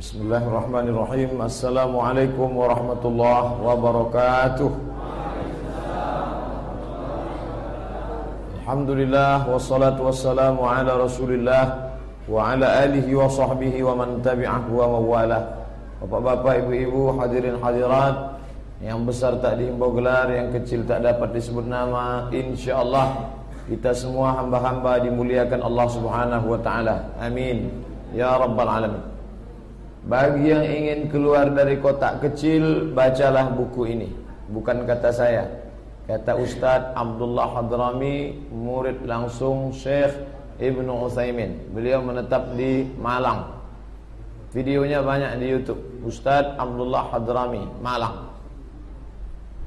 Bismillahirrahmanirrahim. Assalamualaikum warahmatullahi wabarakatuh. Alhamdulillah Wassalatu wassalamu ala rasulillah Wa ala alihi wa sahbihi wa man tabi'ahu wa mawala. Bapak-bapak, ibu-ibu, hadirin hadirat Yang besar tak dihimbau gelar Yang kecil tak dapat disebut nama InsyaAllah Kita semua hamba-hamba dimuliakan Allah subhanahu wa ta'ala. Amin. Ya Rabbal Alamin bagi yang ingin keluar dari kotak kecil Bacalah buku ini. Bukan kata saya. Kata Ustaz Abdullah Hadrami Murid langsung Syekh Ibnu Uthaymin Beliau menetap di Malang. Videonya banyak di Youtube. Ustaz Abdullah Hadrami Malang.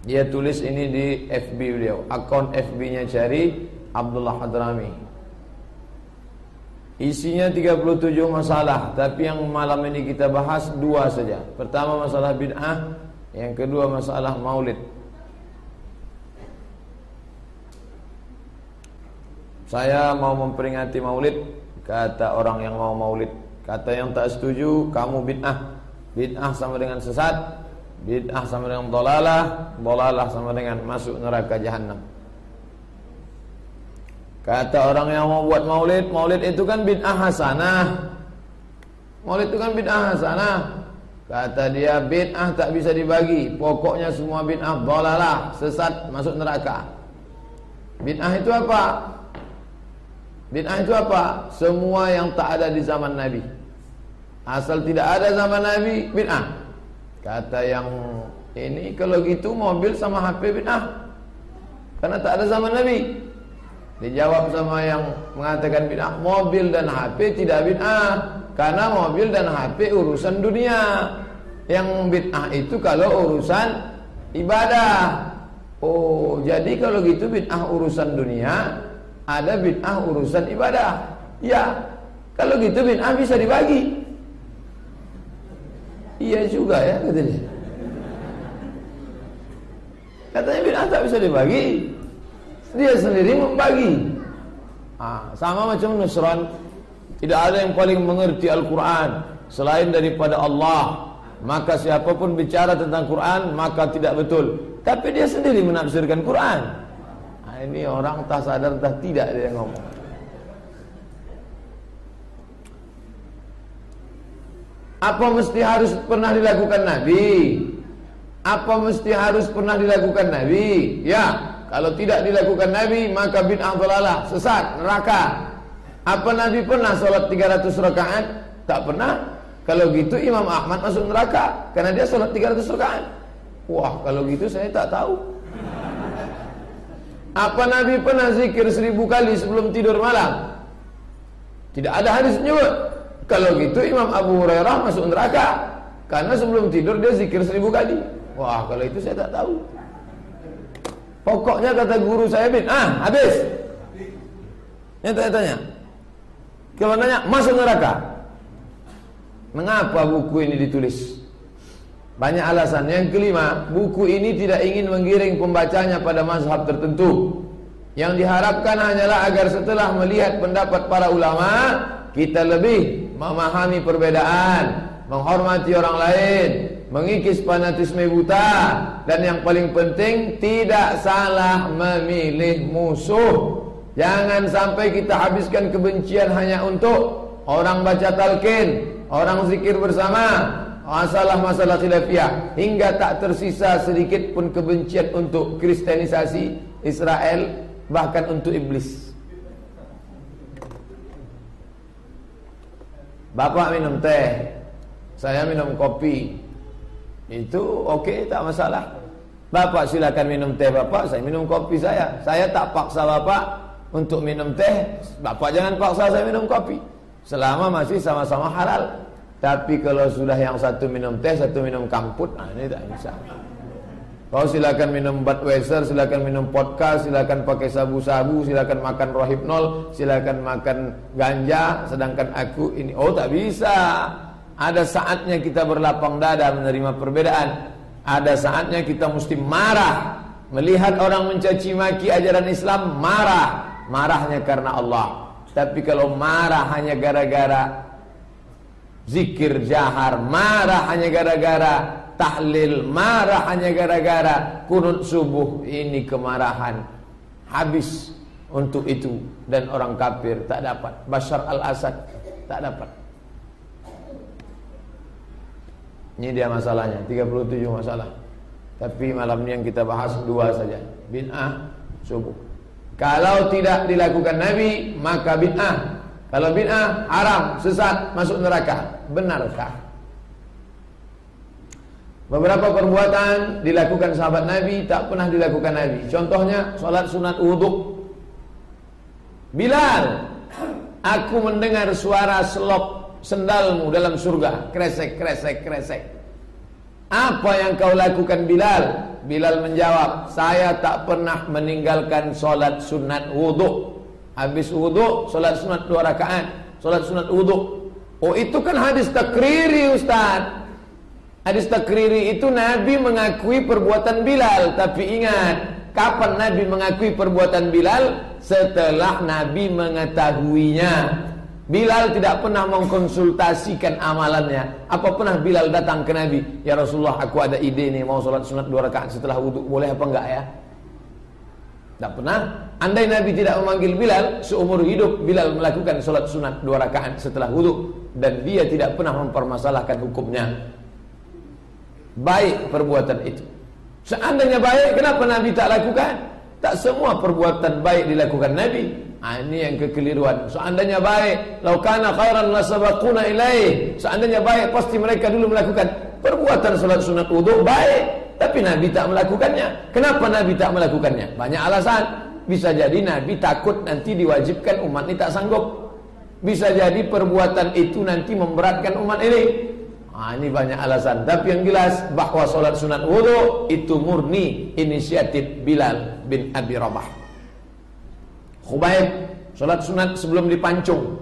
Dia tulis ini di FB beliau. Akun FB-nya cari Abdullah Hadrami Isinya 37 masalah Tapi yang malam ini kita bahas dua saja. Pertama masalah bid'ah Yang kedua masalah maulid. Saya mau memperingati maulid Kata orang yang mau maulid. Kata yang tak setuju Kamu bid'ah. Bid'ah sama dengan sesat Bid'ah sama dengan dolalah Dolalah sama dengan masuk neraka jahannam Kata orang yang mau buat maulid, maulid itu kan bid'ah hasanah. Maulid itu kan bid'ah hasanah. Kata dia bid'ah tak bisa dibagi. Pokoknya semua bid'ah dolalah, sesat masuk neraka. Bid'ah itu apa? Bid'ah itu apa? Semua yang tak ada di zaman Nabi. Asal tidak ada zaman Nabi, bid'ah. Kata yang ini kalau gitu mobil sama HP bid'ah. Karena tak ada zaman Nabi. Dijawab sama yang mengatakan bid'ah Mobil dan HP tidak bid'ah. Karena mobil dan HP urusan dunia. Yang bid'ah itu kalau urusan ibadah. Oh jadi kalau gitu bid'ah urusan dunia Ada bid'ah urusan ibadah. Ya Kalau gitu bid'ah bisa dibagi. Iya juga ya katanya. Katanya bid'ah tak bisa dibagi dia sendiri membagi. Sama macam Nusran, tidak ada yang paling mengerti Al-Quran selain daripada Allah. Maka siapa pun bicara tentang Quran maka tidak betul. Tapi dia sendiri menafsirkan Quran. Nah, ini orang tak sadar tak tidak dia ngomong. Apa mesti harus pernah dilakukan Nabi? Apa mesti harus pernah dilakukan Nabi? Ya, kalau tidak dilakukan Nabi maka bid'ah dhalalah, sesat, neraka. Apa Nabi pernah sholat 300 rakaat? Tak pernah. Kalau gitu Imam Ahmad masuk neraka karena dia sholat 300 rakaat. Wah, kalau gitu saya tak tahu. Apa Nabi pernah zikir seribu kali sebelum tidur malam? Tidak ada hadis nyebut. Kalau gitu Imam Abu Hurairah masuk neraka karena sebelum tidur dia zikir seribu kali. Wah, kalau itu saya tak tahu. Pokoknya kata guru saya bin, ah habis. Ini tanya-tanya. Kalau nanya masuk neraka. Mengapa buku ini ditulis? Banyak alasan. Yang kelima, buku ini tidak ingin menggiring pembacanya pada mazhab tertentu. Yang diharapkan hanyalah agar setelah melihat pendapat para ulama, kita lebih memahami perbedaan, menghormati orang lain, mengikis fanatisme buta dan yang paling penting tidak salah memilih musuh. Jangan sampai kita habiskan kebencian hanya untuk orang baca talqin, orang zikir bersama, masalah-masalah khilafiyah hingga tak tersisa sedikit pun kebencian untuk kristenisasi Israel bahkan untuk iblis. Bapak minum teh, saya minum kopi, itu oke okay, tak masalah. Bapak silakan minum teh bapak, saya minum kopi saya. Saya tak paksa bapak untuk minum teh. Bapak jangan paksa saya minum kopi. Selama masih sama-sama halal. Tapi kalau sudah yang satu minum teh, satu minum kamput, nah ini tak bisa. Kau silakan minum Budweiser, silakan minum podcast, silakan pakai sabu-sabu, silakan makan rohipnol, silakan makan ganja, sedangkan aku ini oh tak bisa. Ada saatnya kita berlapang dada menerima perbedaan. Ada saatnya kita mesti marah melihat orang mencaci maki ajaran Islam, marah. Marahnya karena Allah. Tapi kalau marah hanya gara-gara Zikir jahar marah hanya gara-gara tahlil, marah hanya gara-gara kunut subuh. Ini kemarahan. Habis untuk itu dan orang kafir tak dapat. Bashar al-Assad tak dapat. Ini dia masalahnya, 37 masalah. Tapi malam ini yang kita bahas dua saja. Bid'ah subuh. Kalau tidak dilakukan Nabi, maka bid'ah. Kalau bid'ah haram, sesat, masuk neraka. Benarkah? Beberapa perbuatan dilakukan sahabat Nabi tak pernah dilakukan Nabi. Contohnya salat sunat wudhu. Bilal, aku mendengar suara selop sendalmu dalam surga. Kresek, kresek, kresek. Apa yang kau lakukan Bilal? Bilal menjawab, saya tak pernah meninggalkan solat sunat wudhu. Habis wudhu, solat sunat dua rakaat. Solat sunat wudhu. Oh itu kan hadis takriri Ustaz. Hadis takriri itu Nabi mengakui perbuatan Bilal. Tapi ingat, kapan Nabi mengakui perbuatan Bilal? Setelah Nabi mengetahuinya. Bilal tidak pernah mengkonsultasikan amalannya. Apa pernah Bilal datang ke Nabi? Ya Rasulullah, aku ada ide nih mau sholat sunat dua rakaat setelah wudhu. Boleh apa enggak ya? Tidak pernah. Andai Nabi tidak memanggil Bilal, seumur hidup Bilal melakukan sholat sunat dua rakaat setelah wudhu. Dan dia tidak pernah mempermasalahkan hukumnya. Baik perbuatan itu. Seandainya baik, kenapa Nabi tak lakukan? Tak semua perbuatan baik dilakukan Nabi. Ha, ini yang kekeliruan. Seandainya baik, laukana khairan lasabaquna ilaih. Seandainya baik, pasti mereka dulu melakukan perbuatan salat sunat wudu baik, tapi Nabi tak melakukannya. Kenapa Nabi tak melakukannya? Banyak alasan. Bisa jadi Nabi takut nanti diwajibkan umat ini tak sanggup. Bisa jadi perbuatan itu nanti memberatkan umat ini. Ha, ini banyak alasan. Tapi yang jelas bahawa solat sunat wudu itu murni inisiatif Bilal bin Abi Rabah. Khubaib Sholat sunat sebelum dipancung.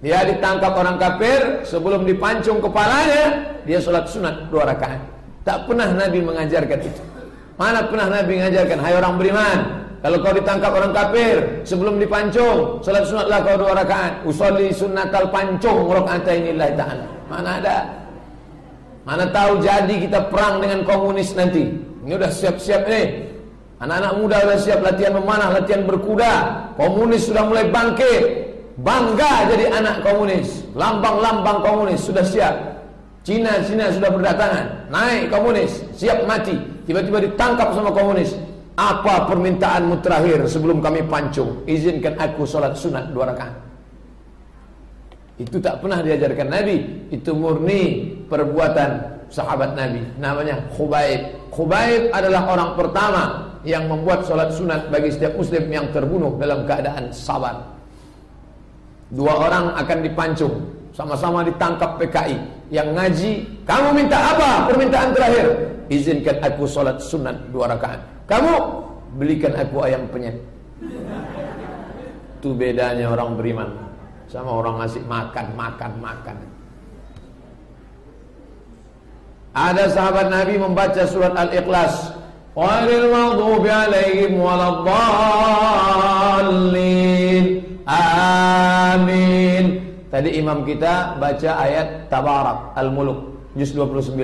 Dia ditangkap orang kafir Sebelum dipancung kepalanya Dia sholat sunat dua rakaat. Tak pernah Nabi mengajarkan itu. Mana pernah Nabi mengajarkan Hai orang beriman Kalau kau ditangkap orang kafir Sebelum dipancung Sholat sunatlah kau dua rakaat. Usolli sunatal pancung Rokata inilah ta'ala. Mana ada Mana tahu jadi kita perang dengan komunis nanti Ini udah siap-siap nih Anak-anak muda sudah siap latihan memanah, latihan berkuda. Komunis sudah mulai bangkit. Bangga jadi anak komunis. Lambang-lambang komunis sudah siap. Cina-Cina sudah berdatangan. Naik komunis, siap mati. Tiba-tiba ditangkap sama komunis. Apa permintaanmu terakhir sebelum kami pancung? Izinkan aku sholat sunat dua rakaat. Itu tak pernah diajarkan Nabi. Itu murni perbuatan sahabat Nabi. Namanya Khubaib. Khubaib adalah orang pertama yang membuat sholat sunat bagi setiap muslim yang terbunuh dalam keadaan sabar. Dua orang akan dipancung, sama-sama ditangkap PKI. Yang ngaji, kamu minta apa? Permintaan terakhir. Izinkan aku sholat sunat dua rakaat. Kamu belikan aku ayam penyet. Itu bedanya orang beriman sama orang ngasih makan, makan, makan. Ada sahabat Nabi membaca surat Al-Ikhlas Ghairil maghdubi alaihim waladdallin. Amin. Tadi imam kita baca ayat Tabarak Al-Muluk juz 29.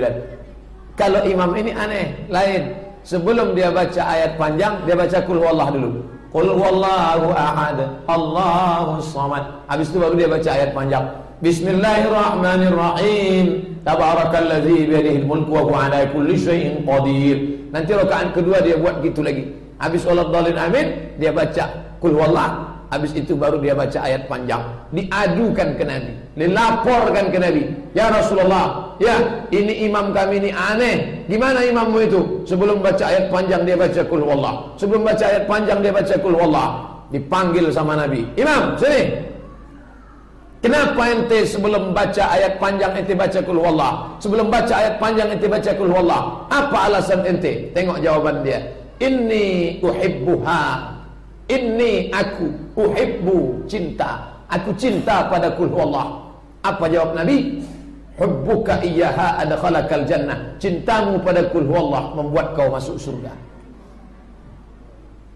Kalau imam ini aneh, lain. Sebelum dia baca ayat panjang, dia baca kul dulu. Qul wallahu ahad, Allahus samad. Habis itu baru dia baca ayat panjang. Bismillahirrahmanirrahim. Tabarakalladzi biyadihil mulku wa huwa ala kulli syai'in qadir. Nanti rakaat kedua dia buat gitu lagi. Habis Allah dalin amin, dia baca kul wallah. Habis itu baru dia baca ayat panjang. Diadukan ke Nabi. Dilaporkan ke Nabi. Ya Rasulullah, ya ini imam kami ini aneh. Gimana imammu itu? Sebelum baca ayat panjang dia baca kul wallah. Sebelum baca ayat panjang dia baca kul wallah. Dipanggil sama Nabi. Imam, sini. Kenapa ente sebelum baca ayat panjang ente baca kul wallah? Sebelum baca ayat panjang ente baca kul wallah. Apa alasan ente? Tengok jawaban dia. Inni uhibbuha. Inni aku uhibbu cinta. Aku cinta pada kul wallah. Apa jawab Nabi? Hubbuka iyyaha adkhalakal jannah. Cintamu pada kul wallah membuat kau masuk surga.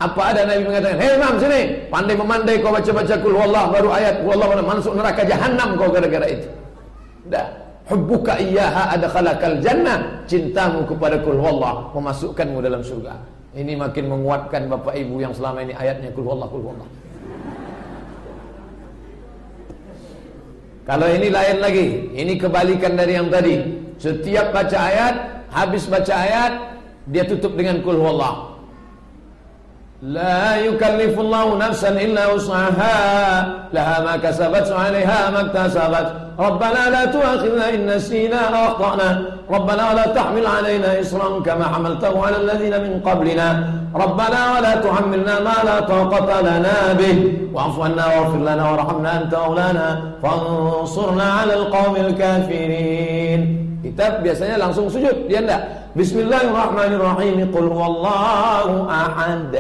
Apa ada Nabi mengatakan, "Hei Imam sini, pandai memandai kau baca-baca kul wallah baru ayat wallah masuk neraka jahanam kau gara-gara itu." Dah. Hubbuka iyyaha adkhalakal jannah. Cintamu kepada kul wallah memasukkanmu dalam surga. Ini makin menguatkan Bapak Ibu yang selama ini ayatnya kul wallah. Kalau ini lain lagi, ini kebalikan dari yang tadi. Setiap baca ayat, habis baca ayat, dia tutup dengan kul. لا يكلف الله نفسا إلا وسعها. لها ما كسبت وعليها ما اكتسبت. ربنا لا تؤاخذنا إن نسينا أو أخطأنا. ربنا ولا تحمل علينا إصرا كما حملته على الذين من قبلنا. ربنا ولا تحملنا ما لا طاقة لنا به. واعف عنا واغفر لنا وارحمنا أنت مولانا. فانصرنا على القوم الكافرين. Kita biasanya langsung sujud, dia enggak. Bismillahirrahmanirrahim. Qul huwallahu ahad.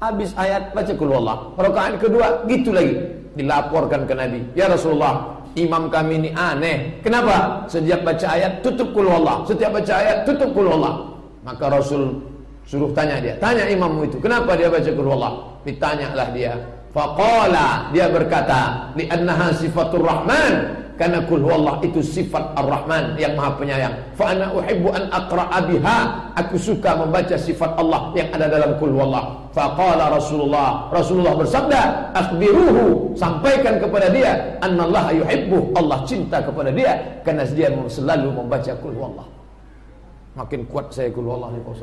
Habis ayat baca kul wallah. Rakaat kedua gitu lagi. Dilaporkan ke Nabi. Ya Rasulullah, imam kami ini aneh. Kenapa? Setiap baca ayat tutup kul wallah. Setiap baca ayat tutup kul wallah. Maka Rasul suruh tanya dia. Tanya imammu itu, kenapa dia baca kul wallah? Ditanyalah dia. Faqala dia berkata, "Li'annaha sifatur Rahman." Karena kul huwallah itu sifat Ar-Rahman yang Maha Penyayang. Fa ana uhibbu an aqra'a biha. Aku suka membaca sifat Allah yang ada dalam kul huwallah. Fa qala Rasulullah, Rasulullah bersabda, "Akhbiruhu, sampaikan kepada dia annallaha yuhibbu. Allah cinta kepada dia karena dia selalu membaca kul huwallah." Makin kuat saya kul huwallah ni Pak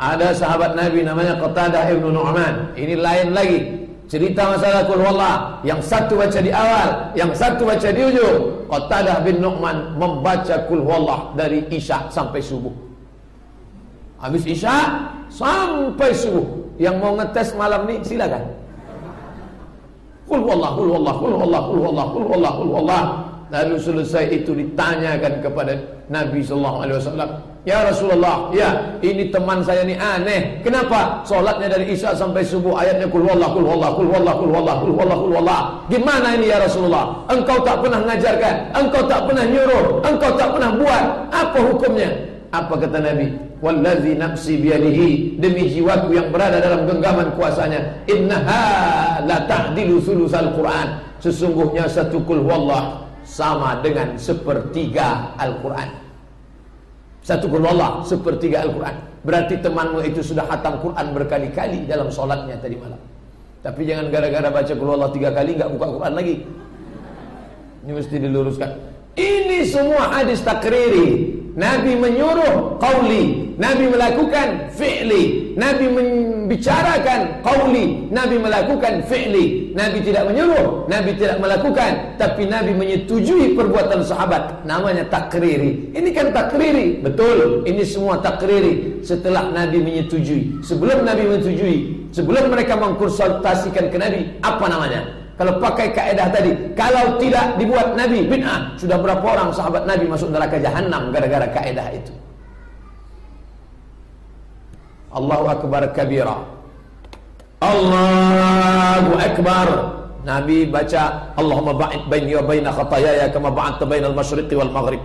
Ada sahabat Nabi namanya Qatadah Ibnu Nu'man. Ini lain lagi. Cerita masalah kul wallah Yang satu baca di awal Yang satu baca di ujung. Qatadah bin Nu'man membaca kul wallah Dari Isya sampai subuh. Habis Isya Sampai subuh. Yang mau ngetes malam ni silakan. Kul wallah, kul wallah, kul wallah, kul wallah, kul wallah, kul wallah Lalu selesai itu ditanyakan kepada Nabi SAW Ya Rasulullah, ya ini teman saya ini aneh. Kenapa? Solatnya dari Isya sampai subuh ayatnya kul wallah kul wallah kul wallah kul wallah kul wallah kul wallah. Gimana ini ya Rasulullah? Engkau tak pernah mengajarkan, engkau tak pernah nyuruh, engkau tak pernah buat. Apa hukumnya? Apa kata Nabi? Wallazi nafsi biyadihi demi jiwaku yang berada dalam genggaman kuasanya. Innaha la ta'dilu sulusal Quran. Sesungguhnya satu kul wallah sama dengan sepertiga Al-Quran. Satu Allah sepertiga Al-Quran. Berarti temanmu itu sudah hatam Quran berkali-kali dalam solatnya tadi malam. Tapi jangan gara-gara baca Allah tiga kali nggak buka Quran lagi. Ini mesti diluruskan. Ini semua hadis takriri Nabi menyuruh qauli, Nabi melakukan fi'li, Nabi membicarakan qauli, Nabi melakukan fi'li. Nabi tidak menyuruh, Nabi tidak melakukan, tapi Nabi menyetujui perbuatan sahabat. Namanya takriri. Ini kan takriri, betul. Ini semua takriri setelah Nabi menyetujui. Sebelum Nabi menyetujui, sebelum mereka mengkonsultasikan ke Nabi, apa namanya? Kalau pakai kaedah tadi, kalau tidak dibuat Nabi bid'ah, sudah berapa orang sahabat Nabi masuk neraka jahanam gara-gara kaedah itu. Allahu akbar kabira. Allahu akbar. Nabi baca Allahumma ba'id baini wa baina khataayaya kama ba'adta bainal masyriqi wal maghrib.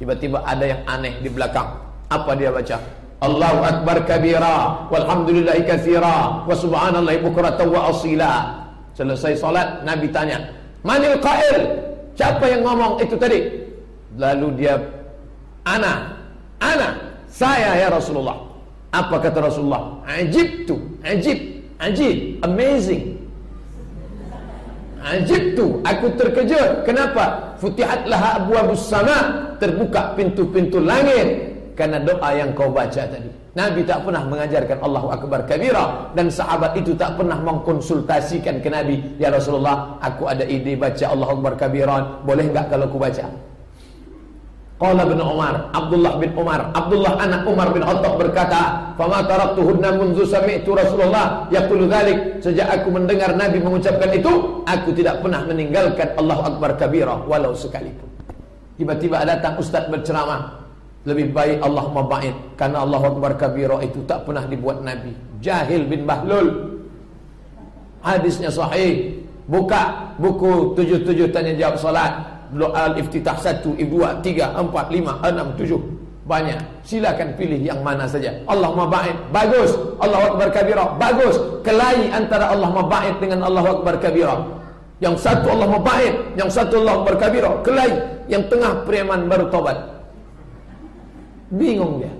Tiba-tiba ada yang aneh di belakang. Apa dia baca? Allahu akbar kabira walhamdulillahi katsira wa subhanallahi bukratan wa asila. Selesai solat Nabi tanya Manil qail Siapa yang ngomong itu tadi? Lalu dia Ana Ana Saya ya Rasulullah. Apa kata Rasulullah? Ajib tu Ajib Ajib Amazing. Ajib tu Aku terkejut. Kenapa? Futihatlah abu abu sama Terbuka pintu-pintu langit. Karena doa yang kau baca tadi Nabi tak pernah mengajarkan Allahu Akbar kabira dan sahabat itu tak pernah mengkonsultasikan ke Nabi, "Ya Rasulullah, aku ada ide baca Allahu Akbar kabira, boleh enggak kalau aku baca?" Qala bin Umar, Abdullah bin Umar, Abdullah anak Umar bin Khattab berkata, "Fama taraktuhunna munzu sami'tu Rasulullah yaqulu dzalik." Sejak aku mendengar Nabi mengucapkan itu, aku tidak pernah meninggalkan Allahu Akbar kabira walau sekalipun. Tiba-tiba datang ustaz berceramah, lebih baik Allah mabait. Karena Allah Akbar Kabira itu tak pernah dibuat Nabi. Jahil bin Bahlul. Hadisnya sahih. Buka buku tujuh-tujuh tanya jawab salat. Al-iftitah satu, dua, tiga, empat, lima, enam, tujuh. Banyak. Silakan pilih yang mana saja. Allah mabait. Bagus. Allah Akbar Kabira. Bagus. Kelahi antara Allah mabait dengan Allah Akbar Kabira. Yang satu Allah mabait, yang satu Allah berkabirah, kelai, yang tengah preman baru tobat. Bingung dia.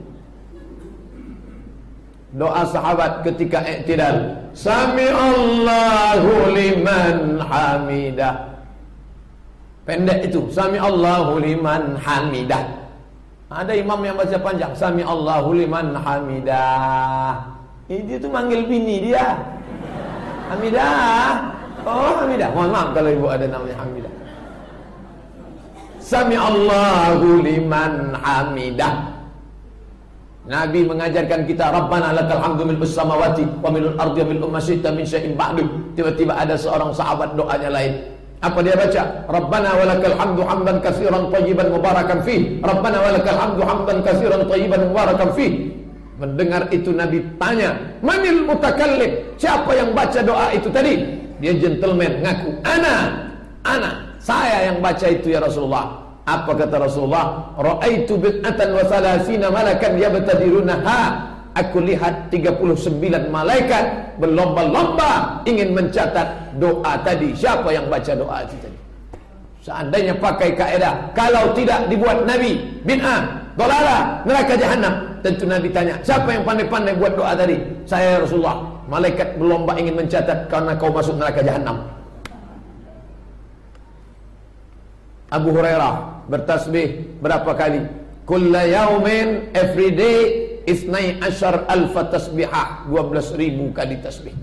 Doa sahabat ketika iktidal. Sami Allahu liman hamidah. Pendek itu, Sami Allahu liman hamidah. Ada imam yang baca panjang, Sami Allahu liman hamidah. Itu tuh manggil bini dia. Hamidah. Oh Hamidah Mohon maaf kalau ibu ada namanya Hamidah Sami Allahu liman hamidah Nabi mengajarkan kita Rabbana lakal hamdu mil samawati wa milul ardi wa mil masjid min syai'in ba'du. Tiba-tiba ada seorang sahabat doanya lain. Apa dia baca? Rabbana walakal hamdu hamdan katsiran tayyiban mubarakan fi. Rabbana walakal hamdu hamdan katsiran tayyiban mubarakan fi. Mendengar itu Nabi tanya, "Manil mutakallim?" Siapa yang baca doa itu tadi? Dia gentleman ngaku, "Ana, ana, saya yang baca itu ya Rasulullah." Apa kata Rasulullah? Ra'aitu bid'atan wa salasina malakan yabtadirunaha. Aku lihat 39 malaikat berlomba-lomba ingin mencatat doa tadi. Siapa yang baca doa itu tadi? Seandainya pakai kaedah, kalau tidak dibuat Nabi, bid'ah, dolala, neraka jahanam. Tentu Nabi tanya, siapa yang pandai-pandai buat doa tadi? Saya Rasulullah. Malaikat berlomba ingin mencatat karena kau masuk neraka jahanam. Abu Hurairah bertasbih berapa kali? Kulla yaumin every day isnai asyar alfa tasbihah 12 ribu kali tasbih.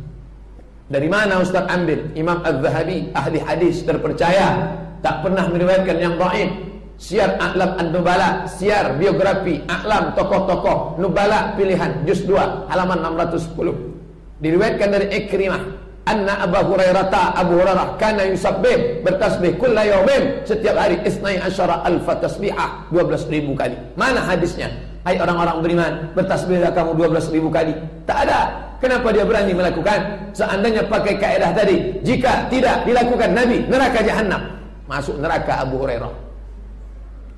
Dari mana Ustaz ambil? Imam Az-Zahabi ahli hadis terpercaya tak pernah meriwayatkan yang dhaif. Siar A'lam An-Nubala, siar biografi A'lam tokoh-tokoh Nubala pilihan juz 2 halaman 610. Diriwayatkan dari Ikrimah anna Abu Hurairah Abu Hurairah kana yusabbih bertasbih kulla yaumin setiap hari isnai asyara alfa tasbihah 12 ribu kali. Mana hadisnya? Hai orang-orang beriman, bertasbihlah kamu 12 ribu kali. Tak ada. Kenapa dia berani melakukan? Seandainya pakai kaedah tadi, jika tidak dilakukan Nabi, neraka jahanam. Masuk neraka Abu Hurairah.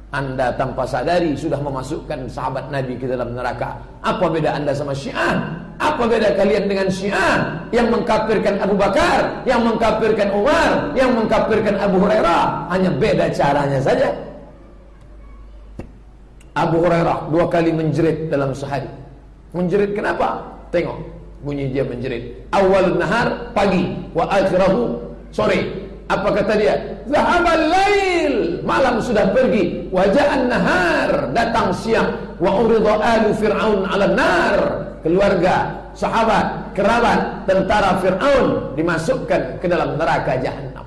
Anda tanpa sadari sudah memasukkan sahabat Nabi ke dalam neraka. Apa beda Anda sama Syiah? Apa beda kalian dengan Syiah yang mengkafirkan Abu Bakar, yang mengkafirkan Umar, yang mengkafirkan Abu Hurairah? Hanya beda caranya saja. Abu Hurairah dua kali menjerit dalam sehari. Menjerit kenapa? Tengok bunyi dia menjerit. Awal nahar pagi, wa akhirahu sore. Apa kata dia? Zahabal lail. Malam sudah pergi. Waja'an nahar. Datang siang. Wa uridha alu fir'aun ala nar. Keluarga, sahabat, kerabat, tentara Fir'aun dimasukkan ke dalam neraka jahanam.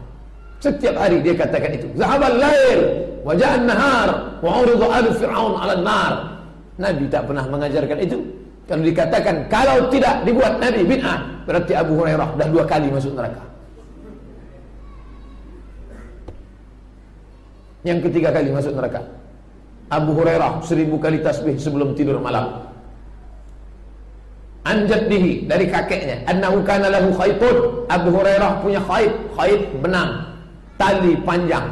Setiap hari dia katakan itu. Zahabal lail. Waja'an nahar. Wa uridha alu fir'aun ala nar. Nabi tak pernah mengajarkan itu. Kalau dikatakan kalau tidak dibuat Nabi bid'ah, berarti Abu Hurairah dah dua kali masuk neraka. Yang ketiga kali masuk neraka. Abu Hurairah seribu kali tasbih sebelum tidur malam. Anjat dihi dari kakeknya. Annahu kana lahu khaytun. Abu Hurairah punya khayt, khayt benang, tali panjang.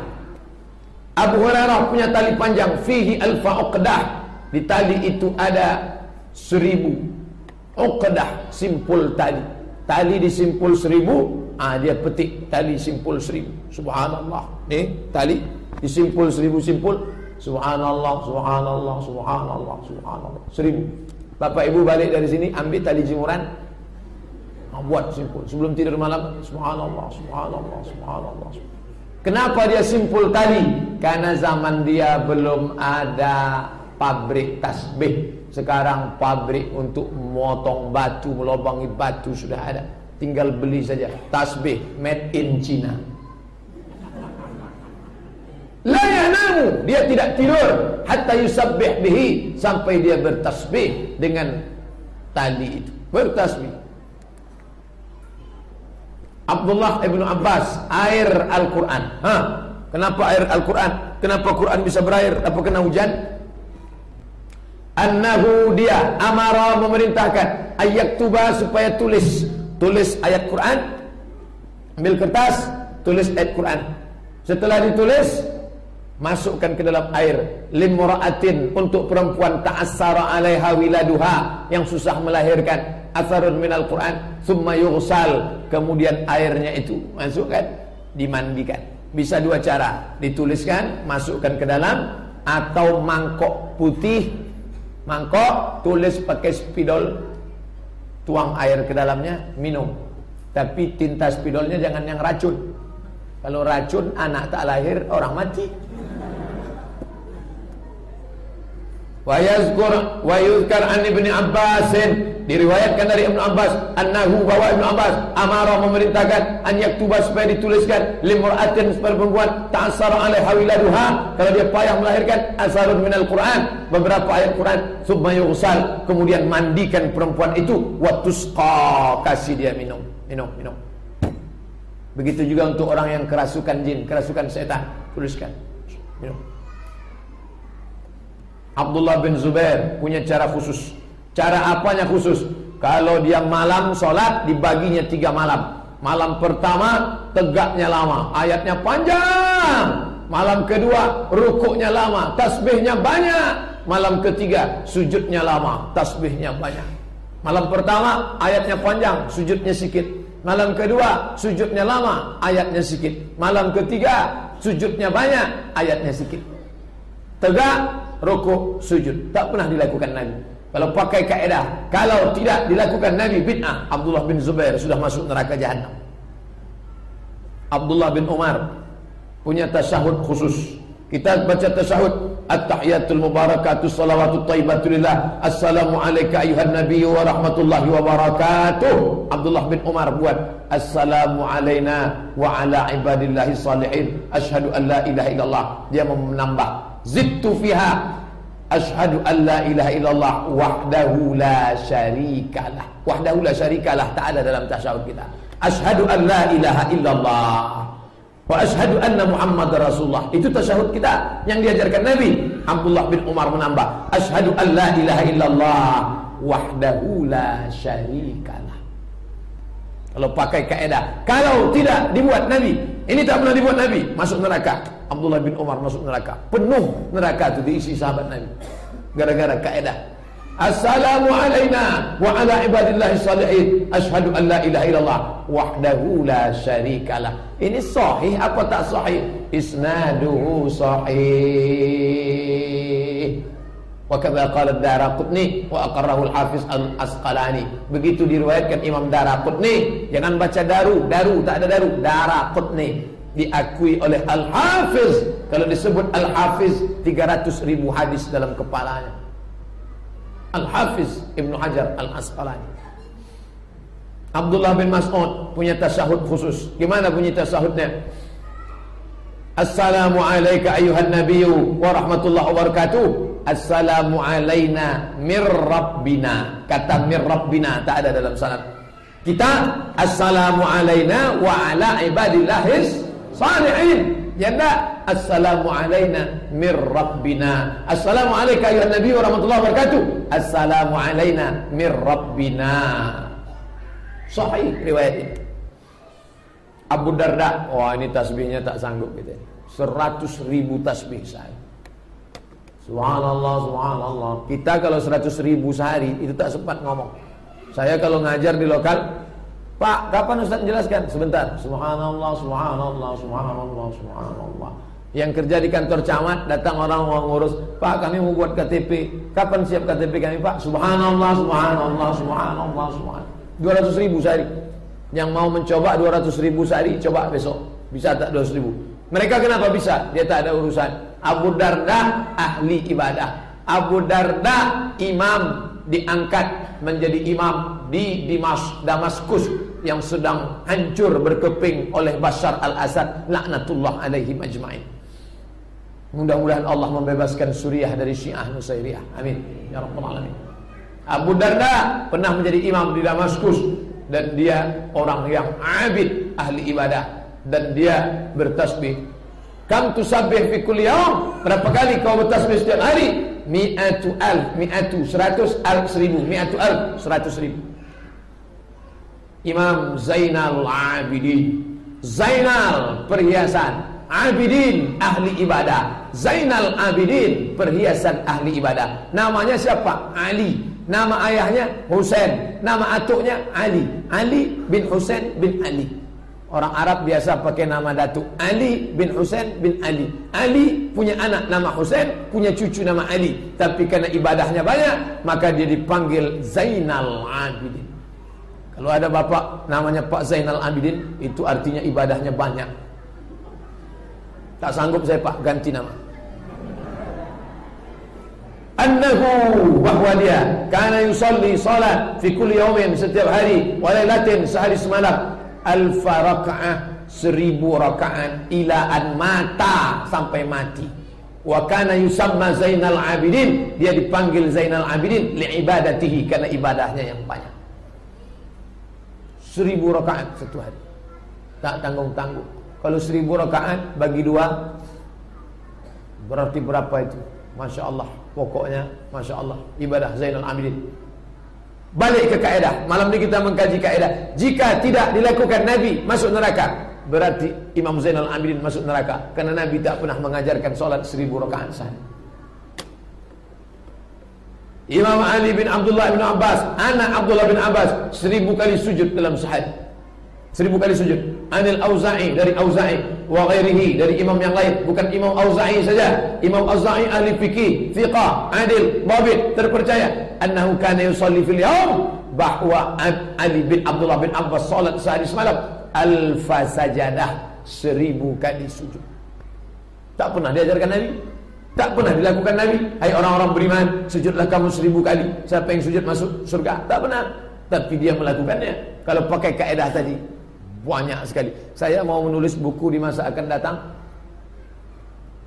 Abu Hurairah punya tali panjang fihi alfa uqdah. Di tali itu ada seribu uqdah simpul tali. Tali disimpul seribu, ah dia petik tali simpul seribu. Subhanallah. Nih tali Disimpul seribu simpul. Subhanallah, subhanallah, subhanallah, subhanallah. Seribu. Bapak ibu balik dari sini Ambil tali jemuran. Buat simpul. Sebelum tidur malam Subhanallah, subhanallah, subhanallah. Kenapa dia simpul tali? Karena zaman dia belum ada pabrik tasbih. Sekarang pabrik untuk memotong batu Melobangi batu sudah ada. Tinggal beli saja. Tasbih made in China La yanamu, dia tidak tidur hatta yusabbih bihi sampai dia bertasbih dengan tali itu. Bertasbih. Abdullah ibnu Abbas, air Al-Quran. Ha, kenapa air Al-Quran? Kenapa Quran bisa berair? Apa kena hujan? Annahu dia amara memerintahkan ayat tuba supaya tulis tulis ayat Quran ambil kertas tulis ayat Quran setelah ditulis masukkan ke dalam air limra'atin untuk perempuan ta'assara 'alaiha wiladuha yang susah melahirkan atharun minal Quran thumma yughsal kemudian airnya itu masukkan dimandikan. Bisa dua cara, dituliskan, masukkan ke dalam atau mangkok putih, mangkok tulis pakai spidol, tuang air ke dalamnya, minum. Tapi tinta spidolnya jangan yang racun. Kalau racun anak tak lahir orang mati. Wa yazkur wa yuzkar an Ibnu Abbas diriwayatkan dari Ibnu Abbas annahu bahwa Ibnu Abbas amara memerintahkan an yaktuba supaya dituliskan limra'atin supaya perempuan ta'assara alaiha wiladuha. Kalau dia payah melahirkan asarun minal Quran. Beberapa ayat Quran summa yughsal. Kemudian mandikan perempuan itu wa tusqa kasih dia minum minum minum. Begitu juga untuk orang yang kerasukan jin kerasukan setan. Tuliskan. Minum Abdullah bin Zubair punya cara khusus. Cara apanya khusus? Kalau dia malam sholat dibaginya tiga malam. Malam pertama tegaknya lama, ayatnya panjang. Malam kedua rukuknya lama, tasbihnya banyak. Malam ketiga sujudnya lama, tasbihnya banyak. Malam pertama ayatnya panjang, sujudnya sedikit. Malam kedua sujudnya lama, ayatnya sedikit. Malam ketiga sujudnya banyak, ayatnya sedikit. Tegak rukuk, sujud. Tak pernah dilakukan Nabi. Kalau pakai kaedah, kalau tidak dilakukan Nabi bid'ah, Abdullah bin Zubair sudah masuk neraka jahanam. Abdullah bin Umar punya tasyahud khusus. Kita baca tasyahud At-tahiyatul mubarakatuh salawatut taibatu lillah Assalamu alayka ayuhan nabiyyu wa rahmatullahi wa barakatuh Abdullah bin Umar buat Assalamu alayna wa ala ibadillahi salihin Ashadu an la ilaha illallah Dia menambah zidtu fiha. Asyhadu an la ilaha illallah wahdahu la syarikalah wahdahu la syarikalah tak ada dalam tasyahud kita. Asyhadu an la ilaha illallah. Wa asyhadu anna muhammad rasulullah. Itu tasyahud kita yang diajarkan nabi. Abdullah bin Umar menambah asyhadu an la ilaha illallah wahdahu la syarikalah kalau pakai kaedah kalau tidak dibuat nabi ini tak pernah dibuat nabi masuk neraka Abdullah bin Umar masuk neraka. Penuh neraka itu diisi sahabat Nabi. Gara-gara kaedah. Assalamu alayna wa ala ibadillahi salihin. Ashhadu an la ilaha illallah wahdahu la syarikalah. Ini sahih apa tak sahih? Isnaduhu sahih. Wa kadza qala Ad-Darqutni wa aqarrahu Al-Hafiz Al-Asqalani. Begitu diriwayatkan Imam Darqutni, jangan baca daru, daru tak ada daru, Darqutni diakui oleh Al-Hafiz. Kalau disebut Al-Hafiz 300 ribu hadis dalam kepalanya. Al-Hafiz Ibnu Hajar Al-Asqalani. Abdullah bin Mas'ud punya tasahud khusus. Gimana bunyi tasahudnya? Assalamu alayka ayuhan nabiyyu wa rahmatullahi wa barakatuh. Assalamu alayna mir rabbina. Kata mir rabbina tak ada dalam salat kita Assalamu alayna wa ala ibadillahis salihin. Ya enggak assalamu alaina mir rabbina. Assalamu alayka ya nabi wa rahmatullahi wabarakatuh assalamu alaina mir rabbina. Sahih riwayat ini. Abu Darda wah ini tasbihnya tak sanggup gitu seratus ribu tasbih sehari. Subhanallah, subhanallah. Kita kalau seratus ribu sehari Itu tak sempat ngomong. Saya kalau ngajar di lokal Pak, kapan Ustaz menjelaskan? Sebentar. Subhanallah, subhanallah, subhanallah, subhanallah. Yang kerja di kantor camat, datang orang mau ngurus, Pak kami mau buat KTP. Kapan siap KTP kami Pak? Subhanallah, subhanallah, subhanallah, subhanallah. 200 ribu sehari. Yang mau mencoba 200 ribu sehari, coba besok. Bisa tak 200 ribu? Mereka kenapa bisa? Dia tak ada urusan. Abu Darda ahli ibadah. Abu Darda imam diangkat menjadi imam di Dimas Damaskus yang sedang hancur berkeping oleh Bashar al-Assad laknatullah alaihi majma'in. Mudah-mudahan Allah membebaskan Suriah dari Syiah Nusairiyah. Amin. Ya Rabbal Alamin. Abu Darda pernah menjadi imam di Damaskus dan dia orang yang abid ahli ibadah dan dia bertasbih. Kam tusabbih fi kulli yawm? Berapa kali kau bertasbih setiap hari? Mi'atu al, mi'atu, seratus al, seribu, mi'atu al, seratus ribu. Imam Zainal Abidin. Zainal perhiasan Abidin ahli ibadah. Zainal Abidin perhiasan ahli ibadah. Namanya siapa? Ali. Nama ayahnya Husain Nama atuknya Ali. Ali bin Husain bin Ali. Orang Arab biasa pakai nama datuk. Ali bin Husain bin Ali. Ali punya anak nama Husain Punya cucu nama Ali. Tapi karena ibadahnya banyak Maka dia dipanggil Zainal Abidin Kalau ada bapak namanya Pak Zainal Abidin Itu artinya ibadahnya banyak. Tak sanggup saya pak ganti nama. Annahu bahwa dia Kana yusalli salat Fi kulli yawmin setiap hari Walailatin sehari semalam. Alfa raka'ah seribu rakaat ilaan mata sampai mati. Wa kana yusamma Zainal Abidin dia dipanggil Zainal Abidin li ibadatihi karena ibadahnya yang banyak seribu rakaat satu hari. Tak tanggung-tanggung. Kalau seribu rakaat bagi dua. Berarti berapa itu? Masya Allah. Pokoknya Masya Allah. Ibadah Zainal Abidin. Balik ke kaedah. Malam ini kita mengkaji kaedah. Jika tidak dilakukan Nabi masuk neraka, berarti Imam Zainal Abidin masuk neraka. Karena Nabi tak pernah mengajarkan solat seribu rakaat sehari. Imam Ali bin Abdullah bin Abbas, anak Abdullah bin Abbas, seribu kali sujud dalam sehari. Seribu kali sujud. Anil Auza'i dari Auza'i wa ghairihi dari imam yang lain, bukan Imam Auza'i saja. Imam Auza'i ahli fikih, fiqah, adil, babit, terpercaya. Annahu kana yusalli fil yawm bahwa Ali bin Abdullah bin Abbas salat sehari semalam alfa sajadah seribu kali sujud. Tak pernah diajarkan Nabi. Tak pernah dilakukan Nabi. Hai orang-orang beriman, sujudlah kamu seribu kali. Siapa yang sujud masuk surga? Tak pernah. Tapi dia melakukannya. Kalau pakai kaedah tadi, banyak sekali. Saya mau menulis buku di masa akan datang.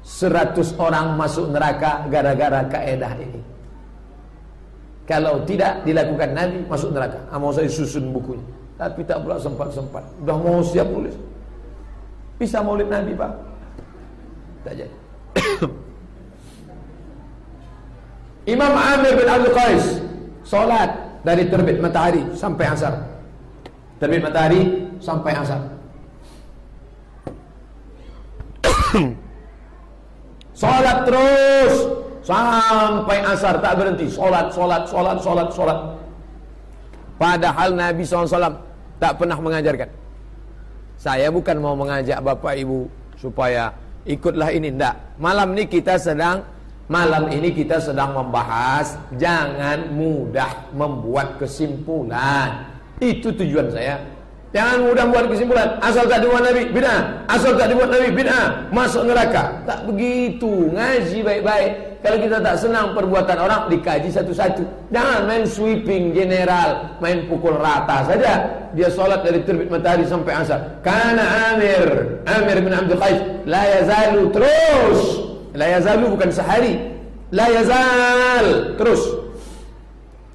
100 orang masuk neraka gara-gara kaedah ini. Kalau tidak dilakukan Nabi masuk neraka. Ah, mau saya susun bukunya. Tapi tak pula sempat-sempat. Udah mau siap nulis. Bisa maulid Nabi Pak? Tak jadi. Imam Amir bin Abdul Qais Salat dari terbit matahari sampai asar Terbit matahari sampai asar. Salat terus sampai asar tak berhenti. Salat, salat, salat, salat, salat. Padahal Nabi SAW tak pernah mengajarkan. Saya bukan mau mengajak bapak ibu supaya ikutlah ini. Tidak. Malam ini kita sedang Malam ini kita sedang membahas Jangan mudah membuat kesimpulan. Itu tujuan saya. Jangan mudah buat kesimpulan. Asal tak dibuat Nabi, bid'ah. Asal tak dibuat Nabi, bid'ah. Masuk neraka. Tak begitu. Ngaji baik-baik. Kalau kita tak senang perbuatan orang Dikaji satu-satu. Jangan main sweeping general Main pukul rata saja. Dia solat dari terbit matahari sampai asar. Karena Amir. Amir bin Abdul Qais. La yazalu terus La yazalu bukan sehari. La yazal. Terus.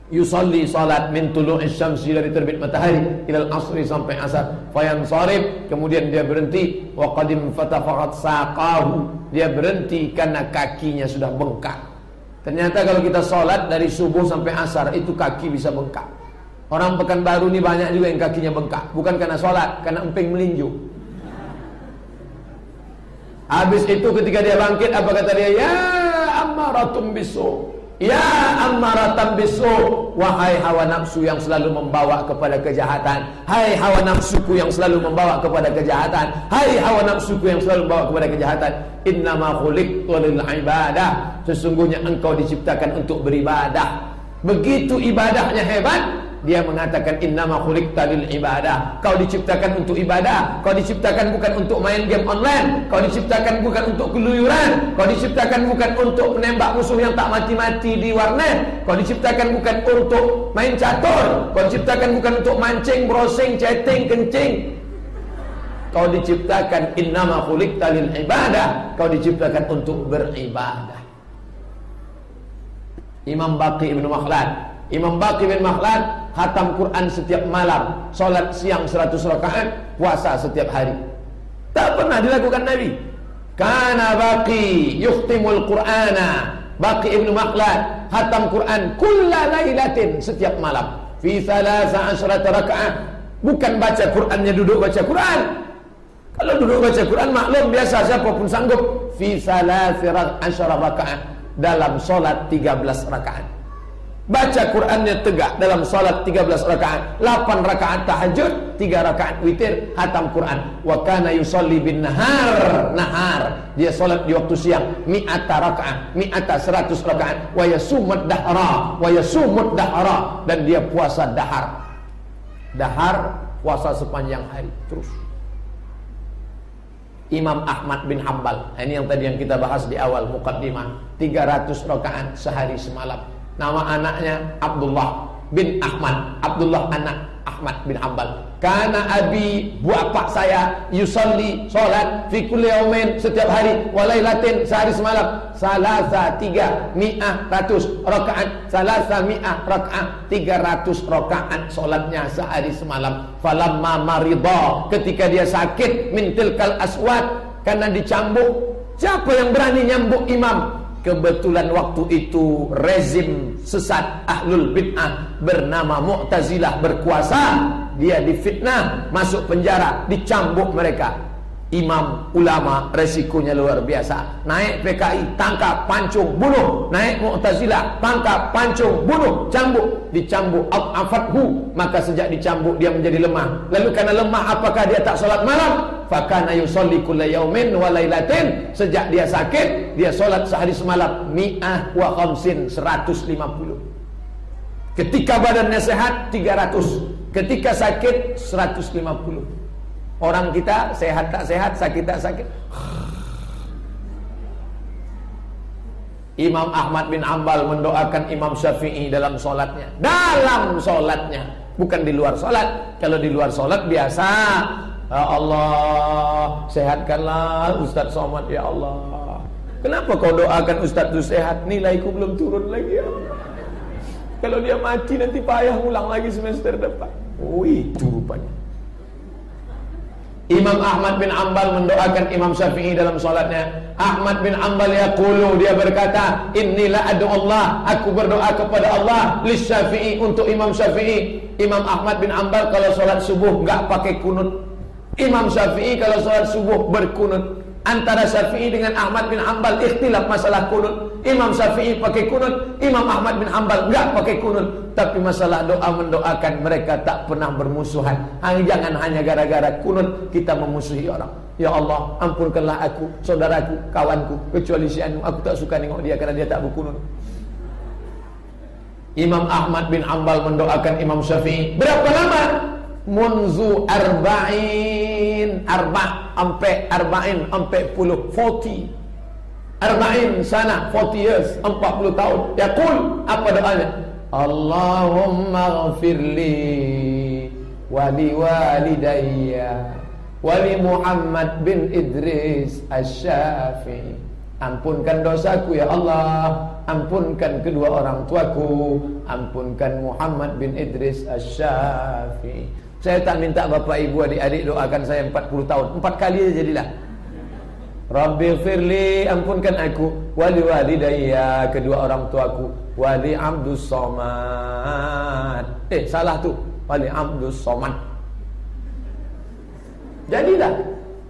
Yusalli salat min tulu'is syamsi dari terbit matahari ilal asri sampai asar. Fayan sarif kemudian dia berhenti. Wa qadim fatafaqat saqahu. Dia berhenti karena kakinya sudah bengkak. Ternyata kalau kita salat dari subuh sampai asar itu kaki bisa bengkak. Orang pekanbaru ini banyak juga yang kakinya bengkak. Bukan karena salat karena emping melinju habis itu ketika dia bangkit apa kata dia? Ya ammaratum bisu. Ya ammaratan bisu. Wahai hawa nafsu yang selalu membawa kepada kejahatan. Hai hawa nafsuku yang selalu membawa kepada kejahatan. Hai hawa nafsuku yang selalu membawa kepada kejahatan. Innama khuliq lil ibadah. Sesungguhnya engkau diciptakan untuk beribadah. Begitu ibadahnya hebat dia mengatakan innama khuliqta lil ibadah. Kau diciptakan untuk ibadah. Kau diciptakan bukan untuk main game online. Kau diciptakan bukan untuk keluyuran. Kau diciptakan bukan untuk menembak musuh yang tak mati-mati di warnet. Kau diciptakan bukan untuk main catur. Kau diciptakan bukan untuk mancing, browsing, chatting, kencing. Kau diciptakan innama khuliqta lil ibadah. Kau diciptakan untuk beribadah. Imam Baqi Ibn Makhlad Imam Baqi bin Makhlad Hatam Quran setiap malam Solat siang 100 rakaat Puasa setiap hari. Tak pernah dilakukan Nabi. Kana baqi yuhtimul Qur'ana. Baqi ibnu Makhlad Hatam Quran Kulla laylatin setiap malam. Fi thalasa asyrata rakaat. Bukan baca Qurannya duduk baca Quran. Kalau duduk baca Quran maklum biasa siapa pun sanggup. Fi thalasa asyara rakaat. Dalam solat 13 rakaat Baca Qurannya tegak dalam salat 13 rakaat. 8 rakaat tahajud 3 rakaat witir Hatam Quran. Wa kana yusalli bin nahar. Nahar Dia salat di waktu siang Mi'ata rakaat Mi'ata 100 rakaat. Wa yasumud dahra Wa yasumud dahra. Dan dia puasa dahar. Dahar Puasa sepanjang hari Terus. Imam Ahmad bin Hambal Ini yang tadi yang kita bahas di awal Muqaddimah 300 rakaat sehari semalam Nama anaknya Abdullah bin Ahmad. Abdullah anak Ahmad bin Ambal. Karena abi bapak saya yusalli solat fi kulli yaumin setiap hari walailatin sehari semalam. Salasa tiga mi'ah ratus rakaat. Salasa mi'ah rakaat tiga ratus rakaat solatnya sehari semalam. Falamma marida. Ketika dia sakit min tilkal aswat karena dicambuk siapa yang berani nyambuk imam Kebetulan waktu itu rezim sesat ahlul bid'ah bernama Mu'tazilah berkuasa. Dia difitnah, masuk penjara, dicambuk mereka. Imam ulama resikonya luar biasa. Naik PKI, tangkap, pancung, bunuh. Naik Mu'tazilah, tangkap, pancung, bunuh, cambuk, dicambuk afathu. Maka sejak dicambuk dia menjadi lemah. Lalu karena lemah apakah dia tak salat malam? Fakana yusolli kulla yaumin wa lailatin. Sejak dia sakit, dia salat sehari semalam mi'ah wa khamsin 150. Ketika badannya sehat 300. Ketika sakit 150. Orang kita sehat tak sehat, sakit tak sakit. Imam Ahmad bin Ambal mendoakan Imam Syafi'i dalam solatnya. Dalam solatnya, bukan di luar solat. Kalau di luar solat biasa. Ya Allah, sehatkanlah Ustadz Somad ya Allah. Kenapa kau doakan Ustadz itu sehat? Nilaiku belum turun lagi ya Kalau dia mati nanti payah ulang lagi semester depan. Wih, itu rupanya. Imam Ahmad bin Ambal mendoakan Imam Syafi'i dalam solatnya. Ahmad bin Ambal yaqulu dia berkata, "Inilah adu Allah, aku berdoa kepada Allah li Syafi'i untuk Imam Syafi'i." Imam Ahmad bin Ambal kalau solat subuh enggak pakai kunut. Imam Syafi'i kalau solat subuh berkunut. Antara Syafi'i dengan Ahmad bin Ambal ikhtilaf masalah kunut. Imam Syafi'i pakai kunut, Imam Ahmad bin Hanbal enggak pakai kunut. Tapi masalah doa mendoakan mereka tak pernah bermusuhan. Jangan hanya gara-gara kunut kita memusuhi orang. Ya Allah, ampunkanlah aku, saudaraku, kawanku, kecuali si Anu. Aku tak suka nengok dia karena dia tak berkunut. Imam Ahmad bin Hanbal mendoakan Imam Syafi'i. Berapa lama? Munzu arba'in, arba' ampe arba'in, ampe puluh, forty. Arba'in sana 40 years 40 tahun. Yaqul apa doanya? Allahumma ghafirli Wali walidayya Wali Muhammad bin Idris Asyafi Ampunkan dosaku ya Allah. Ampunkan kedua orang tuaku. Ampunkan Muhammad bin Idris Asyafi Saya tak minta bapak ibu adik-adik doakan saya 40 tahun. Empat kali aja jadilah. Rabbi firli ampunkan aku. Wali walidayya kedua orang tuaku. Wali abdus somad. Eh salah tu. Wali abdus somad. Jadilah.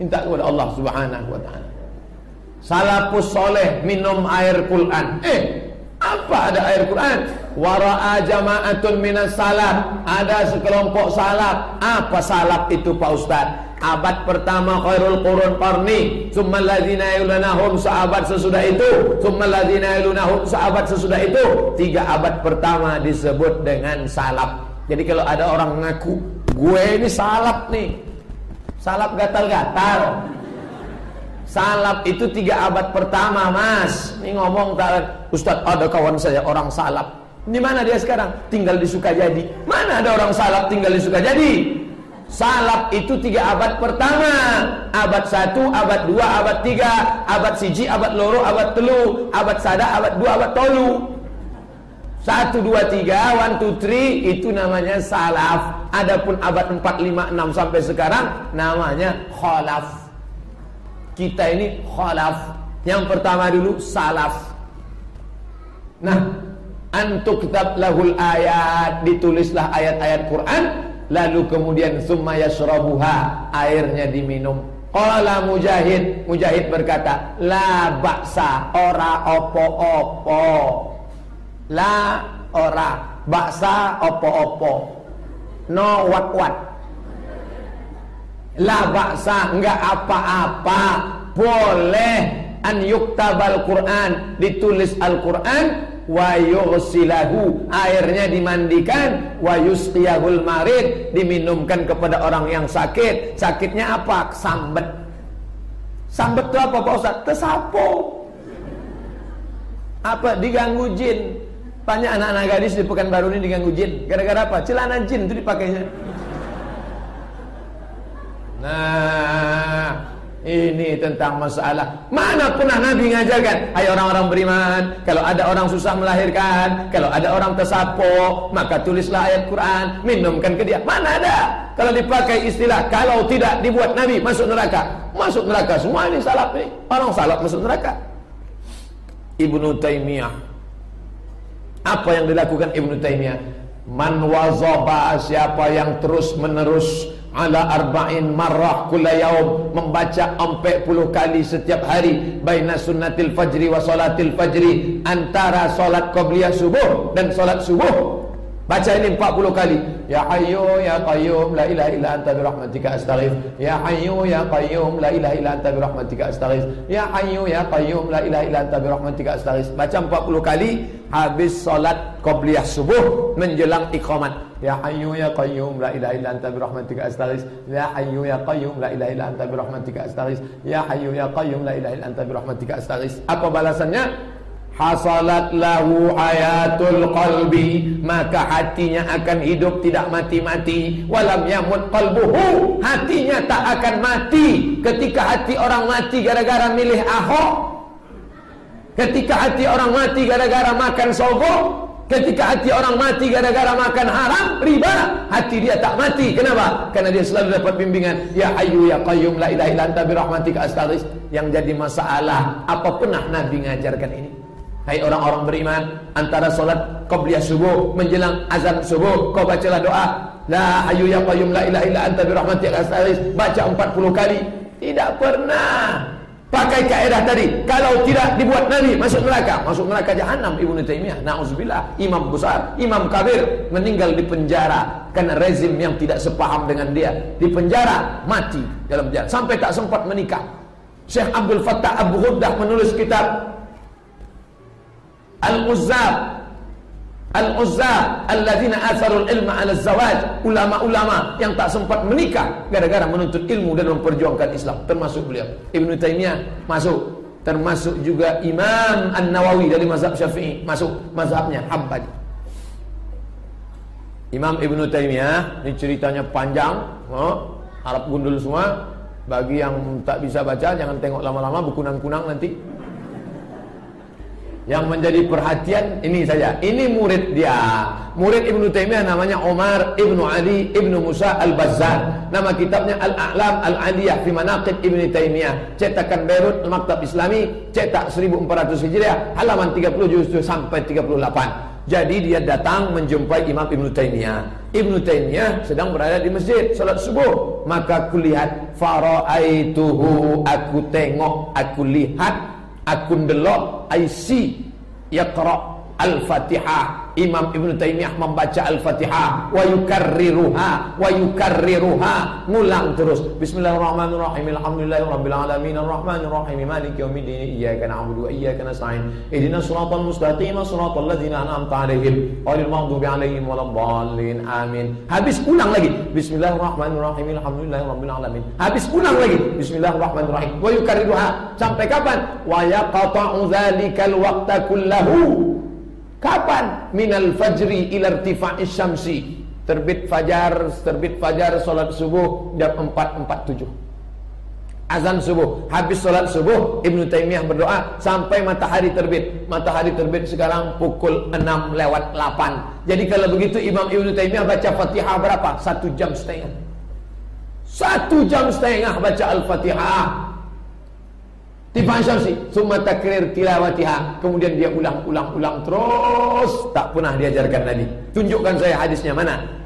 Minta kepada Allah subhanahu wa ta'ala. Salafus soleh minum air Quran. Eh apa ada air Quran wara'a jama'atun minas salaf ada sekelompok salaf apa salaf itu Pak Ustaz? Abad pertama khairul qurun qarni. Summa ladhina yulunahum Sahabat sesudah itu. Summa ladhina yulunahum Sahabat sesudah itu. Tiga abad pertama disebut dengan salap Jadi kalau ada orang ngaku Gue ini salap nih. Salap gatal-gatal. Salap itu tiga abad pertama mas. Ini ngomong tak Ustadz ada kawan saya orang salap Di mana dia sekarang? Tinggal di Sukajadi. Mana ada orang salap tinggal di Sukajadi? Salaf itu tiga abad pertama. Abad satu, abad dua, abad tiga. Abad siji, abad loro, abad telu. Abad sada, abad dua, abad tolu. Satu, dua, tiga, one, two, three. Itu namanya salaf. Adapun abad empat, lima, enam sampai sekarang Namanya khalaf. Kita ini khalaf. Yang pertama dulu salaf. Nah Antuk kitab lahul ayat Ditulislah ayat-ayat Quran Lalu kemudian summa yashrabuha airnya diminum. Qala Mujahid, Mujahid berkata, la baksa ora opo-opo. La Ora. Baksa opo-opo. No what-what. La baksa enggak apa-apa. Boleh an yuktabal Quran, ditulis Al-Quran wa yughsilahu airnya dimandikan. Wa marid. Diminumkan kepada orang yang sakit. Sakitnya apa? Sambet. Sambet itu apa Pak Ustaz? Tesapo apa? Diganggu jin. Tanya anak-anak gadis di Pekanbaru ini diganggu jin. Gara-gara apa? Celana jin itu dipakainya. Nah, ini tentang masalah. Mana pernah Nabi ngajarkan Hai orang-orang beriman Kalau ada orang susah melahirkan Kalau ada orang tersapo Maka tulislah ayat Quran Minumkan ke dia. Mana ada? Kalau dipakai istilah Kalau tidak dibuat Nabi masuk neraka. Masuk neraka semua ini salap ini Orang salap masuk neraka. Ibnu Taimiyah. Apa yang dilakukan Ibnu Taimiyah? Man wazaba siapa yang terus menerus ala arba'in marrah kulla yaum. Membaca 40 kali setiap hari. Baina sunnatil fajri wa salatil fajri. Antara salat qabliyah subuh dan salat subuh baca ini 40 kali ya hayyu ya qayyum la ilaha illa anta bi rahmatika astaghith ya hayyu ya qayyum la ilaha illa anta bi rahmatika astaghith ya hayyu ya qayyum la ilaha illa anta bi rahmatika astaghith baca 40 kali habis salat qabliyah subuh menjelang iqamat Ya Hayyu ya Qayyum la ilaha illa anta bi rahmatika astaghis. Ya Hayyu ya Qayyum la ilaha illa anta bi rahmatika astaghis. Ya Hayyu ya Qayyum la ilaha illa anta bi rahmatika astaghis. Apa balasannya? Hasalat lahu hayatul qalbi Maka hatinya akan hidup tidak mati-mati Walam yamut qalbuhu Hatinya tak akan mati Ketika hati orang mati gara-gara milih Ahok Ketika hati orang mati gara-gara makan sogok Ketika hati orang mati gara-gara makan haram, riba, hati dia tak mati. Kenapa? Karena dia selalu dapat bimbingan. Ya Hayyu ya Qayyum la ilaha illa anta bi rahmatika astaghis. Yang jadi masalah, apa pernah Nabi ngajarkan ini? Hai orang-orang beriman, antara solat qabliyah subuh menjelang azan subuh, kau bacalah doa La Hayyu ya Qayyum la ilaha illa anta bi rahmatika astaghis. Baca 40 kali. Tidak pernah. Pakai kaedah tadi, kalau tidak dibuat Nabi masuk neraka, masuk neraka jahanam Ibnu Taimiyah. Nauzubillah, imam besar, imam kabir meninggal di penjara karena rezim yang tidak sepaham dengan dia. Di penjara, mati dalam penjara sampai tak sempat menikah. Syekh Abdul Fattah Abu Ghuddah menulis kitab Al-Uzzab Al-Uzza alladzina atharul ilma 'ala zawaj, ulama-ulama yang tak sempat menikah gara-gara menuntut ilmu dan memperjuangkan Islam, termasuk beliau. Ibnu Taimiyah masuk, termasuk juga Imam An-Nawawi dari mazhab Syafi'i, masuk mazhabnya Hambali. Imam Ibnu Taimiyah, ini ceritanya panjang, Arab gundul semua. Bagi yang tak bisa baca jangan tengok lama-lama buku kunang-kunang nanti. Yang menjadi perhatian ini saja. Ini murid dia. Murid Ibnu Taimiyah namanya Omar Ibnu Ali Ibnu Musa Al-Bazzar. Nama kitabnya Al-A'lam Al-Aliyah fi Manaqib Ibnu Taimiyah. Cetakan Beirut Maktab Islami, cetak 1400 Hijriah, halaman 30 juz sampai 38. Jadi dia datang menjumpai Imam Ibnu Taimiyah. Ibnu Taimiyah sedang berada di masjid salat subuh. Maka kulihat faraaituhu aku tengok, aku lihat aku ndelok I see. Yaqra al-Fatihah Imam Ibn Taymiyah membaca Al-Fatihah. Wa yukarriruha wa yukarriruha. Ngulang terus. Bismillahirrahmanirrahim. Alhamdulillahirabbil alamin. Arrahmanir rahim maliki yaumiddin. Iyyaka na'budu wa iyyaka nasta'in. Ihdinas siratal mustaqim. Siratal ladzina an'amta 'alaihim. Ghairil maghdubi 'alaihim waladdallin. Amin. Habis ulang lagi. Bismillahirrahmanirrahim. Alhamdulillahirabbil alamin. Habis ulang lagi. Bismillahirrahmanirrahim. Wa yukarriruha. Sampai kapan? Wa yaqta'u dzalikal waqta kullahu Kapan? Minal fajri ila irtifa'is syamsi. Terbit fajar, terbit fajar salat subuh jam 4.47. Azan subuh, habis salat subuh Ibnu Taimiyah berdoa sampai matahari terbit. Matahari terbit sekarang pukul 6 lewat 8. Jadi kalau begitu Imam Ibnu Taimiyah baca Fatihah berapa? Satu jam setengah. Satu jam setengah baca Al-Fatihah Tifan Syamsi Summa takrir tilawatiha Kemudian dia ulang-ulang-ulang terus Tak pernah diajarkan Nabi Tunjukkan saya hadisnya mana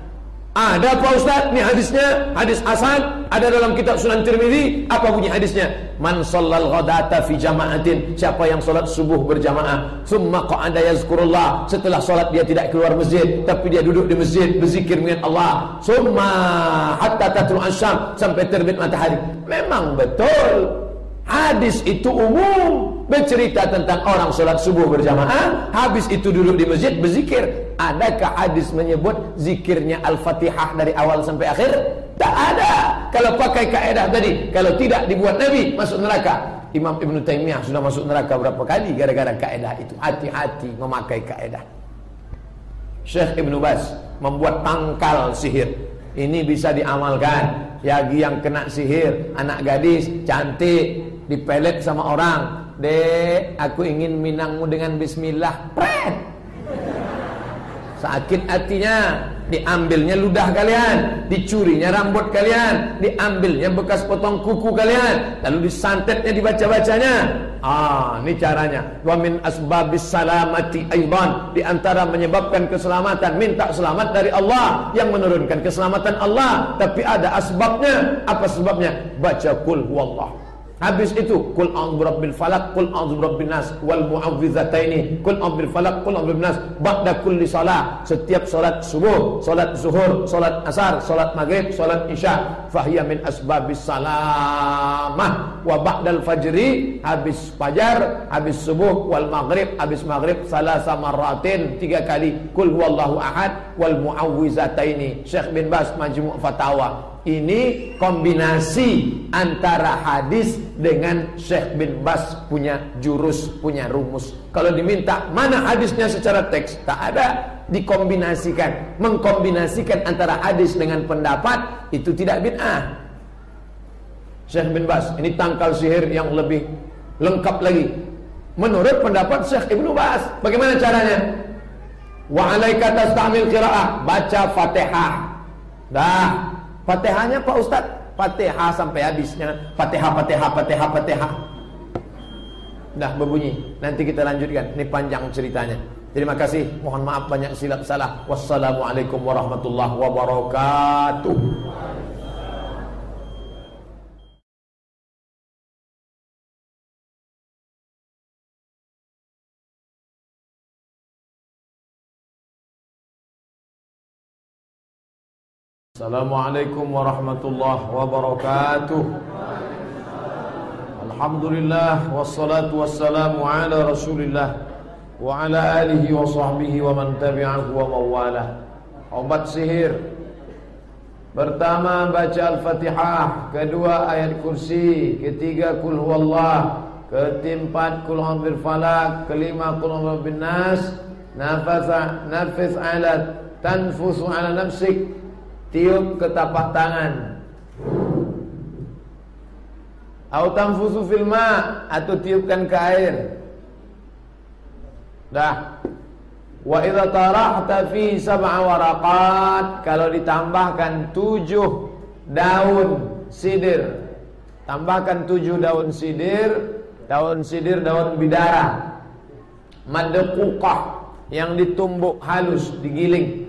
Ada Pak Ustaz, ini hadisnya, hadis Hasan, ada dalam kitab Sunan Tirmizi. Apa bunyi hadisnya? Man shallal ghadata fi jama'atin. Siapa yang salat subuh berjamaah, thumma qa'ada yazkurullah. Setelah salat dia tidak keluar masjid, tapi dia duduk di masjid berzikir mengingat Allah. Thumma hatta tatlu asyam sampai terbit matahari. Memang betul. Hadis itu umum. Bercerita tentang orang sholat subuh berjamaah habis itu duduk di masjid berzikir. Adakah hadis menyebut zikirnya al-fatihah dari awal sampai akhir? Tak ada. Kalau pakai kaedah tadi kalau tidak dibuat Nabi masuk neraka. Imam Ibn Taymiyah sudah masuk neraka berapa kali gara-gara kaedah itu. Hati-hati memakai kaedah. Syekh Ibn Bas membuat tangkal sihir. Ini bisa diamalkan. Yagi yang kena sihir Anak gadis cantik Dipelet sama orang Dek, aku ingin minangmu dengan bismillah. Pret. Sakit hatinya, diambilnya ludah kalian, dicurinya rambut kalian, diambilnya bekas potong kuku kalian, lalu disantetnya dibaca-bacanya. Ah, ini caranya. Wa min asbabis salamati aidan, di antara menyebabkan keselamatan, minta selamat dari Allah yang menurunkan keselamatan Allah, tapi ada asbabnya. Apa sebabnya? Baca kul huwallah. Habis itu kul a'udzu birabbil falaq, kul a'udzu birabbin nas wal mu'awwidzataini, kul a'udzu bil falaq, kul a'udzu nas ba'da kulli salat. Setiap salat subuh, salat zuhur, salat asar, salat maghrib, salat isya, fahiya min asbabis salamah. Wa ba'dal fajri, habis fajar, habis subuh wal maghrib, habis maghrib salasa marratin, tiga kali kul huwallahu ahad wal mu'awwidzataini. Syekh bin Bas Majmu' Fatawa ini kombinasi antara hadis dengan Syekh bin Bas punya jurus, punya rumus. Kalau diminta mana hadisnya secara teks, tak ada. Dikombinasikan, mengkombinasikan antara hadis dengan pendapat itu tidak bid'ah. Syekh bin Bas, ini tangkal sihir yang lebih lengkap lagi. Menurut pendapat Syekh Ibnu Bas, bagaimana caranya? Wa alaika tastamil qiraah, baca Fatihah. Dah, Fatihahnya Pak Ustaz Fatihah sampai habisnya. Fatihah, Fatihah, Fatihah, Fatihah. Dah berbunyi. Nanti kita lanjutkan. Ini panjang ceritanya. Terima kasih. Mohon maaf banyak silap salah. Wassalamualaikum warahmatullahi wabarakatuh Assalamualaikum warahmatullahi wabarakatuh. Alhamdulillah Wassalatu wassalamu ala rasulillah Wa ala alihi wa sahbihi wa man tabi'ahu wa mawalah. Obat sihir. Pertama baca Al-Fatihah. Kedua ayat kursi. Ketiga kul huwallah. Keempat kul hampir falak. Kelima kul hampir bin nas Nafas, nafis ala Tanfusu ala nafsik tiup ke tapak tangan. Atau tamfusu fil ma atau tiupkan ke air. Dah. Wa idza tarahta fi sab'a waraqat kalau ditambahkan tujuh daun sidir. Tambahkan tujuh daun sidir daun sidir daun bidara. Madquqah yang ditumbuk halus digiling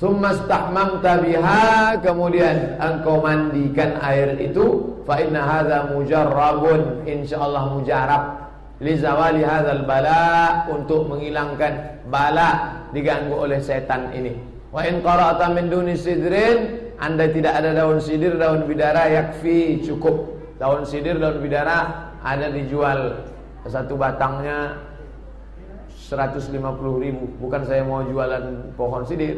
Summa stahmamta biha kemudian engkau mandikan air itu fa inna hadza mujarrabun insyaallah mujarab li zawali hadzal bala untuk menghilangkan bala diganggu oleh setan ini. Wa in qara'ta min duni sidrin anda tidak ada daun sidir daun bidara yakfi cukup. Daun sidir daun bidara ada dijual satu batangnya 150 ribu Bukan saya mau jualan pohon sidir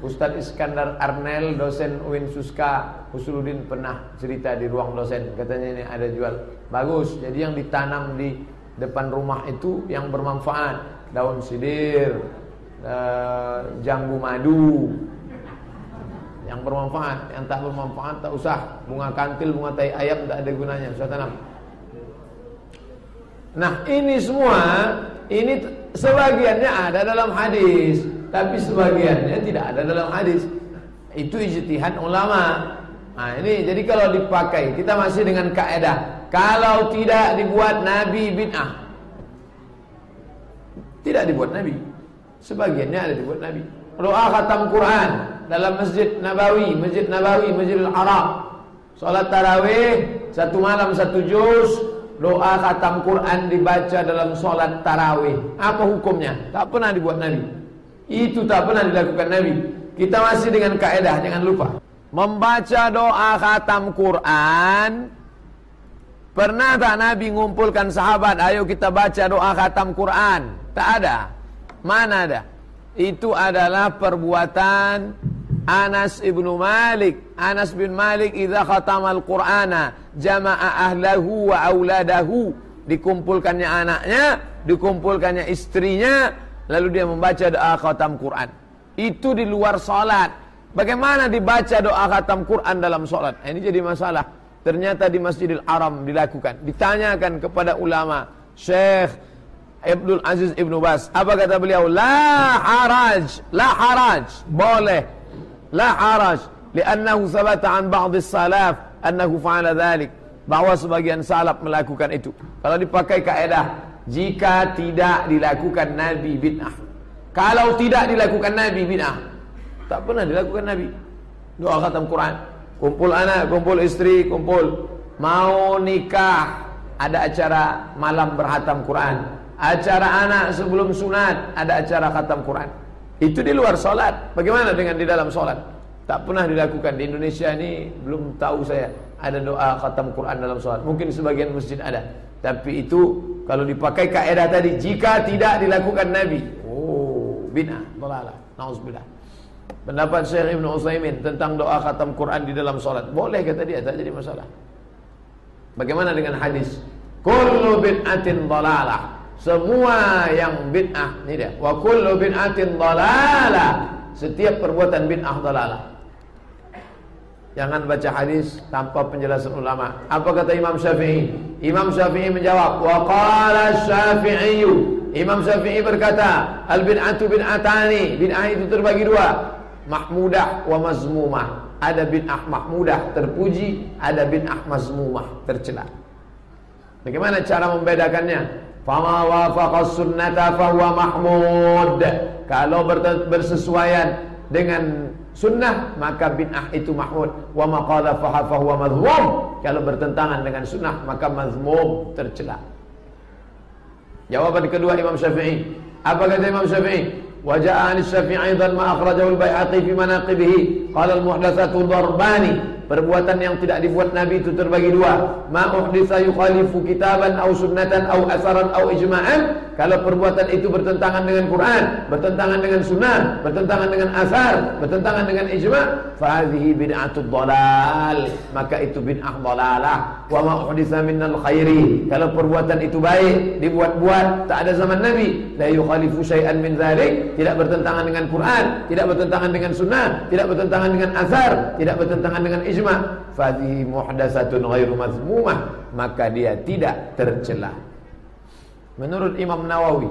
Ustadz Iskandar Arnel, dosen UIN Suska Husuluddin pernah cerita di ruang dosen. Katanya ini ada jual. Bagus. Jadi yang ditanam di depan rumah itu yang bermanfaat. Daun sidir, eh, jambu madu. Yang bermanfaat. Yang tak bermanfaat tak usah. Bunga kantil, bunga tai ayam tak ada gunanya. Saya tanam. Nah ini semua, ini sebagiannya ada dalam hadis. Tapi sebagiannya tidak ada dalam hadis. Itu ijtihad ulama. Nah, ini jadi kalau dipakai kita masih dengan kaidah kalau tidak dibuat nabi bid'ah. Tidak dibuat nabi. Sebagiannya ada dibuat nabi. doa khatam Quran dalam Masjid Nabawi, Masjid Nabawi, Masjidil Haram. Salat tarawih satu malam satu juz, doa khatam Quran dibaca dalam salat tarawih. Apa hukumnya? Tak pernah dibuat Nabi. Itu tak pernah dilakukan Nabi. Kita masih dengan kaedah, jangan lupa. Membaca doa khatam Quran. Pernah tak Nabi ngumpulkan sahabat Ayo kita baca doa khatam Quran? Tak ada. Mana ada? Itu adalah perbuatan Anas ibnu Malik. Anas bin Malik Iza al Qur'ana Jama'a ahlahu wa auladahu. Dikumpulkannya anaknya Dikumpulkannya istrinya Lalu dia membaca doa khatam Quran Itu di luar salat Bagaimana dibaca doa khatam Quran dalam salat Ini jadi masalah Ternyata di Masjidil Haram dilakukan. Ditanyakan kepada ulama, Syekh Abdul Aziz Ibnu Bas, apa kata beliau? La haraj, la haraj, boleh. La haraj, li'annahu sabata an ba'd salaf annahu fa'ala dhalik. Bahwa sebagian salaf melakukan itu. Kalau dipakai kaedah, jika tidak dilakukan Nabi bid'ah. Kalau tidak dilakukan Nabi bid'ah. Tak pernah dilakukan Nabi. Doa khatam Quran. Kumpul anak, kumpul istri, kumpul Mau nikah Ada acara malam berhatam Quran Acara anak sebelum sunat Ada acara khatam Quran Itu di luar solat Bagaimana dengan di dalam solat Tak pernah dilakukan di Indonesia ini Belum tahu saya Ada doa khatam Quran dalam solat Mungkin sebagian masjid ada Tapi itu kalau dipakai kaedah tadi Jika tidak dilakukan Nabi. Oh. Bina, dolalah Nauzubillah. Pendapat Syekh Ibn Utsaimin tentang doa khatam Quran di dalam solat. Boleh kata dia, tak jadi masalah. Bagaimana dengan hadis? Kullu bid'atin dalalah. Semua yang bid'ah Ini dia. Wa kullu bid'atin dalalah. Setiap perbuatan bid'ah dalalah Jangan baca hadis tanpa penjelasan ulama. Apa kata Imam Syafi'i? Imam Syafi'i menjawab, "Wa qala Syafi'i." Imam Syafi'i berkata, "Al-bid'atu bid'atani." Bid'ah itu terbagi dua mahmudah wa mazmumah. Ada bid'ah mahmudah terpuji, ada bid'ah mazmumah tercela. Bagaimana cara membedakannya? Fama wafaqa sunnata fahuwa mahmud. Kalau bersesuaian dengan sunnah maka bid'ah itu mahmud. Wa ma qala fahuwa mazmum. Kalau bertentangan dengan sunnah maka mazmum tercela. Jawaban kedua Imam Syafi'i. Apa kata Imam Syafi'i? وجاء عن الشافعي أيضا ما أخرجه البيهقي في مناقبه قال المحدثات ضربان Perbuatan yang tidak dibuat Nabi itu terbagi dua. Ma uhditha yukhalifu kitaban au sunnatan au asaran au ijma'an. Kalau perbuatan itu bertentangan dengan Quran, bertentangan dengan sunnah, bertentangan dengan asar, bertentangan dengan ijma', fa hadhihi bid'atud. Maka itu bid'ah dhalalah. Wa ma uhditha minnal khairi. Kalau perbuatan itu baik, dibuat-buat, tak ada zaman Nabi, la yukhalifu syai'an min dzalik, tidak bertentangan dengan Quran, tidak bertentangan dengan sunnah, tidak bertentangan dengan asar, tidak bertentangan dengan ijma' ijma fadhi muhdatsatun ghairu mazmumah. Maka dia tidak tercela. Menurut Imam Nawawi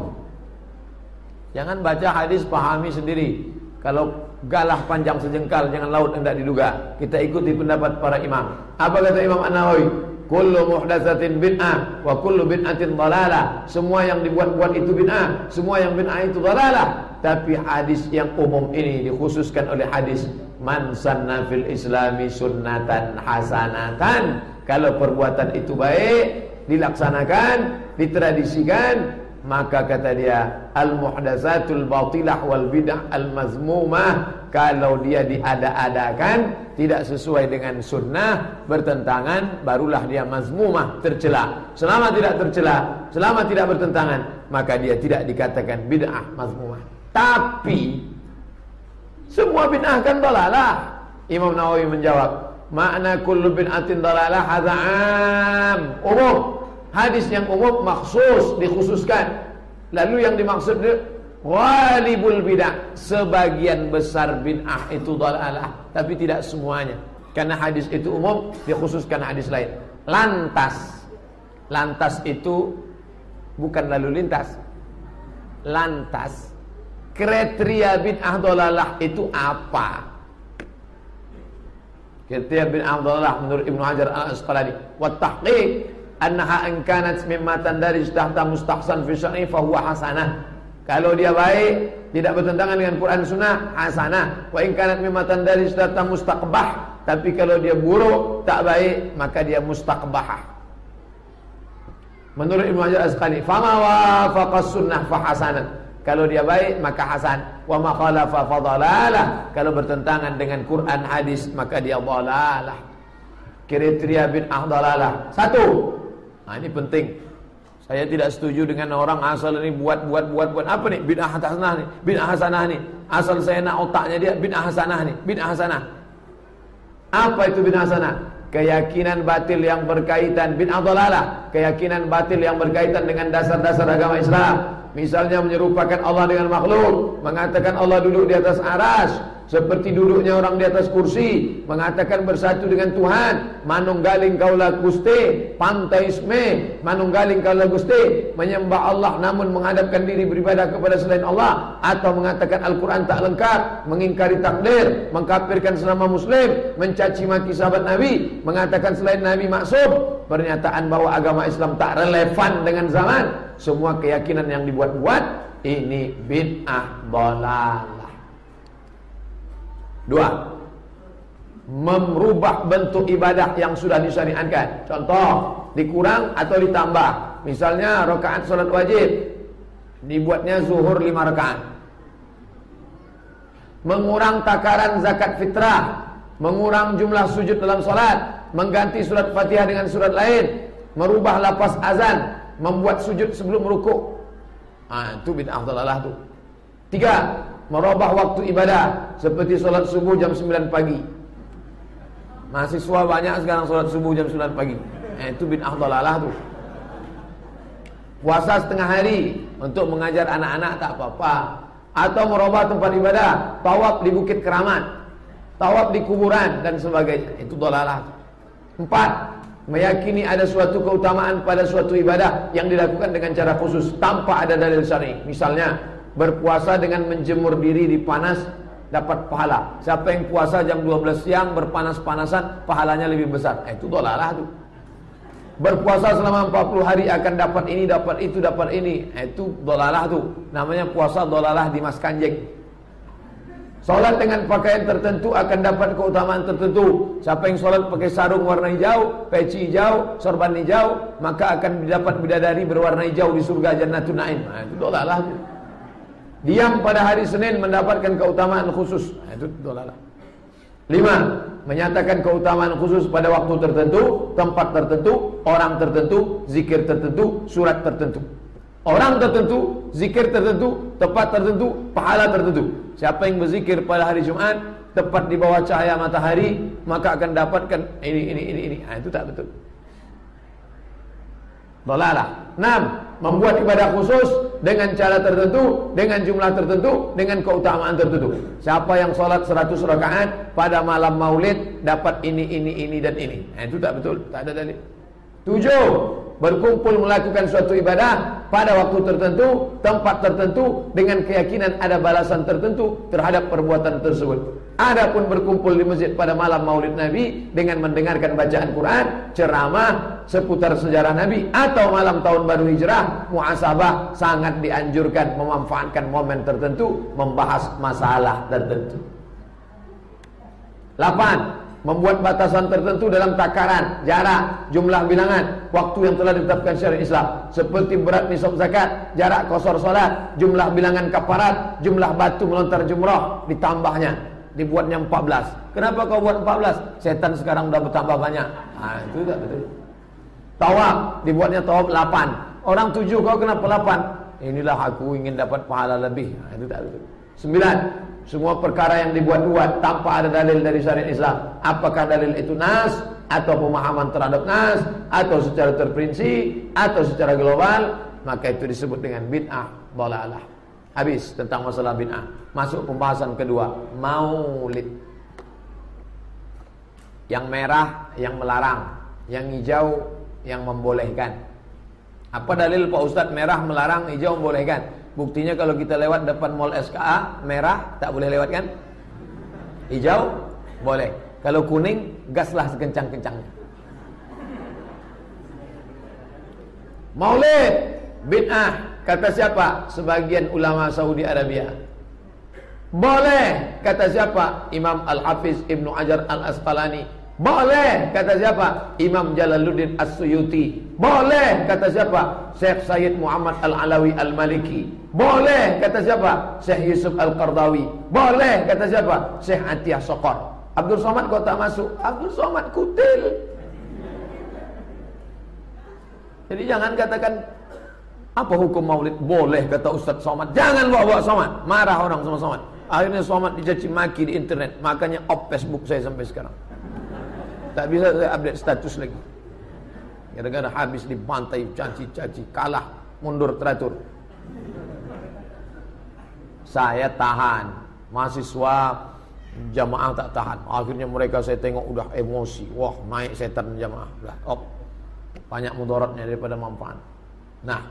jangan baca hadis pahami sendiri. Kalau galah panjang sejengkal jangan laut hendak diduga. Kita ikuti pendapat para imam. Apa kata Imam An-Nawawi kullu muhdatsatin bid'ah wa kullu bid'atin dhalalah semua yang dibuat-buat itu bid'ah semua yang bid'ah itu dhalalah tapi hadis yang umum ini dikhususkan oleh hadis Man sanna fil islami sunnatan hasanatan. Kalau perbuatan itu baik Dilaksanakan Ditradisikan Maka kata dia Al-muhdasatul batilah wal bidah al-mazmumah Kalau dia diada-adakan Tidak sesuai dengan sunnah Bertentangan Barulah dia mazmumah Tercela Selama tidak tercela Selama tidak bertentangan Maka dia tidak dikatakan bid'ah mazmumah Tapi semua bid'ah kan dalalah. Imam Nawawi menjawab, makna kullu bid'atin dalalah hadza. Umum. Hadis yang umum maksus dikhususkan. Lalu yang dimaksud walibul bid'ah. Sebagian besar bid'ah itu dalalah, tapi tidak semuanya. Karena hadis itu umum dikhususkan hadis lain. Lantas. Lantas itu bukan lalu lintas. Lantas kriteria bid'ah dolalah itu apa? Kriteria bid'ah dolalah menurut Ibnu Hajar Al-Asqalani. Wa tahqiq annaha in kanat mimma tandarij tahta mustahsan fi syar'i fa huwa hasanah. Kalau dia baik, tidak bertentangan dengan Quran Sunnah, hasanah. Wa in kanat mimatan dari sudah mustaqbah. Tapi kalau dia buruk, tak baik, maka dia mustaqbah. Menurut Ibnu Hajar Asqalani, fama wafaqas sunnah fa hasanah. Kalau dia baik maka hasan, wa ma khalafa fadalalah. Kalau bertentangan dengan Quran hadis maka dia dalalah. Kriteria bid'ah dalalah. Satu. Nah, ini penting. Saya tidak setuju dengan orang asal ini buat buat buat buat apa nih bid'ah hasanah nih, bid'ah hasanah nih. Asal saya nak otaknya dia bid'ah hasanah nih, bid'ah hasanah. Apa itu bid'ah hasanah? Keyakinan batil yang berkaitan bid'ah dhalalah, keyakinan batil yang berkaitan dengan dasar-dasar agama Islam. Misalnya menyerupakan Allah dengan makhluk, mengatakan Allah duduk di atas aras, seperti duduknya orang di atas kursi Mengatakan bersatu dengan Tuhan Manunggaling kaulah gusti Pantaisme Manunggaling kaulah gusti Menyembah Allah namun menghadapkan diri beribadah kepada selain Allah Atau mengatakan Al-Quran tak lengkap Mengingkari takdir Mengkapirkan selama muslim Mencaci maki sahabat Nabi Mengatakan selain Nabi maksum. Pernyataan bahwa agama Islam tak relevan dengan zaman Semua keyakinan yang dibuat-buat Ini bid'ah bolal Dua. Merubah bentuk ibadah yang sudah disyariatkan Contoh Dikurang atau ditambah. Misalnya rakaat solat wajib. Dibuatnya zuhur lima rakaat. Mengurang takaran zakat fitrah. Mengurang jumlah sujud dalam solat. Mengganti surat fatihah dengan surat lain. Merubah lapas azan. Membuat sujud sebelum merukuk Ah, itu bid'ah dalalah tu. Tiga, merubah waktu ibadah seperti solat subuh jam 9 pagi. Mahasiswa banyak sekarang solat subuh jam 9 pagi. Eh, itu bid'ah dalalah tu. Puasa setengah hari untuk mengajar anak-anak tak apa-apa. Atau merubah tempat ibadah, tawaf di Bukit Keramat, tawaf di kuburan dan sebagainya. Itu dalalah. Empat, meyakini ada suatu keutamaan pada suatu ibadah yang dilakukan dengan cara khusus tanpa ada dalil syar'i. Misalnya, berpuasa dengan menjemur diri di panas dapat pahala. Siapa yang puasa jam 12 siang berpanas-panasan pahalanya lebih besar. Eh, itu dolalah tuh. Berpuasa selama 40 hari akan dapat ini, dapat itu, dapat ini. Eh, itu dolalah tuh. Namanya puasa dolalah di Mas Kanjeng. Solat dengan pakaian tertentu akan dapat keutamaan tertentu. Siapa yang solat pakai sarung warna hijau, peci hijau, sorban hijau, maka akan dapat bidadari berwarna hijau di surga Jannatul Naim. Nah, itu dolalah tuh. Diam pada hari Senin mendapatkan keutamaan khusus. Itu dolalah. Lima, menyatakan keutamaan khusus pada waktu tertentu, tempat tertentu, orang tertentu, zikir tertentu, surat tertentu. Orang tertentu, zikir tertentu, tempat tertentu, pahala tertentu. Siapa yang berzikir pada hari Jumat, tepat di bawah cahaya matahari, maka akan dapatkan ini, ini, ini, ini. Nah, itu tak betul. Dolalah. Enam, membuat ibadah khusus dengan cara tertentu, dengan jumlah tertentu, dengan keutamaan tertentu. Siapa yang sholat 100 rakaat pada malam maulid dapat ini, ini, ini dan ini. Nah, itu tak betul, tak ada dalil. Tujuh, berkumpul melakukan suatu ibadah pada waktu tertentu, tempat tertentu, dengan keyakinan ada balasan tertentu terhadap perbuatan tersebut. Adapun berkumpul di masjid pada malam Maulid Nabi dengan mendengarkan bacaan Quran, ceramah seputar sejarah Nabi atau malam tahun baru hijrah, muasabah sangat dianjurkan memanfaatkan momen tertentu membahas masalah tertentu. 8. Membuat batasan tertentu dalam takaran, jarak, jumlah bilangan, waktu yang telah ditetapkan syariat Islam seperti berat nisab zakat, jarak kosor salat, jumlah bilangan kaparat, jumlah batu melontar jumrah ditambahnya dibuatnya 14. Kenapa kau buat 14? Setan sekarang udah bertambah banyak. Ah, itu tak betul. Tawaf dibuatnya tawaf 8. Orang 7 kau kenapa 8? Inilah aku ingin dapat pahala lebih. Ah, itu tak betul. 9. Semua perkara yang dibuat-buat tanpa ada dalil dari syariat Islam. Apakah dalil itu nas atau pemahaman terhadap nas atau secara terperinci atau secara global, maka itu disebut dengan bid'ah dhalalah. Habis tentang masalah bid'ah. Masuk pembahasan kedua, maulid. Yang merah yang melarang, yang hijau yang membolehkan. Apa dalil Pak Ustadz merah melarang, hijau membolehkan? Buktinya kalau kita lewat depan mall SKA, merah tak boleh lewat kan? Hijau boleh. Kalau kuning, gaslah sekencang-kencangnya. Maulid Bid'ah kata siapa? Sebagian ulama Saudi Arabia. Boleh kata siapa? Imam Al-Hafiz Ibnu Ajar Al-Asqalani. Boleh kata siapa? Imam Jalaluddin As-Suyuti. Boleh kata siapa? Syekh Sayyid Muhammad Al-Alawi Al-Maliki. Boleh kata siapa? Syekh Yusuf Al-Qardawi. Boleh kata siapa? Syekh Atiyah Sokor. Abdul Somad kau tak masuk. Abdul Somad kutil. Jadi jangan katakan apa hukum maulid? Boleh kata Ustaz Somad. Jangan bawa-bawa Somad. Marah orang sama Somad. Akhirnya Somad dicaci maki di internet. Makanya off Facebook saya sampai sekarang. Tak bisa saya update status lagi. Gara-gara habis dibantai, caci-caci, kalah, mundur teratur. Saya tahan. Mahasiswa jamaah tak tahan. Akhirnya mereka saya tengok udah emosi. Wah, naik setan jamaah. Udah, op. Banyak mudaratnya daripada manfaat. Nah,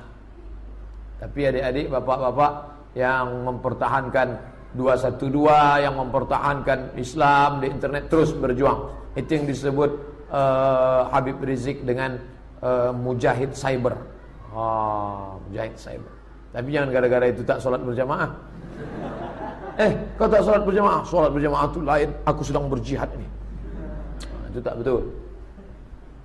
tapi adik-adik, bapak-bapak yang mempertahankan 212 yang mempertahankan Islam di internet terus berjuang. Itu yang disebut uh, Habib Rizik dengan uh, mujahid cyber. Oh, mujahid cyber. Tapi jangan gara-gara itu tak sholat berjamaah. Eh, kau tak sholat berjamaah? Sholat berjamaah itu lain. Aku sedang berjihad ini. Nah, itu tak betul.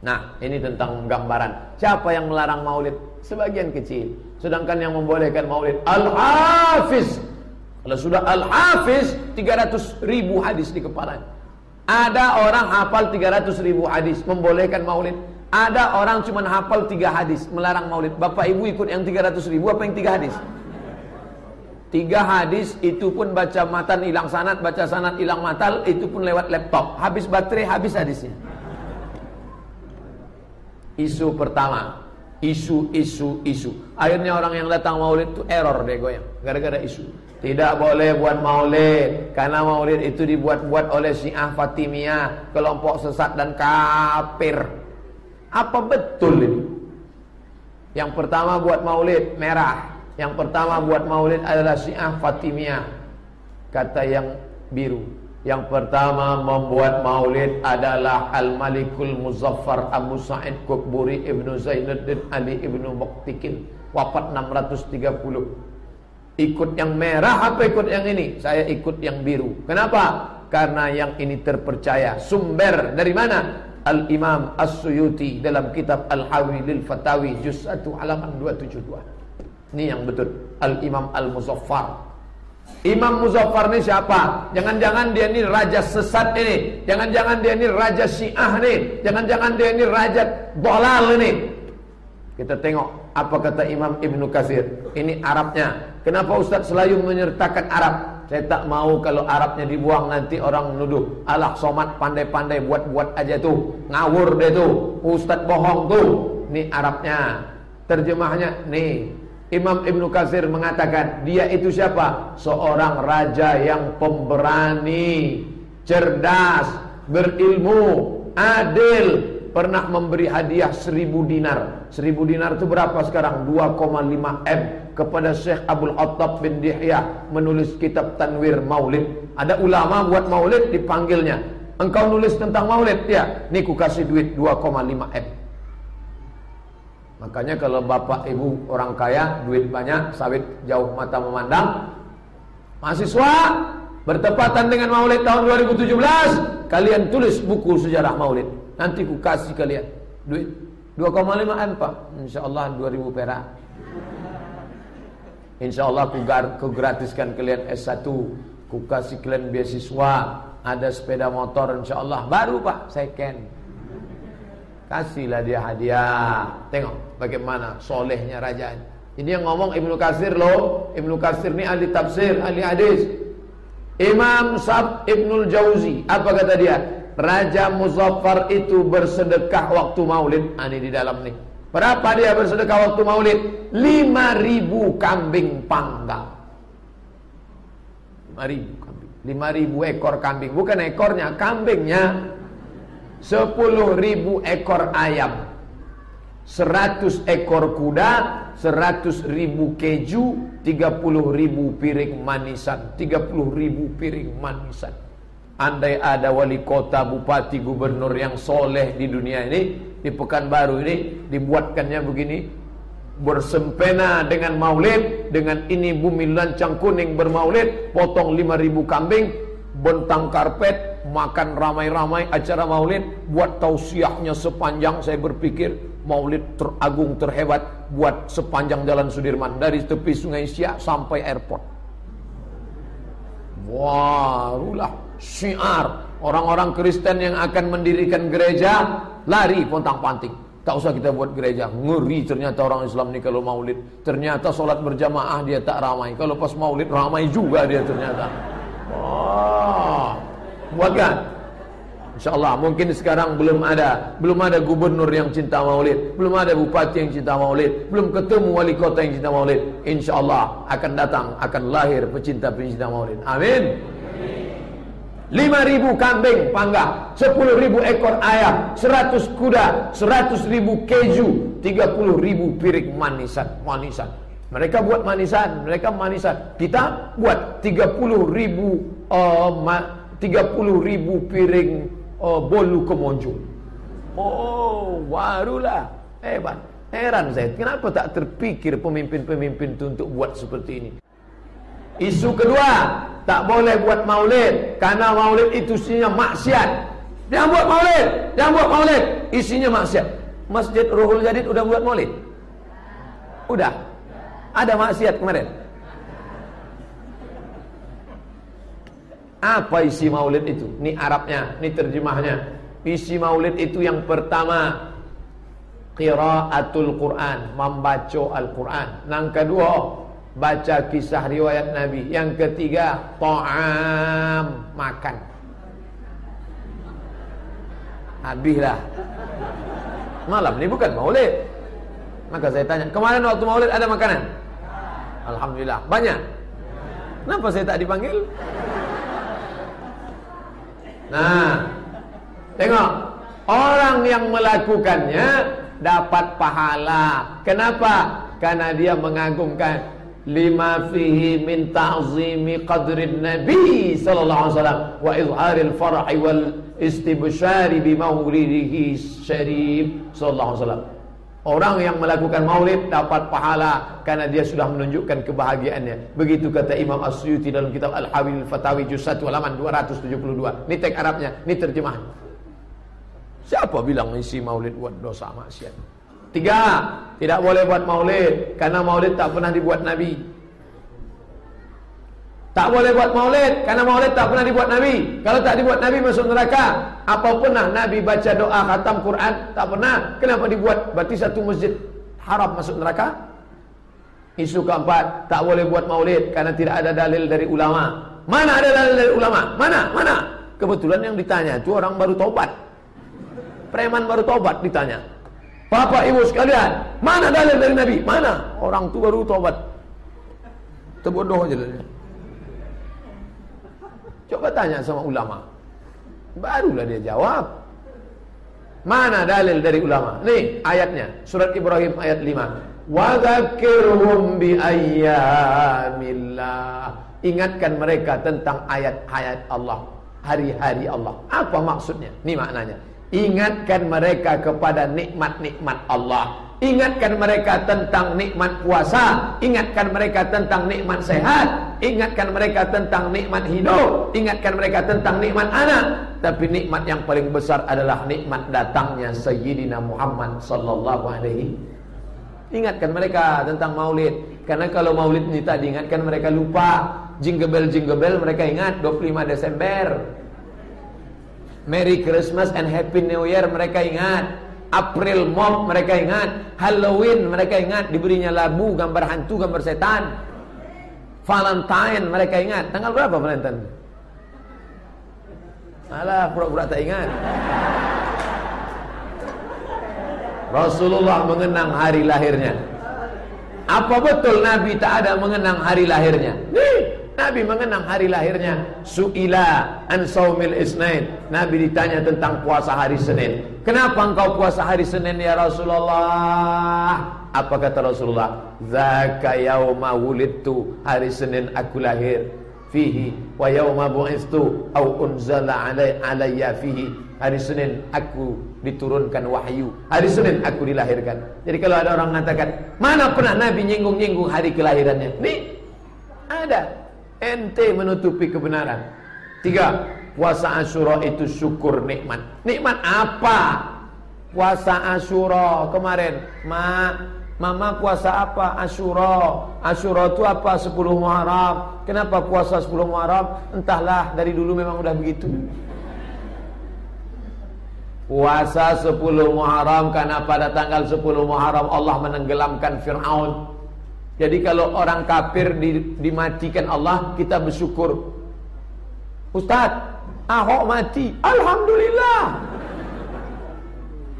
Nah, ini tentang gambaran. Siapa yang melarang maulid? Sebagian kecil. Sedangkan yang membolehkan maulid Al-Hafiz. Kalau sudah Al-Hafiz 300 ribu hadis di kepala. Ada orang hafal 300 ribu hadis membolehkan maulid. Ada orang cuma hafal 3 hadis melarang maulid. Bapak ibu ikut yang 300 ribu apa yang 3 hadis? 3 hadis itu pun baca matan hilang sanat, baca sanat hilang matal, itu pun lewat laptop. Habis baterai, habis hadisnya. Isu pertama, isu, isu, isu. Akhirnya orang yang datang maulid itu error deh goyang, gara-gara isu. Tidak boleh buat maulid Karena maulid itu dibuat-buat oleh Syiah Fatimiyah Kelompok sesat dan kafir Apa betul ini? Yang pertama buat maulid merah Yang pertama buat maulid adalah Syiah Fatimiyah Kata yang biru yang pertama membuat maulid adalah Al-Malikul Muzaffar Abu Sa'id Kuburi Ibnu Zainuddin Ali Ibnu Muktikin Wafat 630 Ikut yang merah apa ikut yang ini? Saya ikut yang biru. Kenapa? Karena yang ini terpercaya. Sumber dari mana? Al-Imam As-Suyuti dalam kitab Al-Hawi Lil Fatawi Juz 1 halaman 272 Ini yang betul. Al-Imam Al-Muzaffar Imam Muzaffar ini siapa? Jangan-jangan dia ini raja sesat ini. Jangan-jangan dia ini raja syiah ini. Jangan-jangan dia ini raja bolal ini. Kita tengok apa kata Imam Ibnu Katsir. Ini Arabnya. Kenapa Ustaz selalu menyertakan Arab? Saya tak mau kalau Arabnya dibuang nanti orang menuduh. Alah somat pandai-pandai buat-buat aja tuh. Ngawur deh tuh. Ustaz bohong tuh. Ini Arabnya. Terjemahnya nih Imam Ibn Qasir mengatakan dia itu siapa? Seorang raja yang pemberani, cerdas, berilmu, adil, pernah memberi hadiah seribu dinar. Seribu dinar itu berapa sekarang? 2,5 M kepada Syekh Abdul Attab bin Dihya menulis kitab Tanwir Maulid. Ada ulama buat maulid dipanggilnya. Engkau nulis tentang maulid ya? Nih ku kasih duit 2,5 M. Makanya kalau bapak ibu orang kaya, duit banyak, sawit jauh mata memandang, mahasiswa bertepatan dengan Maulid tahun 2017, kalian tulis buku sejarah Maulid. Nanti ku kasih kalian duit 2,5 M Pak. Insyaallah 2000 perak. Insyaallah ku, ku gratiskan kalian S1, ku kasih kalian beasiswa, ada sepeda motor insyaallah baru Pak, second. Kasihlah dia hadiah. Tengok bagaimana solehnya raja ini. Ini yang ngomong Ibnu Katsir loh. Ibnu Katsir ini ahli tafsir, ahli hadis. Imam Sab Ibnul Jauzi, apa kata dia? Raja Muzaffar itu bersedekah waktu maulid. Ah, ini di dalam nih. Berapa dia bersedekah waktu maulid? 5000 kambing panggang. 5000 kambing. 5000 ekor kambing, bukan ekornya, kambingnya. Sepuluh ribu ekor ayam. Seratus ekor kuda Seratus ribu keju Tiga puluh ribu piring manisan Tiga puluh ribu piring manisan. Andai ada wali kota, bupati, gubernur yang soleh di dunia ini Di Pekanbaru ini Dibuatkannya begini. Bersempena dengan maulid dengan ini bumi lancang kuning bermaulid potong 5000 kambing bentang karpet makan ramai-ramai acara maulid buat tausiahnya sepanjang saya berpikir maulid teragung terhebat buat sepanjang jalan Sudirman dari tepi sungai Siak sampai airport warulah syiar orang-orang Kristen yang akan mendirikan gereja lari pontang-panting Tak usah kita buat gereja. Ngeri ternyata orang Islam ni kalau maulid. Ternyata solat berjamaah dia tak ramai. Kalau pas maulid ramai juga dia ternyata. Wah buatkan InsyaAllah mungkin sekarang belum ada Belum ada gubernur yang cinta maulid Belum ada bupati yang cinta maulid Belum ketemu wali kota yang cinta maulid. InsyaAllah akan datang Akan lahir pecinta-pecinta maulid. Amin. 5.000 kambing panggah 10.000 ekor ayam 100 kuda 100.000 keju 30.000 piring manisan Manisan. Mereka buat manisan, mereka manisan. Kita buat 30 ribu uh, ma 30 ribu piring uh, bolu kemonjo. Oh, warulah. Hebat. Heran saya. Kenapa tak terpikir pemimpin-pemimpin itu untuk buat seperti ini? Isu kedua, tak boleh buat maulid. Karena maulid itu isinya maksiat. Jangan buat maulid. Jangan buat maulid. Isinya maksiat. Masjid Ruhul Jadid udah buat maulid? Udah. Ada maksiat kemarin. Apa isi maulid itu? Ini Arabnya, ini terjemahnya. Isi maulid itu yang pertama qiraatul Quran, membaca Al-Quran. Yang kedua, baca kisah riwayat Nabi. Yang ketiga, ta'am, makan. Habislah. Malam ni bukan maulid. Maka saya tanya, kemarin waktu maulid ada makanan? Alhamdulillah, banyak. Kenapa saya tak dipanggil? Nah, tengok. Orang yang melakukannya dapat pahala. Kenapa? Karena dia mengagungkan lima fihi min ta'zimi qadrin nabi sallallahu alaihi wasallam wa izharil farhi wal istibsyari bi maulidihi syarif sallallahu alaihi wasallam Orang yang melakukan maulid dapat pahala karena dia sudah menunjukkan kebahagiaannya. Begitu kata Imam As-Suyuti dalam kitab Al-Hawil Fatawi juz 1 halaman 272. Ini teks Arabnya, ini terjemahan. Siapa bilang isi maulid buat dosa maksiat? Tiga, tidak boleh buat maulid karena maulid tak pernah dibuat Nabi. Tak boleh buat maulid karena maulid tak pernah dibuat Nabi. Kalau tak dibuat Nabi masuk neraka. Apa pernah Nabi baca doa khatam Quran? Tak pernah. Kenapa dibuat? Berarti satu masjid haram masuk neraka? Isu keempat, tak boleh buat maulid karena tidak ada dalil dari ulama. Mana ada dalil dari ulama? Mana? Mana? Kebetulan yang ditanya itu orang baru tobat. Preman baru tobat ditanya. Bapak ibu sekalian, mana dalil dari Nabi? Mana? Orang tua baru tobat. Terbodoh aja dia. Coba tanya sama ulama. Barulah dia jawab. Mana dalil dari ulama? Nih ayatnya, surat Ibrahim ayat 5. Wa dzakirhum bi. Ingatkan mereka tentang ayat-ayat Allah, hari-hari Allah. Apa maksudnya? Ini maknanya. Ingatkan mereka kepada nikmat-nikmat Allah. Ingatkan mereka tentang nikmat puasa. Ingatkan mereka tentang nikmat sehat. Ingatkan mereka tentang nikmat hidup. Ingatkan mereka tentang nikmat anak. Tapi nikmat yang paling besar adalah nikmat datangnya Sayyidina Muhammad sallallahu alaihi Ingatkan mereka tentang maulid. Karena kalau maulid ini tak diingatkan mereka lupa. Jingle bell jingle bell mereka ingat 25 Desember. Merry Christmas and Happy New Year mereka ingat April Mop mereka ingat Halloween mereka ingat Diberinya labu, gambar hantu, gambar setan Valentine mereka ingat. Tanggal berapa Valentine? Alah, pura-pura tak ingat. Rasulullah mengenang hari lahirnya. Apa betul Nabi tak ada mengenang hari lahirnya? Nih Nabi mengenang hari lahirnya. Su'ila an saumil isnain. Nabi ditanya tentang puasa hari Senin. Kenapa engkau puasa hari Senin ya Rasulullah Apa kata Rasulullah Zaka yauma wulidtu Hari Senin aku lahir Fihi Wa yauma bu'istu Au unzala alay, alayya fihi Hari Senin aku diturunkan wahyu. Hari Senin aku dilahirkan. Jadi kalau ada orang mengatakan, mana pernah Nabi nyinggung-nyinggung hari kelahirannya? Nih, ada. Ente menutupi kebenaran. Tiga, puasa Asyura itu syukur nikmat. Nikmat apa? Puasa Asyura kemarin, Ma, Mama puasa apa? Asyura. Asyura itu apa? 10 Muharram. Kenapa puasa 10 Muharram? Entahlah, dari dulu memang udah begitu. Puasa 10 Muharram karena pada tanggal 10 Muharram Allah menenggelamkan Fir'aun. Jadi kalau orang kafir dimatikan Allah, kita bersyukur. Ustaz, Ahok mati. Alhamdulillah.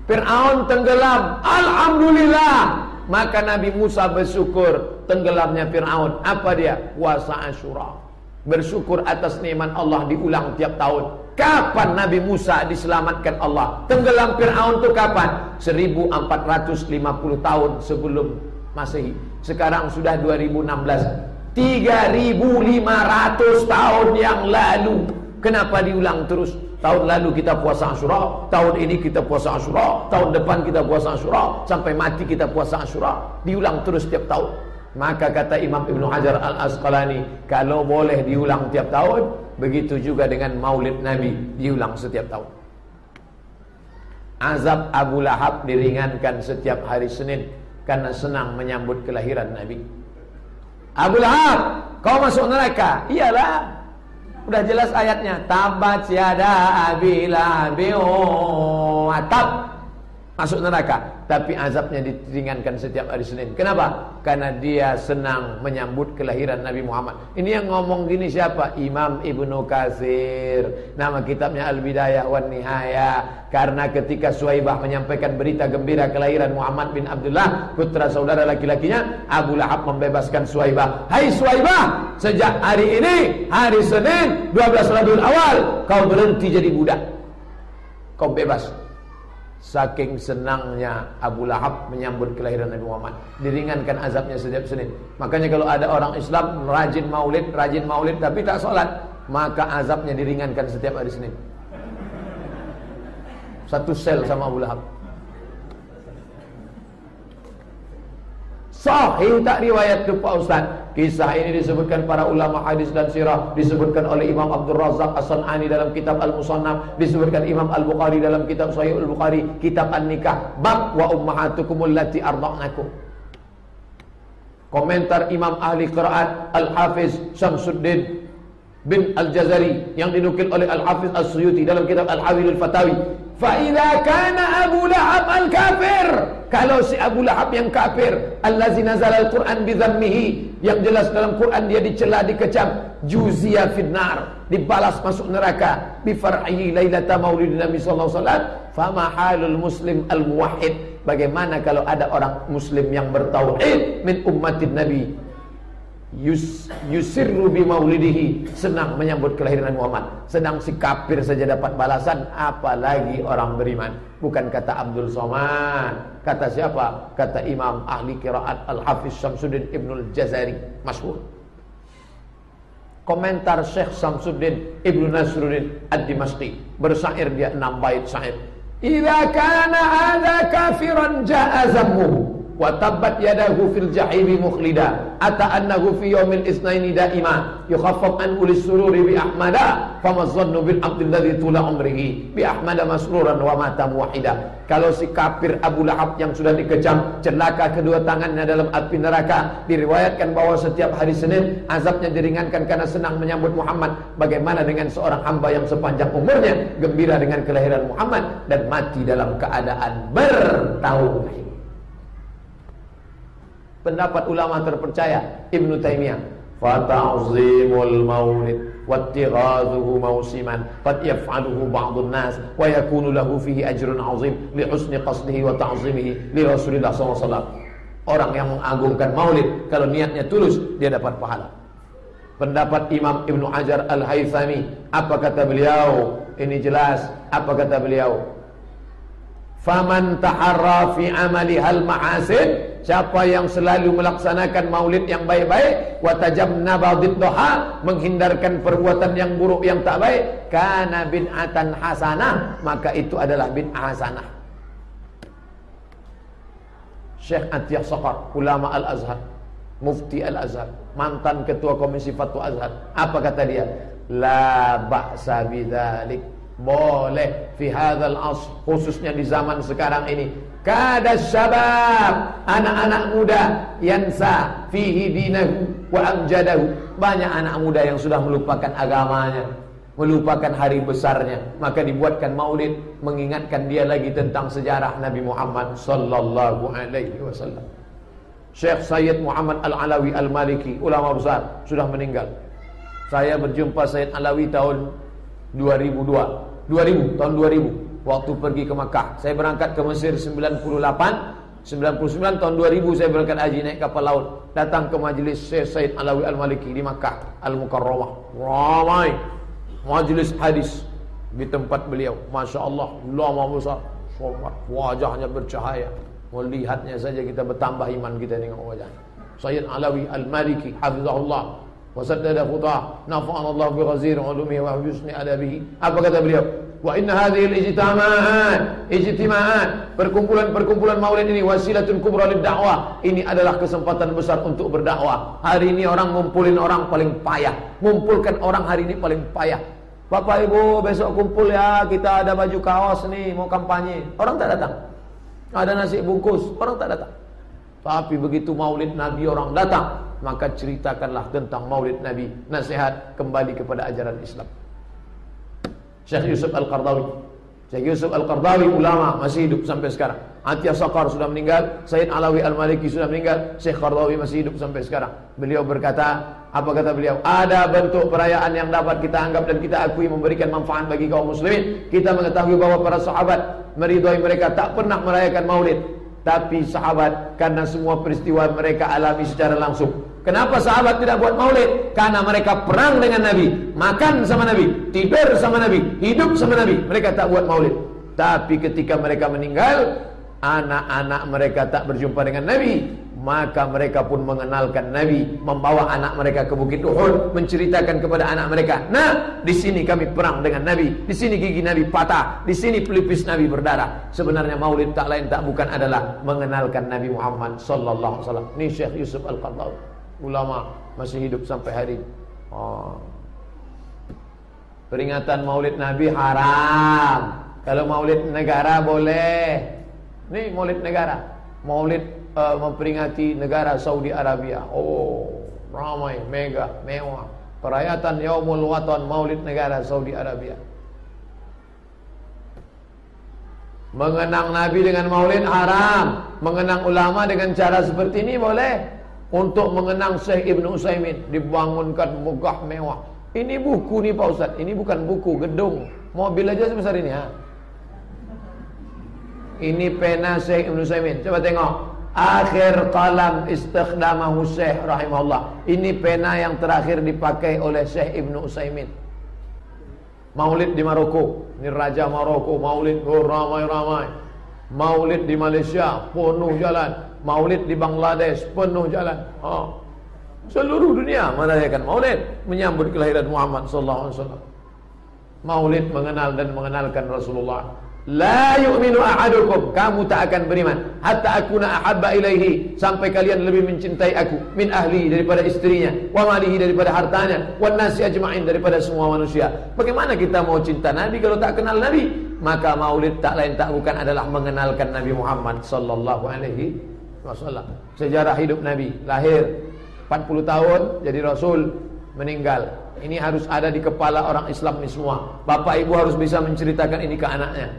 Fir'aun tenggelam. Alhamdulillah. Maka Nabi Musa bersyukur tenggelamnya Fir'aun. Apa dia? Puasa Ashura. Bersyukur atas nikmat Allah diulang tiap tahun. Kapan Nabi Musa diselamatkan Allah? Tenggelam Fir'aun itu kapan? 1450 tahun sebelum Masehi. Sekarang sudah 2016. 3500 tahun yang lalu. Kenapa diulang terus? Tahun lalu kita puasa Asyura, tahun ini kita puasa Asyura, tahun depan kita puasa Asyura, sampai mati kita puasa Asyura. Diulang terus setiap tahun. Maka kata Imam Ibn Hajar Al-Asqalani, kalau boleh diulang tiap tahun, begitu juga dengan Maulid Nabi diulang setiap tahun. Azab Abu Lahab diringankan setiap hari Senin karena senang menyambut kelahiran Nabi. Abu Lahab, kau masuk neraka? Iyalah. Udah jelas ayatnya. Tabat siada abi lahabi atab masuk neraka tapi azabnya diringankan setiap hari Senin. Kenapa? Karena dia senang menyambut kelahiran Nabi Muhammad. Ini yang ngomong gini siapa? Imam Ibnu Katsir. Nama kitabnya Al Bidayah wan Nihaya. Karena ketika Suwaibah menyampaikan berita gembira kelahiran Muhammad bin Abdullah putra saudara laki-lakinya Abu Lahab membebaskan Suwaibah hai Suwaibah sejak hari ini hari Senin 12 Rabiul Awal kau berhenti jadi budak. Kau bebas Saking senangnya Abu Lahab menyambut kelahiran Nabi Muhammad. Diringankan azabnya setiap Senin. Makanya kalau ada orang Islam rajin maulid Rajin maulid tapi tak sholat Maka azabnya diringankan setiap hari Senin. Satu sel sama Abu Lahab Sahih tak riwayat tu Pak Ustaz? Kisah ini disebutkan para ulama hadis dan sirah, disebutkan oleh Imam Abdul Razak As-Sanani dalam kitab Al-Musannaf, disebutkan Imam Al-Bukhari dalam kitab Sahih Al-Bukhari, kitab An-Nikah, bab wa ummahatukumul lati arda'nakum. Komentar Imam Ahli Qiraat Al-Hafiz Syamsuddin bin Al-Jazari yang dinukil oleh Al-Hafiz As-Suyuti dalam kitab Al-Hawil Al-Fatawi. Fa idza kana Abu Lahab al-kafir, kalau si Abu Lahab yang kafir, allazi nazala al-Qur'an bi dhammihi, yang jelas dalam Quran dia dicela, dikecam, juzia finnar, dibalas masuk neraka bi far'i lailata maulidin Nabi wasallam, fama halul muslim al-muwahhid? Bagaimana kalau ada orang muslim yang bertauhid min ummatin Nabi Yus, yusirru bi maulidihi. Senang menyambut kelahiran Muhammad. Sedang si kafir saja dapat balasan apalagi orang beriman. Bukan kata Abdul Somad kata siapa? Kata Imam ahli kiraat Al-Hafiz Syamsuddin Ibnul Jazari masyhur. Komentar Syekh Syamsuddin Ibnu Nasruddin Ad-Dimashqi bersair dia enam bait syair. Idza kana hadza kafiran ja'a zammuhu wa tabbat yadahu fil jahimi mukhlida. Ata annahu fi yaumil isnaini daima. Yukhaffaf an ulis sururi bi ahmada. Fama dhannu bil abdil ladzi tula umrihi. Bi ahmada masruran wa mata muwahhida. Kalau si kafir Abu Lahab yang sudah dikecam celaka kedua tangannya dalam api neraka. Diriwayatkan bahwa setiap hari Senin azabnya diringankan karena senang menyambut Muhammad. Bagaimana dengan seorang hamba yang sepanjang umurnya gembira dengan kelahiran Muhammad dan mati dalam keadaan bertauhid pendapat ulama terpercaya Ibnu Taimiyah. Fata'zimul maulid qad yaf'aluhu ba'dun nas wa yakunu lahu fihi ajrun 'azim li husni qasdihi wa ta'zimihi li Rasulillah SAW orang yang mengagungkan maulid kalau niatnya tulus dia dapat pahala. Pendapat Imam Ibnu Hajar Al-Haythami apa kata beliau? Ini jelas apa kata beliau? Faman taharra fi amali hal ma'asin Siapa yang selalu melaksanakan maulid yang baik-baik, watajamnaba doha, menghindarkan perbuatan yang buruk yang tak baik, kana bid'atan hasanah, maka itu adalah bid'ah hasanah. Syekh Atiyah Saqar, ulama Al-Azhar, mufti Al-Azhar, mantan ketua komisi fatwa Azhar. Apa kata dia? La ba'sa bidzalik. Boleh fi hadzal asr khususnya di zaman sekarang ini Kada syabab, anak-anak muda yansa fihi dinahu wa amjadahu. Banyak anak muda yang sudah melupakan agamanya, melupakan hari besarnya, maka dibuatkan maulid mengingatkan dia lagi tentang sejarah Nabi Muhammad sallallahu alaihi wasallam. Syekh Sayyid Muhammad Al-Alawi Al-Maliki, ulama besar, sudah meninggal. Saya berjumpa Sayyid Alawi tahun 2002. 2000, tahun 2000. Waktu pergi ke Makkah. Saya berangkat ke Mesir 98. 99 tahun 2000 saya berangkat haji naik kapal laut. Datang ke majlis Syekh Sayyid Alawi Al-Maliki di Makkah. Al-Mukarramah. Ramai. Majlis hadis di tempat beliau. Masya Allah. Lama besar. Sobat. Wajahnya bercahaya. Melihatnya saja kita bertambah iman kita dengan wajah. Sayyid Alawi Al-Maliki hafizahullah nafa'ana Allah bi ghazir ulumihi wa husni adabihi. Apa kata beliau? Wa inna hadhihi al-ijtima'at, ijtima'at, perkumpulan-perkumpulan maulid ini wasilatun kubra lid dakwah. Ini adalah kesempatan besar untuk berdakwah. Hari ini orang ngumpulin orang paling payah. Ngumpulkan orang hari ini paling payah. Bapak Ibu besok kumpul ya, kita ada baju kaos nih mau kampanye. Orang tak datang. Ada nasi bungkus, orang tak datang. Tapi begitu maulid Nabi orang datang, maka ceritakanlah tentang maulid Nabi. Nasihat kembali kepada ajaran Islam. Syekh Yusuf Al-Qardawi. Syekh Yusuf Al-Qardawi ulama masih hidup sampai sekarang. Atiyah Saqar sudah meninggal, Sayyid Alawi Al-Maliki sudah meninggal, Syekh Qardawi masih hidup sampai sekarang. Beliau berkata, apa kata beliau? Ada bentuk perayaan yang dapat kita anggap dan kita akui memberikan manfaat bagi kaum muslimin. Kita mengetahui bahwa para sahabat meridhai mereka tak pernah merayakan maulid tapi sahabat karena semua peristiwa mereka alami secara langsung kenapa sahabat tidak buat maulid? Karena mereka perang dengan nabi makan sama nabi tidur sama nabi hidup sama nabi. Mereka tak buat maulid. Tapi ketika mereka meninggal anak-anak mereka tak berjumpa dengan nabi. Maka mereka pun mengenalkan Nabi, membawa anak mereka ke Bukit Uhud, menceritakan kepada anak mereka, "Nah, di sini kami perang dengan Nabi, di sini gigi Nabi patah, di sini pelipis Nabi berdarah." Sebenarnya Maulid tak lain tak bukan adalah mengenalkan Nabi Muhammad sallallahu alaihi wasallam. Ini Syekh Yusuf Al-Qardawi, ulama masih hidup sampai hari ini. Oh. Peringatan Maulid Nabi haram. Kalau Maulid negara boleh. Ini Maulid negara. Maulid uh, memperingati negara Saudi Arabia. Oh, ramai, mega, mewah. Perayaan Yaumul Watan Maulid negara Saudi Arabia. Mengenang Nabi dengan maulid haram. Mengenang ulama dengan cara seperti ini boleh. Untuk mengenang Syekh Ibn Usaimin. Dibangunkan megah mewah. Ini buku nih Pak Ustaz. Ini bukan buku, gedung. Mobil aja sebesar ini ya. Ini pena Syekh Ibn Usaimin. Coba tengok. Akhir kalam istikhdamahu Syekh rahimahullah. Ini pena yang terakhir dipakai oleh Syekh Ibnu Utsaimin. Maulid di Maroko. Ini raja Maroko maulid oh, ramai-ramai. Maulid di Malaysia penuh jalan. Maulid di Bangladesh penuh jalan. Oh. Seluruh dunia merayakan maulid menyambut kelahiran Muhammad sallallahu alaihi wasallam. Maulid mengenal dan mengenalkan Rasulullah La yu'minu ahadukum Kamu tak akan beriman Hatta akuna ahabba ilaihi Sampai kalian lebih mencintai aku Min ahli daripada istrinya Wa malihi daripada hartanya Wa nasi ajma'in daripada semua manusia Bagaimana kita mau cinta Nabi Kalau tak kenal Nabi Maka maulid tak lain tak bukan adalah Mengenalkan Nabi Muhammad Sallallahu alaihi wasallam Sejarah hidup Nabi Lahir 40 tahun Jadi Rasul Meninggal Ini harus ada di kepala orang Islam ini semua Bapak ibu harus bisa menceritakan ini ke anaknya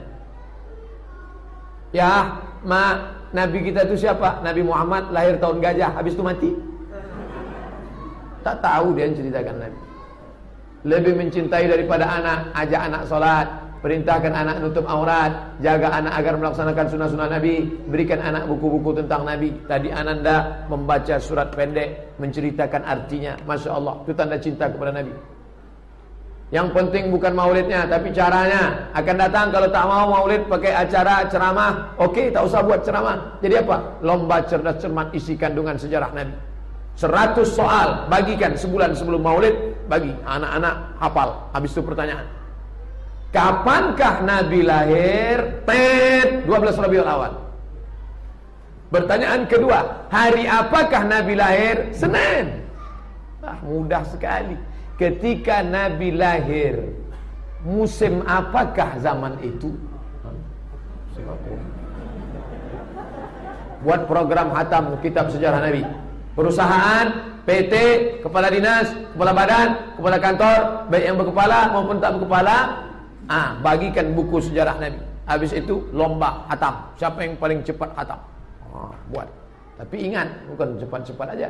Ya, ma Nabi kita itu siapa? Nabi Muhammad lahir tahun gajah, habis itu mati. Tak tahu dia yang ceritakan Nabi. Lebih mencintai daripada anak, ajak anak solat, perintahkan anak nutup aurat, jaga anak agar melaksanakan sunnah-sunnah Nabi, berikan anak buku-buku tentang Nabi. Tadi Ananda membaca surat pendek, menceritakan artinya. Masya Allah, itu tanda cinta kepada Nabi. Yang penting bukan maulidnya tapi caranya. Akan datang kalau tak mau maulid pakai acara ceramah, oke okay, tak usah buat ceramah. Jadi apa? Lomba cerdas cermat isi kandungan sejarah Nabi. 100 soal bagikan sebulan sebelum maulid bagi anak-anak hafal. Habis itu pertanyaan. Kapankah Nabi lahir? Tet 12 Rabiul Awal. Pertanyaan kedua, hari apakah Nabi lahir? Senin. Ah, mudah sekali. Ketika Nabi lahir, musim apakah zaman itu? Buat program hatam kitab sejarah Nabi. Perusahaan, PT, kepala dinas, kepala badan, kepala kantor, baik yang berkepala maupun tak berkepala, ah, bagikan buku sejarah Nabi. Habis itu lomba hatam. Siapa yang paling cepat hatam? Oh, buat. Tapi ingat, bukan cepat-cepat aja.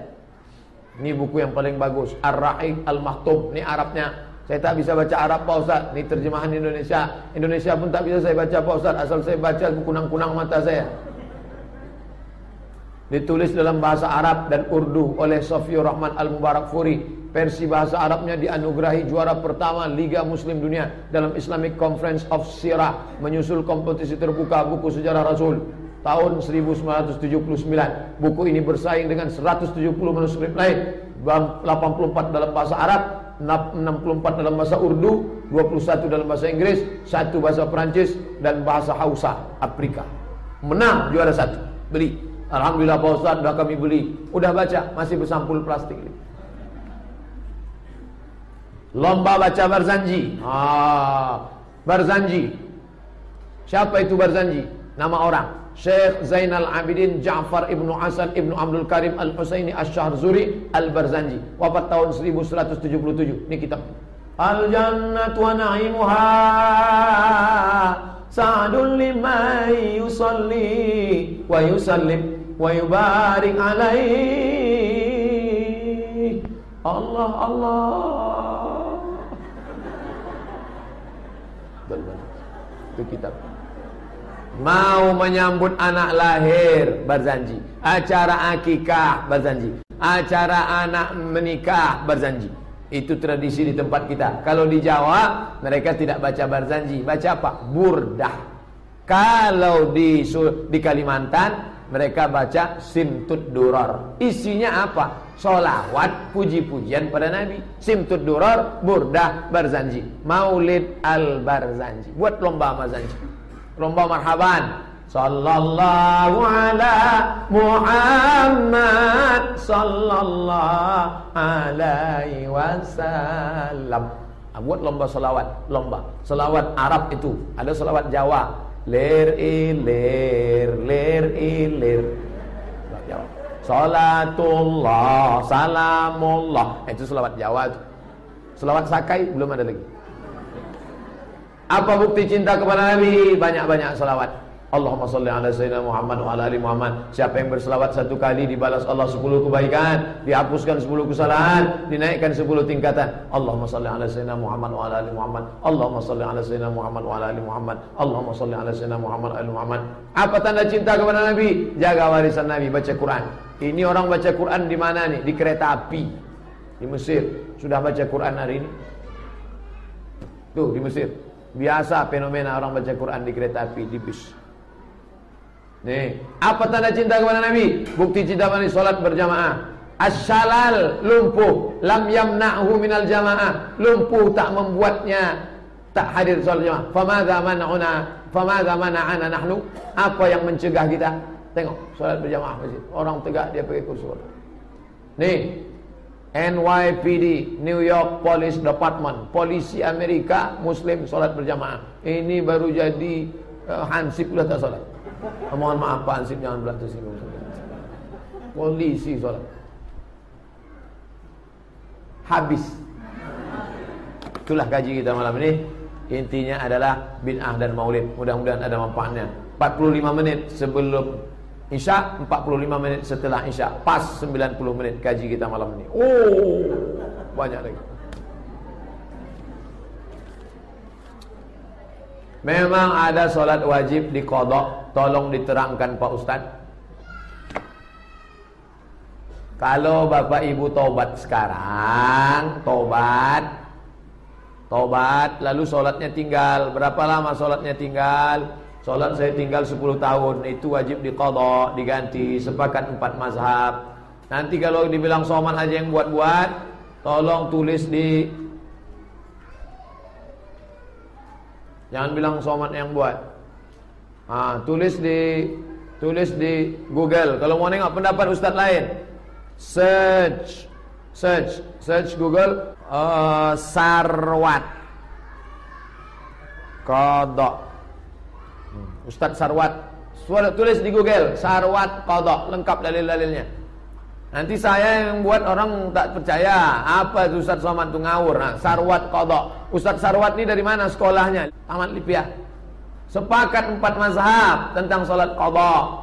Ini buku yang paling bagus. Ar-Ra'id Al-Maktum. Ini Arabnya. Saya tak bisa baca Arab Pak Ustaz. Ini terjemahan Indonesia. Indonesia pun tak bisa saya baca Pak Ustaz. Asal saya baca kunang-kunang mata saya. Ditulis dalam bahasa Arab dan Urdu oleh Sofiur Rahman Al-Mubarak Furi. Versi bahasa Arabnya dianugerahi juara pertama Liga Muslim Dunia dalam Islamic Conference of Sirah menyusul kompetisi terbuka buku sejarah Rasul tahun 1979. Buku ini bersaing dengan 170 manuskrip lain, 84 dalam bahasa Arab, 64 dalam bahasa Urdu, 21 dalam bahasa Inggris, satu bahasa Perancis dan bahasa Hausa Afrika. Menang juara satu. Beli. Alhamdulillah Pak Ustaz sudah kami beli. Udah baca, masih bersampul plastik. Lomba baca Barzanji. Ah, Barzanji. Siapa itu Barzanji? Nama orang. Syekh Zainal Abidin Ja'far Ibnu Hasan Ibnu Abdul Karim Al-Husaini Asy-Syahrzuri Al-Barzanji wafat tahun 1177 ini kitab Al jannatu wa na'imuha sa'dun liman yusalli wa yusallim wa yubarik alaihi Allah Allah Itu kitab Mau menyambut anak lahir Berzanji. Acara akikah Berzanji. Acara anak menikah Berzanji. Itu tradisi di tempat kita. Kalau di Jawa Mereka tidak baca Berzanji. Baca apa? Burdah. Kalau di, di Kalimantan Mereka baca Simtud Duror. Isinya apa? Solawat puji-pujian pada Nabi. Simtud Duror Burdah Barzanji. Maulid Al-Barzanji. Buat lomba Barzanji lomba marhaban. Sallallahu ala Muhammad. Sallallahu alaihi wasallam. Ah, buat lomba selawat lomba. Selawat Arab itu. Ada selawat Jawa. Ler ilir ler ilir Salatullah Salamullah Itu selawat Jawa itu Selawat Sakai belum ada lagi apa bukti cinta kepada Nabi? Banyak-banyak salawat. Allahumma salli ala sayyidina Muhammad wa ala ali Muhammad. Siapa yang berselawat satu kali dibalas Allah sepuluh kebaikan, dihapuskan sepuluh kesalahan, dinaikkan sepuluh tingkatan. Allahumma salli ala sayyidina Muhammad wa ala ali Muhammad. Allahumma salli ala sayyidina Muhammad wa ala ali Muhammad. Allahumma salli ala sayyidina Muhammad wa ala ali Muhammad. Apa tanda cinta kepada Nabi? Jaga warisan Nabi, baca Quran. Ini orang baca Quran di mana nih? Di kereta api. Di Mesir. Sudah baca Quran hari ini? Tuh, di Mesir. Biasa fenomena orang baca Quran di kereta api, di bis. Nih, apa tanda cinta kepada Nabi? Bukti cinta kepada salat berjamaah. Asyalal lumpuh, lam yamna'hu minal jamaah. Lumpuh tak membuatnya tak hadir salat jamaah. Famadza man'una? Famadza mana'ana nahnu? Apa yang mencegah kita? Tengok salat berjamaah masjid. Orang tegak dia pakai kursi Nih, NYPD, New York Police Department, polisi Amerika Muslim sholat berjamaah. Ini baru jadi uh, Hansip sudah tak sholat. Oh, mohon maaf Pak Hansip jangan berantas ini. Polisi sholat. Habis. Itulah kaji kita malam ini. Intinya adalah bin'ah dan maulid. Mudah-mudahan ada manfaatnya. 45 menit sebelum Isya 45 menit setelah Isya. Pas 90 menit kaji kita malam ini. Oh Banyak lagi. Memang ada solat wajib di kodok. Tolong diterangkan Pak Ustaz. Kalau bapak ibu tobat sekarang Tobat Tobat Lalu solatnya tinggal. Berapa lama solatnya tinggal Solat saya tinggal 10 tahun Itu wajib diqadha, diganti Sepakat empat mazhab Nanti kalau dibilang soman aja yang buat-buat Tolong tulis di Jangan bilang soman yang buat ha, Tulis di Tulis di Google. Kalau mau nengok pendapat ustaz lain, search, search, search Google uh, Sarwat Kodok. Ustaz Sarwat. Tulis di Google Sarwat Kodok lengkap dalil-dalilnya. Nanti saya yang buat orang tak percaya. Apa itu Ustaz Somad itu ngawur? Nah, Sarwat Kodok. Ustaz Sarwat ini dari mana sekolahnya? Tamat Lipiah. Sepakat empat mazhab tentang sholat kodok.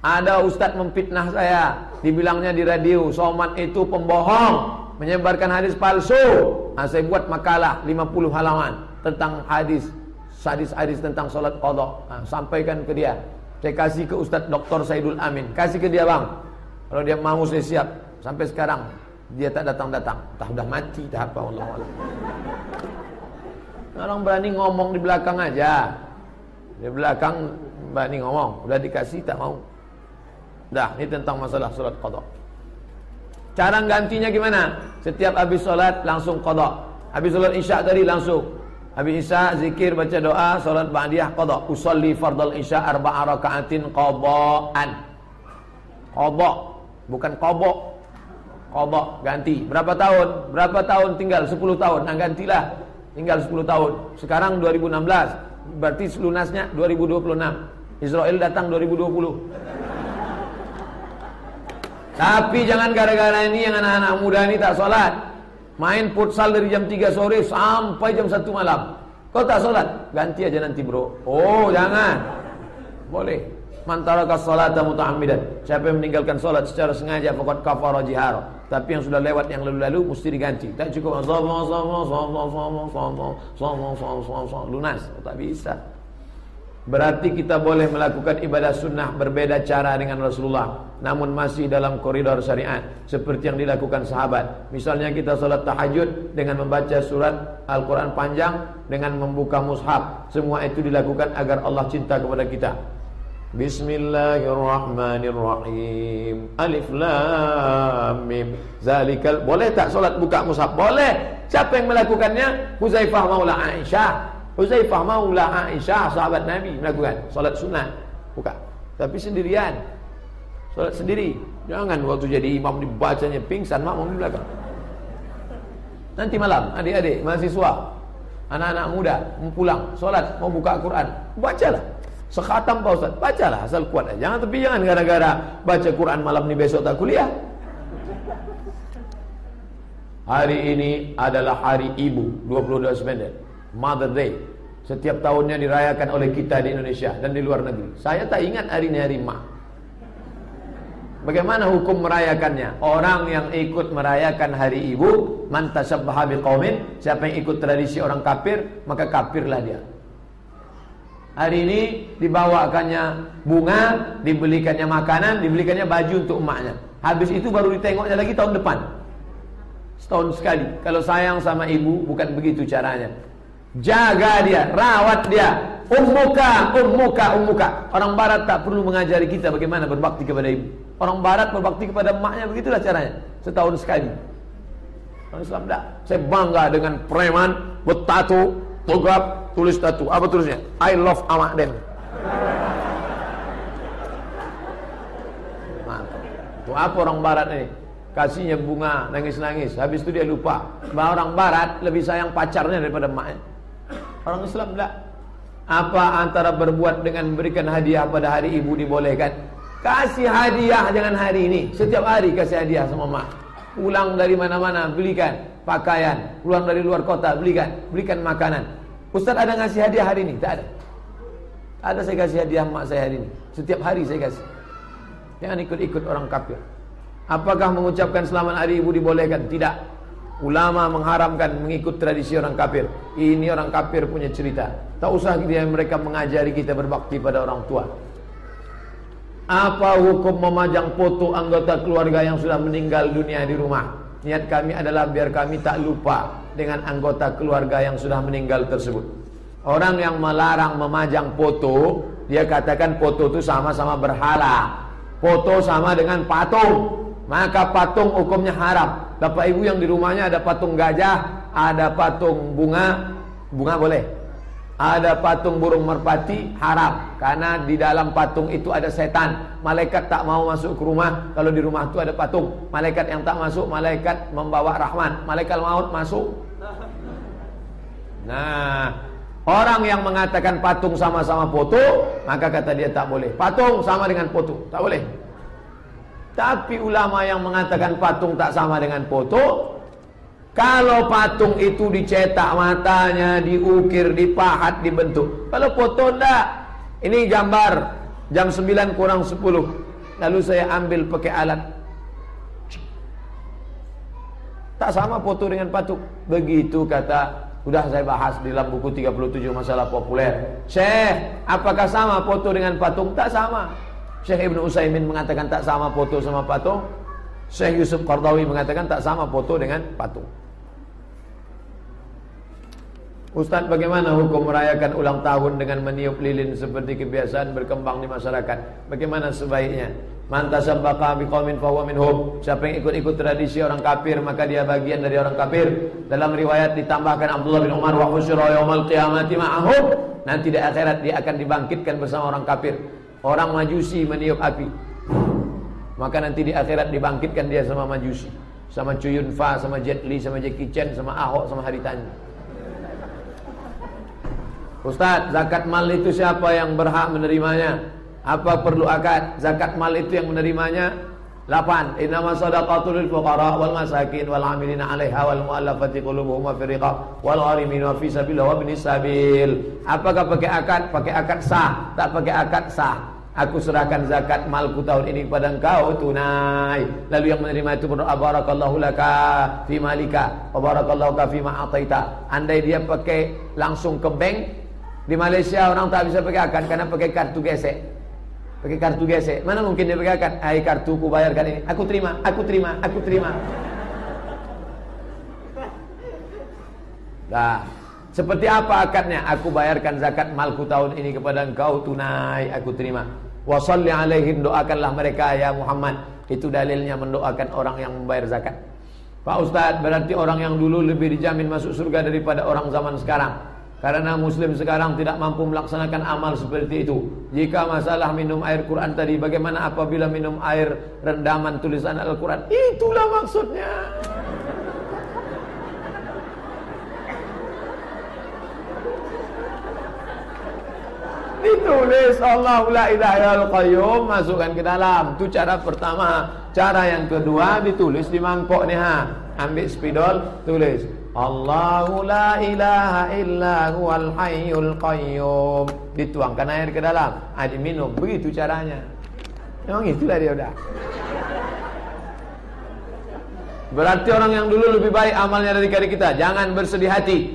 Ada Ustaz memfitnah saya. Dibilangnya di radio. Somad itu pembohong. Menyebarkan hadis palsu. Nah, saya buat makalah 50 halaman. Tentang hadis. Hadis-hadis tentang sholat kodok. Nah, sampaikan ke dia. Saya kasih ke Ustaz Dr. Saidul Amin. Kasih ke dia bang. Kalau dia mau saya siap. Sampai sekarang dia tak datang-datang. Tak sudah mati tak apa Allah Allah. Orang berani ngomong di belakang aja. Di belakang berani ngomong. Udah dikasih tak mau. Dah, ini tentang masalah solat qada. Cara gantinya gimana? Setiap habis solat langsung qada. Habis solat Isya tadi langsung Habis Isya zikir baca doa solat ba'diyah qada. Usolli fardal Isya arba'a raka'atin qada'an. Qada bukan kobok. Kobok ganti. Berapa tahun? Berapa tahun tinggal? 10 tahun. Nah gantilah. Tinggal 10 tahun. Sekarang 2016. Berarti lunasnya 2026. Israel datang 2020. Tapi jangan gara-gara ini yang anak-anak muda ini tak sholat. Main futsal dari jam 3 sore sampai jam 1 malam. Kau tak sholat? Ganti aja nanti bro. Oh jangan. Boleh. Man taraka salata muta'ammidan. Siapa yang meninggalkan salat secara sengaja faqad kafara jihara. Tapi yang sudah lewat yang lalu-lalu mesti diganti. Tak cukup lunas. Tak bisa. Berarti kita boleh melakukan ibadah sunnah berbeda cara dengan Rasulullah Namun masih dalam koridor syariat Seperti yang dilakukan sahabat Misalnya kita salat tahajud dengan membaca surat Al-Quran panjang Dengan membuka mushaf Semua itu dilakukan agar Allah cinta kepada kita Bismillahirrahmanirrahim. Alif lam mim. Zalikal boleh tak solat buka mushaf? Boleh. Siapa yang melakukannya? Huzaifah Maula Aisyah. Huzaifah Maula Aisyah sahabat Nabi melakukan solat sunat. Buka. Tapi sendirian. Solat sendiri. Jangan waktu jadi imam dibacanya pingsan makmum di belakang. Nanti malam adik-adik mahasiswa anak-anak muda mau pulang solat mau buka Quran bacalah Sekhatam Pak Ustaz, bacalah asal kuat aja. Jangan tapi jangan gara-gara baca Quran malam ni besok tak kuliah. Hari ini adalah hari ibu 22 September Mother Day Setiap tahunnya dirayakan oleh kita di Indonesia dan di luar negeri Saya tak ingat hari ini hari mak Bagaimana hukum merayakannya? Orang yang ikut merayakan hari ibu Man tasabbaha biqaumin Siapa yang ikut tradisi orang kafir Maka kafirlah dia Hari ini dibawakannya bunga, dibelikannya makanan, dibelikannya baju untuk emaknya. Habis itu baru ditengoknya lagi tahun depan. Setahun sekali. Kalau sayang sama ibu bukan begitu caranya. Jaga dia, rawat dia. Ummuka, ummuka, ummuka. Orang barat tak perlu mengajari kita bagaimana berbakti kepada ibu. Orang barat berbakti kepada emaknya begitulah caranya. Setahun sekali. Orang Islam tak. Saya bangga dengan preman, bertato, togap, tulis tatu. Apa tulisnya? I love Den. Mantap. Itu apa orang barat ini? Kasihnya bunga, nangis-nangis. Habis itu dia lupa. Bahwa orang barat lebih sayang pacarnya daripada emaknya. Orang Islam enggak. Apa antara berbuat dengan memberikan hadiah pada hari ibu dibolehkan? Kasih hadiah jangan hari ini. Setiap hari kasih hadiah sama mak. Pulang dari mana-mana belikan pakaian. Pulang dari luar kota belikan, belikan makanan. Ustaz ada ngasih hadiah hari ini? Tak ada. Ada saya kasih hadiah mak saya hari ini. Setiap hari saya kasih. Jangan ikut-ikut orang kafir. Apakah mengucapkan selamat hari ibu dibolehkan? Tidak. Ulama mengharamkan mengikut tradisi orang kafir. Ini orang kafir punya cerita. Tak usah dia mereka mengajari kita berbakti pada orang tua. Apa hukum memajang foto anggota keluarga yang sudah meninggal dunia di rumah? Niat kami adalah biar kami tak lupa dengan anggota keluarga yang sudah meninggal tersebut. Orang yang melarang memajang foto, dia katakan foto itu sama-sama berhala. Foto sama dengan patung. Maka patung hukumnya haram. Bapak ibu yang di rumahnya ada patung gajah, ada patung bunga, bunga boleh. Ada patung burung merpati haram karena di dalam patung itu ada setan. Malaikat tak mau masuk ke rumah kalau di rumah itu ada patung. Malaikat yang tak masuk malaikat membawa rahman. Malaikat maut masuk. Nah, orang yang mengatakan patung sama-sama foto, maka kata dia tak boleh. Patung sama dengan foto, tak boleh. Tapi ulama yang mengatakan patung tak sama dengan foto, kalau patung itu dicetak matanya, diukir, dipahat, dibentuk. Kalau foto enggak. Ini gambar jam 9 kurang 10. Lalu saya ambil pakai alat. Tak sama foto dengan patung. Begitu kata sudah saya bahas di dalam buku 37 masalah populer. Syekh, apakah sama foto dengan patung? Tak sama. Syekh Ibn Usaimin mengatakan tak sama foto sama patung. Syekh Yusuf Qardawi mengatakan tak sama foto dengan patung. Ustaz bagaimana hukum merayakan ulang tahun dengan meniup lilin seperti kebiasaan berkembang di masyarakat? Bagaimana sebaiknya? Mantasabbaqa biqaumin fahuwa minhum. Siapa yang ikut-ikut tradisi orang kafir maka dia bagian dari orang kafir. Dalam riwayat ditambahkan Abdullah bin Umar wa husyira yaumal qiyamati ma'ahum. Nanti di akhirat dia akan dibangkitkan bersama orang kafir. Orang Majusi meniup api. Maka nanti di akhirat dibangkitkan dia sama Majusi. Sama Chuyun Fa, sama Jet Li, sama Jackie Chan, sama Ahok, sama Haritani. Ustaz, zakat mal itu siapa yang berhak menerimanya? Apa perlu akad? Zakat mal itu yang menerimanya 8. Innama sadaqatu lil fuqara wal masakin wal 'amilina 'alaiha wal mu'allafati qulubuhum fi riqab wal gharimin wa fi wa sabil. Apakah pakai akad? Pakai akad sah, tak pakai akad sah. Aku serahkan zakat malku tahun ini kepada engkau tunai. Lalu yang menerima itu berdoa barakallahu laka fi malika wa barakallahu ka fi ma ataita. Andai dia pakai langsung ke bank di Malaysia orang tak bisa pakai akad karena pakai kartu gesek. Pakai kartu gesek. Mana mungkin dia akad? Hai kartu ku bayarkan ini. Aku terima, aku terima, aku terima. Dah. Seperti apa akadnya? Aku bayarkan zakat malku tahun ini kepada engkau tunai, aku terima. Wa salli alaihim doakanlah mereka ya Muhammad. Itu dalilnya mendoakan orang yang membayar zakat. Pak Ustaz, berarti orang yang dulu lebih dijamin masuk surga daripada orang zaman sekarang. Karena muslim sekarang tidak mampu melaksanakan amal seperti itu. Jika masalah minum air Quran tadi, bagaimana apabila minum air rendaman tulisan Al-Quran? Itulah maksudnya. Ditulis Allah la ilaha qayyum masukkan ke dalam. Itu cara pertama. Cara yang kedua ditulis di mangkok nih ha. Ambil spidol, tulis Allahu la ilaha illa huwal hayyul qayyum. Dituangkan air ke dalam, ah, minum. Begitu caranya. Memang itulah dia udah. Berarti orang yang dulu lebih baik amalnya dari kita. Jangan bersedih hati.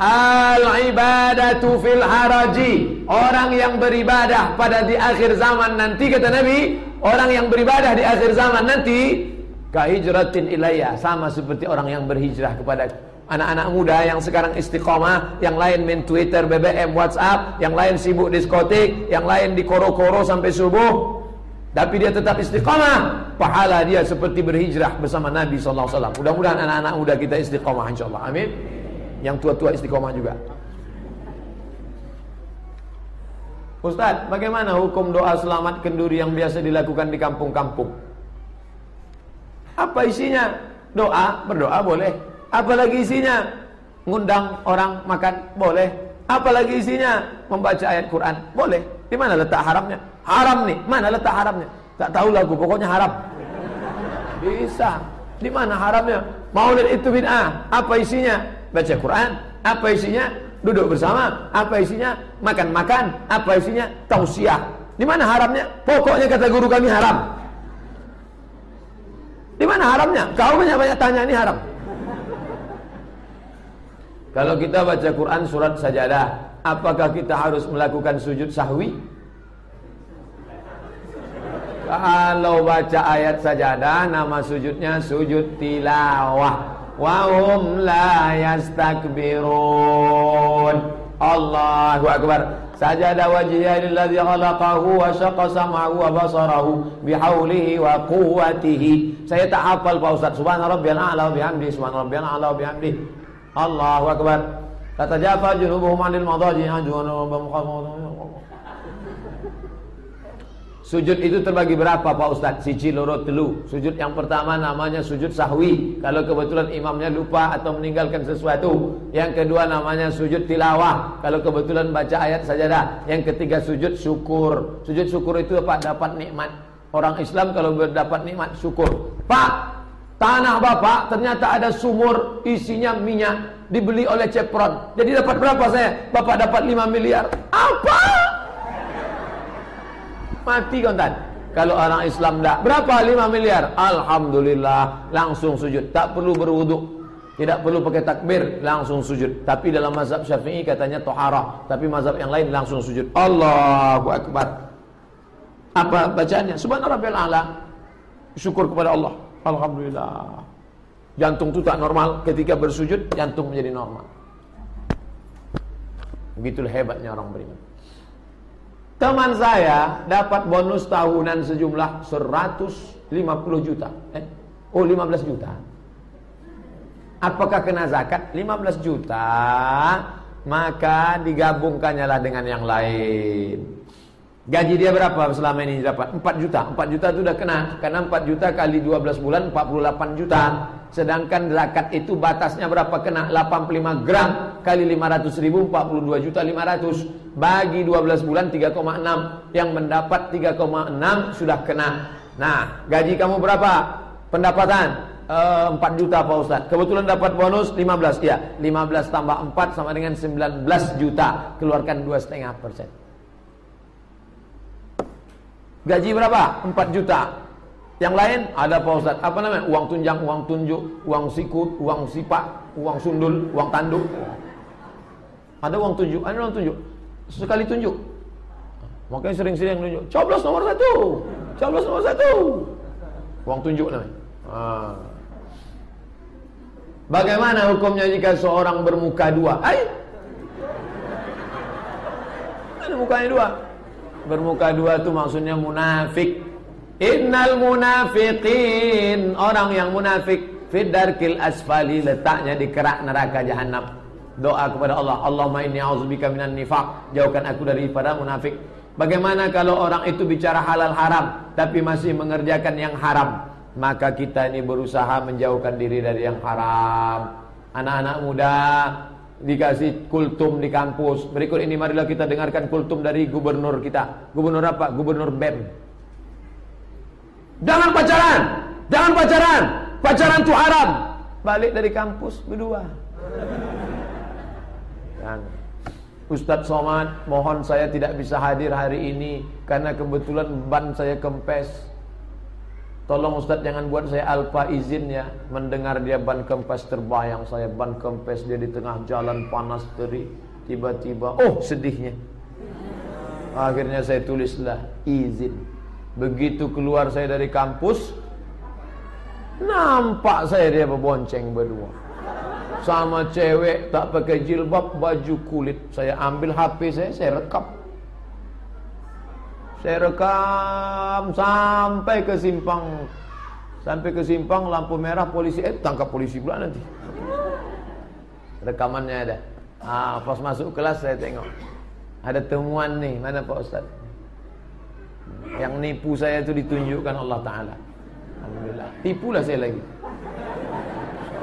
Al ibadatu fil haraji. Orang yang beribadah pada di akhir zaman nanti kata Nabi, orang yang beribadah di akhir zaman nanti kahijratin ilayya sama seperti orang yang berhijrah kepada Anak-anak muda yang sekarang istiqomah, yang lain main Twitter, BBM, WhatsApp, yang lain sibuk diskotik, yang lain di koro-koro sampai subuh. Tapi dia tetap istiqomah. Pahala dia seperti berhijrah bersama Nabi SAW. Mudah-mudahan anak-anak muda kita istiqomah insyaAllah. Amin. Yang tua-tua istiqomah juga. Ustaz, bagaimana hukum doa selamat kenduri yang biasa dilakukan di kampung-kampung? Apa isinya? Doa, berdoa boleh. Apalagi isinya ngundang orang makan boleh. Apalagi isinya membaca ayat Quran boleh. Di mana letak haramnya? Haram nih. Mana letak haramnya? Tak tahu lagu, pokoknya haram. Bisa. Di mana haramnya? Maulid itu bid'ah. Apa isinya? Baca Quran. Apa isinya? Duduk bersama. Apa isinya? Makan-makan. Apa isinya? Tausiah. Di mana haramnya? Pokoknya kata guru kami haram. Di mana haramnya? Kau banyak-banyak tanya ini haram. Kalau kita baca Quran surat sajadah, apakah kita harus melakukan sujud sahwi? Kalau baca ayat sajadah, nama sujudnya sujud tilawah. Wahum la yastakbirun. Allahu Akbar. Sajada wajhiya lilladzi khalaqahu wa syaqqa sam'ahu wa basarahu bihaulihi wa quwwatihi. Saya tak hafal Pak Ustaz. Subhana rabbiyal a'la wa bihamdihi. Subhana rabbiyal a'la wa bihamdihi. Allahu Akbar Kata Jafar junubuhum anil madaji Sujud itu terbagi berapa Pak Ustaz? Siji loro telu. Sujud yang pertama namanya sujud sahwi. Kalau kebetulan imamnya lupa atau meninggalkan sesuatu. Yang kedua namanya sujud tilawah. Kalau kebetulan baca ayat sajadah. Yang ketiga sujud syukur. Sujud syukur itu apa? Dapat nikmat. Orang Islam kalau berdapat nikmat syukur. Pak, tanah bapak ternyata ada sumur isinya minyak dibeli oleh Chevron. Jadi dapat berapa saya? Bapak dapat 5 miliar. Apa? Mati kontan. Kalau orang Islam tak berapa 5 miliar? Alhamdulillah langsung sujud. Tak perlu berwuduk. Tidak perlu pakai takbir, langsung sujud. Tapi dalam mazhab Syafi'i katanya toharah. Tapi mazhab yang lain langsung sujud. Allahu Akbar. Apa bacaannya? Subhanallah a'la. Syukur kepada Allah. Alhamdulillah. Jantung itu tak normal. Ketika bersujud, jantung menjadi normal. Begitulah hebatnya orang beriman. Teman saya dapat bonus tahunan sejumlah 150 juta. Eh? Oh 15 juta. Apakah kena zakat? 15 juta. Maka digabungkannya lah dengan yang lain. Gaji dia berapa selama ini dapat? 4 juta. 4 juta itu sudah kena. Karena 4 juta kali 12 bulan 48 juta. Sedangkan zakat itu batasnya berapa kena? 85 gram kali 500 ribu 42 juta 500. Bagi 12 bulan 3,6. Yang mendapat 3,6 sudah kena. Nah, gaji kamu berapa? Pendapatan? Uh, 4 juta Pak Ustaz Kebetulan dapat bonus 15 Ya 15 tambah 4 sama dengan 19 juta Keluarkan 2,5 persen Gaji berapa? 4 juta. Yang lain ada Pak Ustaz. Apa namanya? Uang tunjang, uang tunjuk, uang sikut, uang sipak, uang sundul, uang tanduk. Ada uang tunjuk, ada uang tunjuk. Sekali tunjuk. Makanya sering-sering tunjuk. Coblos nomor satu. Coblos nomor satu. Uang tunjuk namanya. Ah. Bagaimana hukumnya jika seorang bermuka dua? Ay. Ada mukanya dua. Bermuka dua itu maksudnya munafik. Innal munafiqin. Orang yang munafik. Fidarkil asfali. Letaknya di kerak neraka jahanam. Doa kepada Allah. Allahumma inni a'udzubika minan nifaq. Jauhkan aku daripada munafik. Bagaimana kalau orang itu bicara halal haram. Tapi masih mengerjakan yang haram. Maka kita ini berusaha menjauhkan diri dari yang haram. Anak-anak muda dikasih kultum di kampus. Berikut ini marilah kita dengarkan kultum dari gubernur kita. Gubernur apa? Gubernur BEM. Jangan pacaran. Jangan pacaran. Pacaran itu haram. Balik dari kampus berdua. Dan Ustadz Somad, mohon saya tidak bisa hadir hari ini karena kebetulan ban saya kempes. Tolong Ustaz jangan buat saya alfa izin ya Mendengar dia ban kempes terbayang saya. Ban kempes dia di tengah jalan panas terik Tiba-tiba Oh sedihnya. Akhirnya saya tulislah izin. Begitu keluar saya dari kampus Nampak saya dia berbonceng berdua. Sama cewek tak pakai jilbab Baju kulit. Saya ambil HP saya Saya rekam saya rekam sampai ke simpang sampai ke simpang lampu merah polisi eh tangkap polisi pula nanti. Rekamannya ada. Ah, pas masuk kelas saya tengok. Ada temuan nih, mana Pak Ustaz? Yang nipu saya itu ditunjukkan Allah Taala. Alhamdulillah. Tipulah saya lagi.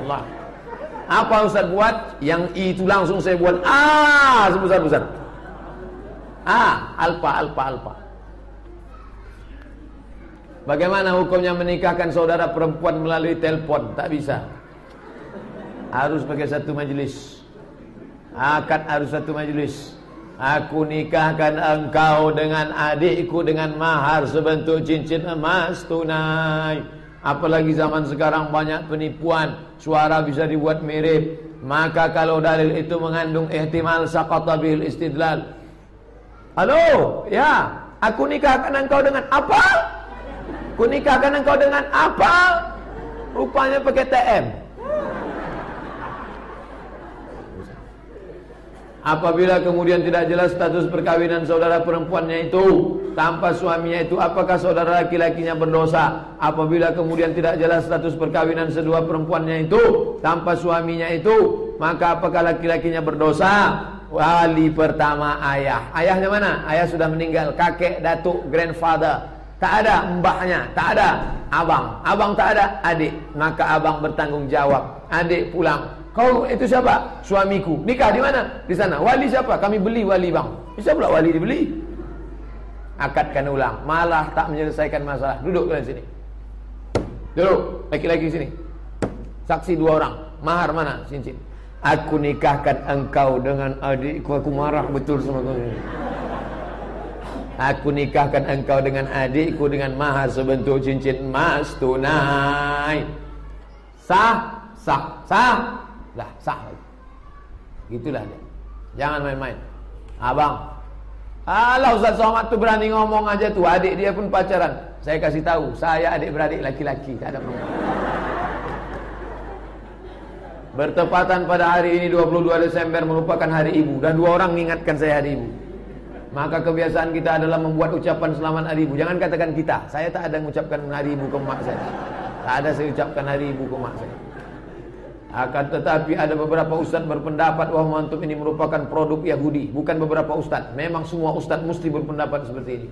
Allah. Apa Ustaz buat? Yang itu langsung saya buat. Ah, sebesar-besar. Ah, alfa alfa alfa. Bagaimana hukumnya menikahkan saudara perempuan melalui telepon? Tak bisa. Harus pakai satu majlis. Akad harus satu majlis. Aku nikahkan engkau dengan adikku dengan mahar sebentuk cincin emas tunai. Apalagi zaman sekarang banyak penipuan. Suara bisa dibuat mirip. Maka kalau dalil itu mengandung ihtimal saqata bil istidlal. Halo, ya, aku nikahkan engkau dengan apa? Ku nikahkan engkau dengan apa? Rupanya pakai TM. Apabila kemudian tidak jelas status perkawinan saudara perempuannya itu tanpa suaminya itu apakah saudara laki-lakinya berdosa? Apabila kemudian tidak jelas status perkawinan kedua perempuannya itu tanpa suaminya itu maka apakah laki-lakinya berdosa? Wali pertama ayah. Ayahnya mana? Ayah sudah meninggal. Kakek, datuk, grandfather. Tak ada mbahnya, tak ada abang. Abang tak ada, adik. Maka abang bertanggung jawab. Adik pulang. Kau itu siapa? Suamiku. Nikah di mana? Di sana. Wali siapa? Kami beli wali bang. Bisa pula wali dibeli. Akadkan ulang. Malah tak menyelesaikan masalah. Duduk kalian sini. Duduk. Laki-laki sini. Saksi dua orang. Mahar mana? Cincin. Aku nikahkan engkau dengan adikku. Aku marah betul sama kau. Aku nikahkan engkau dengan adikku dengan mahar sebentuk cincin emas tunai. Sah, sah, sah. Lah, sah. Gitulah dia. Jangan main-main. Abang. Alah Ustaz Somad tu berani ngomong aja tuh. Adik dia pun pacaran. Saya kasih tahu, saya adik beradik laki-laki, tak ada. Bertepatan pada hari ini 22 Desember merupakan hari ibu dan dua orang mengingatkan saya hari ibu. Maka kebiasaan kita adalah membuat ucapan selamat hari ibu. Jangan katakan kita. Saya tak ada mengucapkan hari ibu ke mak saya. Tak ada saya ucapkan hari ibu ke mak saya. Akan tetapi ada beberapa ustaz berpendapat bahwa mantum ini merupakan produk Yahudi. Bukan beberapa ustaz. Memang semua ustaz mesti berpendapat seperti ini.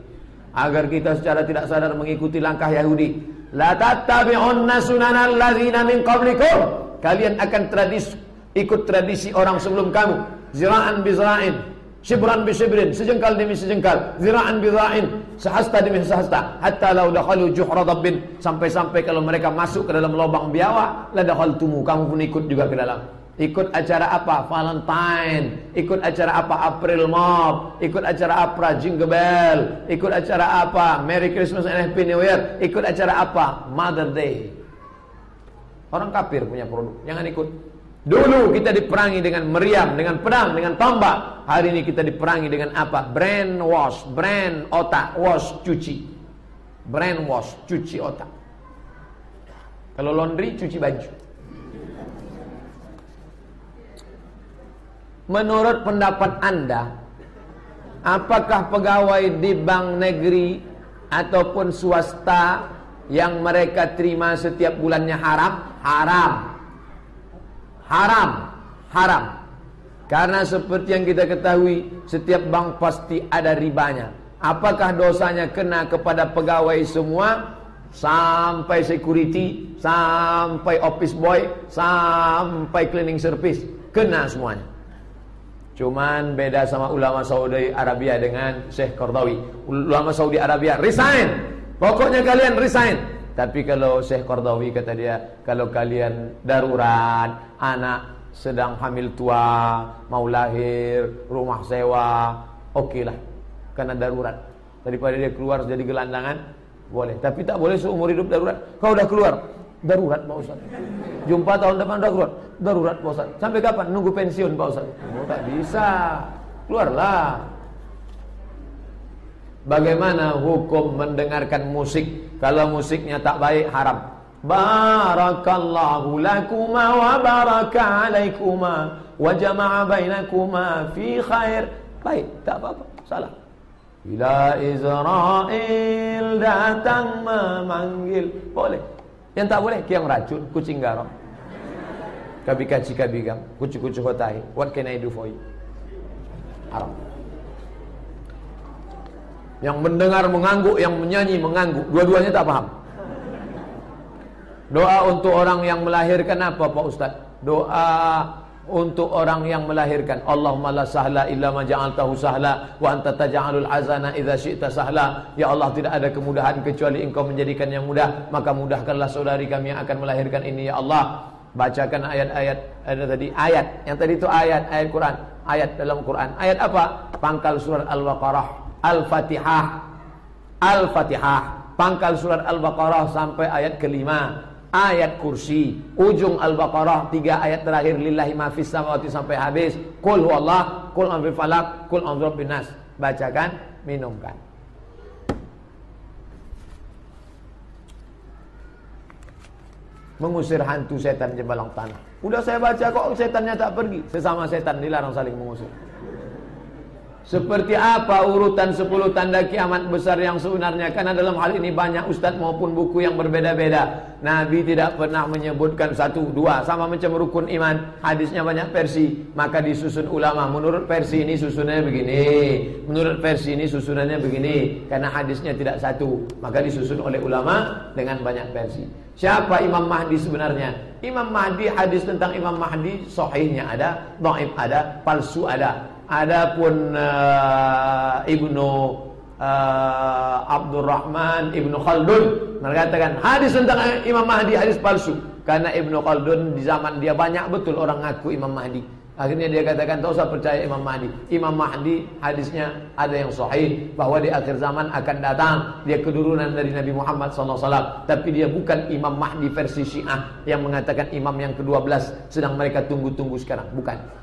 Agar kita secara tidak sadar mengikuti langkah Yahudi. La tattabi'unna sunanal ladzina min qablikum kalian akan tradisi ikut tradisi orang sebelum kamu zira'an bi zira'in shibran bi shibrin sejengkal demi sejengkal zira'an bi zira'in sehasta demi sehasta hatta law dakhalu juhra dabbin sampai-sampai kalau mereka masuk ke dalam lubang biawak la dakhaltumu kamu pun ikut juga ke dalam Ikut acara apa? Valentine Ikut acara apa? April Mop Ikut acara apa? Jingle Bell Ikut acara apa? Merry Christmas and Happy New Year Ikut acara apa? Mother Day Orang kafir punya produk. Jangan ikut. Dulu kita diperangi dengan meriam, dengan pedang, dengan tombak. Hari ini kita diperangi dengan apa? Brain wash, brain otak, wash, cuci. Brain wash, cuci otak. Kalau laundry, cuci baju. Menurut pendapat Anda, apakah pegawai di bank negeri ataupun swasta yang mereka terima setiap bulannya haram? haram. Haram, haram. Karena seperti yang kita ketahui, setiap bank pasti ada ribanya. Apakah dosanya kena kepada pegawai semua? Sampai security, sampai office boy, sampai cleaning service. Kena semuanya. Cuman beda sama ulama Saudi Arabia dengan Syekh Qardawi. Ulama Saudi Arabia resign. Pokoknya kalian resign. Tapi kalau Syekh Qardawi kata dia, kalau kalian darurat, anak sedang hamil tua, mau lahir, rumah sewa, oke okay lah. Karena darurat. Daripada dia keluar jadi gelandangan, boleh. Tapi tak boleh seumur hidup darurat. Kau udah keluar, darurat Pak Ustaz. Jumpa tahun depan udah keluar, darurat Pak Ustaz. Sampai kapan? Nunggu pensiun Pak Ustaz. Oh, tak bisa. Keluarlah. Bagaimana hukum mendengarkan musik kalau musiknya tak baik haram. Barakallahu lakuma wa baraka alaikuma wa jama'a bainakuma fi khair. Baik, tak apa-apa. Salah. Bila Israel datang memanggil. Boleh. Yang tak boleh, kiang racun, kucing garam. Kabi gam, kucu kucu hotai. What can I do for you? Haram. Yang mendengar mengangguk, yang menyanyi mengangguk. Dua-duanya tak paham. Doa untuk orang yang melahirkan apa Pak Ustaz? Doa untuk orang yang melahirkan. Allahumma la sahla illa ma ja'altahu sahla wa anta taj'alul azana idza syi'ta sahla. Ya Allah tidak ada kemudahan kecuali Engkau menjadikan yang mudah, maka mudahkanlah saudari kami yang akan melahirkan ini ya Allah. Bacakan ayat-ayat ada tadi ayat yang tadi itu ayat ayat Quran, ayat dalam Quran. Ayat apa? Pangkal surat Al-Baqarah Al-Fatihah. Al-Fatihah. Pangkal surat Al-Baqarah sampai ayat kelima. Ayat kursi. Ujung Al-Baqarah Tiga ayat terakhir. Lillahi mafis samawati sampai habis. Kul huwallah Kul amri falak Kul amri binas Bacakan Minumkan. Mengusir hantu setan jembalang tanah. Udah saya baca kok setannya tak pergi. Sesama setan dilarang saling mengusir Seperti apa urutan 10 tanda kiamat besar yang sebenarnya? Karena dalam hal ini banyak ustaz maupun buku yang berbeda-beda. Nabi tidak pernah menyebutkan satu, dua. Sama macam rukun iman. Hadisnya banyak versi. Maka disusun ulama. Menurut versi ini susunannya begini. Menurut versi ini susunannya begini. Karena hadisnya tidak satu. Maka disusun oleh ulama dengan banyak versi. Siapa Imam Mahdi sebenarnya? Imam Mahdi hadis tentang Imam Mahdi Sahihnya ada, Daib ada, palsu ada Adapun uh, Ibnu uh, Abdurrahman Ibnu Khaldun mengatakan hadis tentang Imam Mahdi hadis palsu karena Ibnu Khaldun di zaman dia banyak betul orang ngaku Imam Mahdi. Akhirnya dia katakan tak usah percaya Imam Mahdi. Imam Mahdi hadisnya ada yang sahih bahwa di akhir zaman akan datang dia keturunan dari Nabi Muhammad SAW. Tapi dia bukan Imam Mahdi versi Syiah yang mengatakan imam yang ke-12 sedang mereka tunggu-tunggu sekarang. Bukan.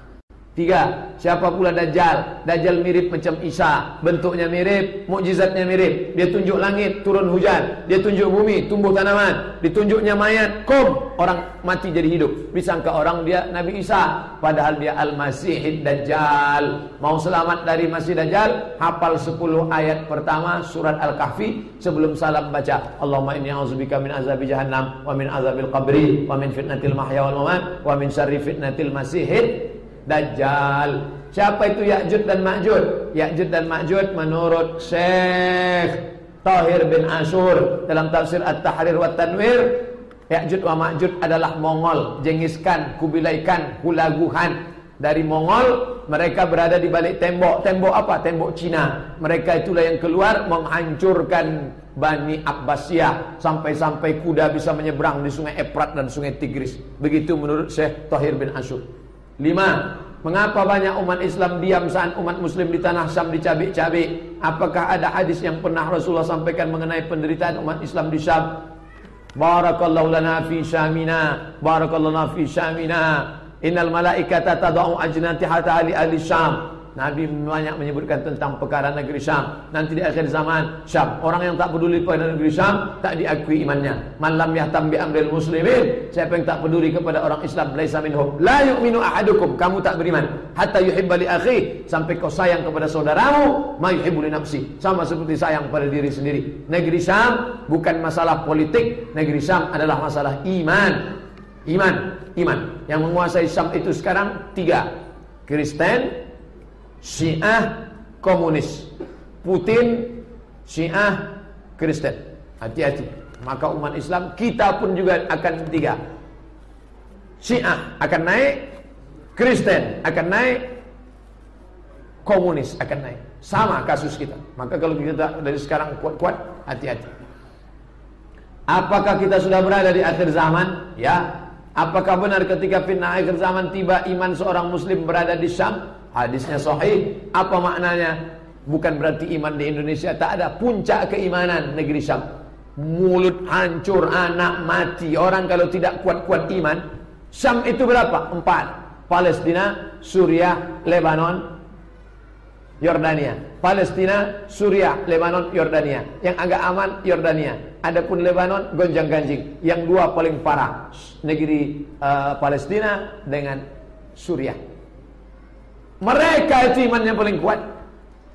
Tiga, siapa pula Dajjal? Dajjal mirip macam Isa, bentuknya mirip, mukjizatnya mirip. Dia tunjuk langit, turun hujan. Dia tunjuk bumi, tumbuh tanaman. Ditunjuknya mayat, kom, orang mati jadi hidup. Disangka orang dia Nabi Isa, padahal dia Al-Masih Dajjal. Mau selamat dari Masih Dajjal? Hafal 10 ayat pertama surat Al-Kahfi sebelum salam baca. Allahumma inni a'udzubika min azabi jahannam wa min azabil qabri wa min fitnatil mahya wal mamat wa min syarri fitnatil masihid Dajjal. Siapa itu Ya'jud dan Ma'jud? Ya'jud dan Ma'jud menurut Syekh Tahir bin Ashur dalam tafsir At-Tahrir wa Tanwir Ya'jud wa Ma'jud adalah Mongol, Jengiskan, Kubilaikan, Hulaguhan dari Mongol mereka berada di balik tembok. Tembok apa? Tembok Cina. Mereka itulah yang keluar menghancurkan Bani Abbasiyah sampai-sampai kuda bisa menyeberang di Sungai Efrat dan Sungai Tigris. Begitu menurut Syekh Tahir bin Ashur. Lima, mengapa banyak umat Islam diam saat umat Muslim di tanah Syam dicabik-cabik? Apakah ada hadis yang pernah Rasulullah sampaikan mengenai penderitaan umat Islam di Syam? Barakallahu lana fi syamina, barakallahu lana fi syamina. Innal malaikata tad'u ajnatihata li ahli Syam. Nabi banyak menyebutkan tentang perkara negeri Syam. Nanti di akhir zaman, Syam. Orang yang tak peduli pada negeri Syam, tak diakui imannya. Malam yahtam muslimin. Siapa yang tak peduli kepada orang Islam, laisa minhum. La yu'minu ahadukum. Kamu tak beriman. Hatta yuhibba li akhi. Sampai kau sayang kepada saudaramu, ma yuhibbu nafsi. Sama seperti sayang pada diri sendiri. Negeri Syam bukan masalah politik. Negeri Syam adalah masalah iman. Iman, iman. Yang menguasai Syam itu sekarang tiga. Kristen, Syiah komunis. Putin Syiah Kristen. Hati-hati. Maka umat Islam kita pun juga akan tiga. Syiah akan naik Kristen akan naik Komunis akan naik. Sama kasus kita. Maka kalau kita dari sekarang kuat-kuat Hati-hati. Apakah kita sudah berada di akhir zaman? Ya. Apakah benar ketika fitnah akhir zaman tiba iman seorang muslim berada di Syam? Hadisnya sahih. Apa maknanya? Bukan berarti iman di Indonesia tak ada puncak keimanan negeri Syam. Mulut hancur, anak mati. Orang kalau tidak kuat-kuat iman, Syam itu berapa? Empat. Palestina, Suriah, Lebanon, Yordania. Palestina, Suriah, Lebanon, Yordania. Yang agak aman Yordania. Adapun Lebanon gonjang-ganjing. Yang dua paling parah negeri uh, Palestina dengan Suriah. Mereka itu iman yang paling kuat.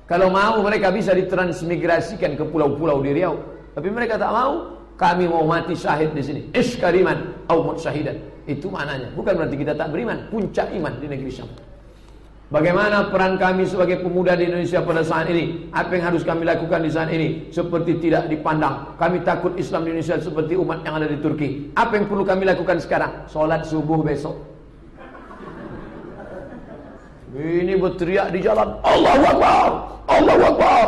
Kalau mau mereka bisa ditransmigrasikan ke pulau-pulau di Riau. Tapi mereka tak mau. Kami mau mati syahid di sini. Iskariman au syahidan. Itu maknanya. Bukan berarti kita tak beriman. Puncak iman di negeri Syam. Bagaimana peran kami sebagai pemuda di Indonesia pada saat ini? Apa yang harus kami lakukan di saat ini? Seperti tidak dipandang. Kami takut Islam di Indonesia seperti umat yang ada di Turki. Apa yang perlu kami lakukan sekarang? Solat subuh besok. Ini berteriak di jalan. Allahu Akbar. Allahu Akbar.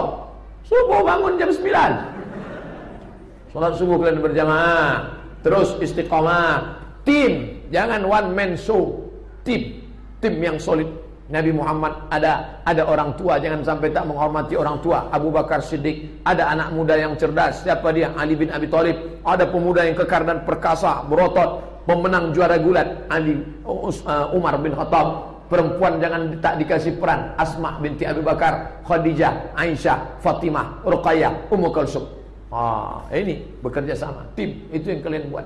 Subuh bangun jam 9. Salat subuh kalian berjamaah. Terus istiqamah. Tim, jangan one man show. Tim, tim yang solid. Nabi Muhammad ada ada orang tua jangan sampai tak menghormati orang tua Abu Bakar Siddiq ada anak muda yang cerdas siapa dia Ali bin Abi Thalib ada pemuda yang kekar dan perkasa berotot pemenang juara gulat Ali uh, Umar bin Khattab Perempuan jangan tak dikasih peran Asma binti Abu Bakar Khadijah, Aisyah, Fatimah, Ruqayyah, Ummu Kulsum Ah, ini bekerja sama Tim, itu yang kalian buat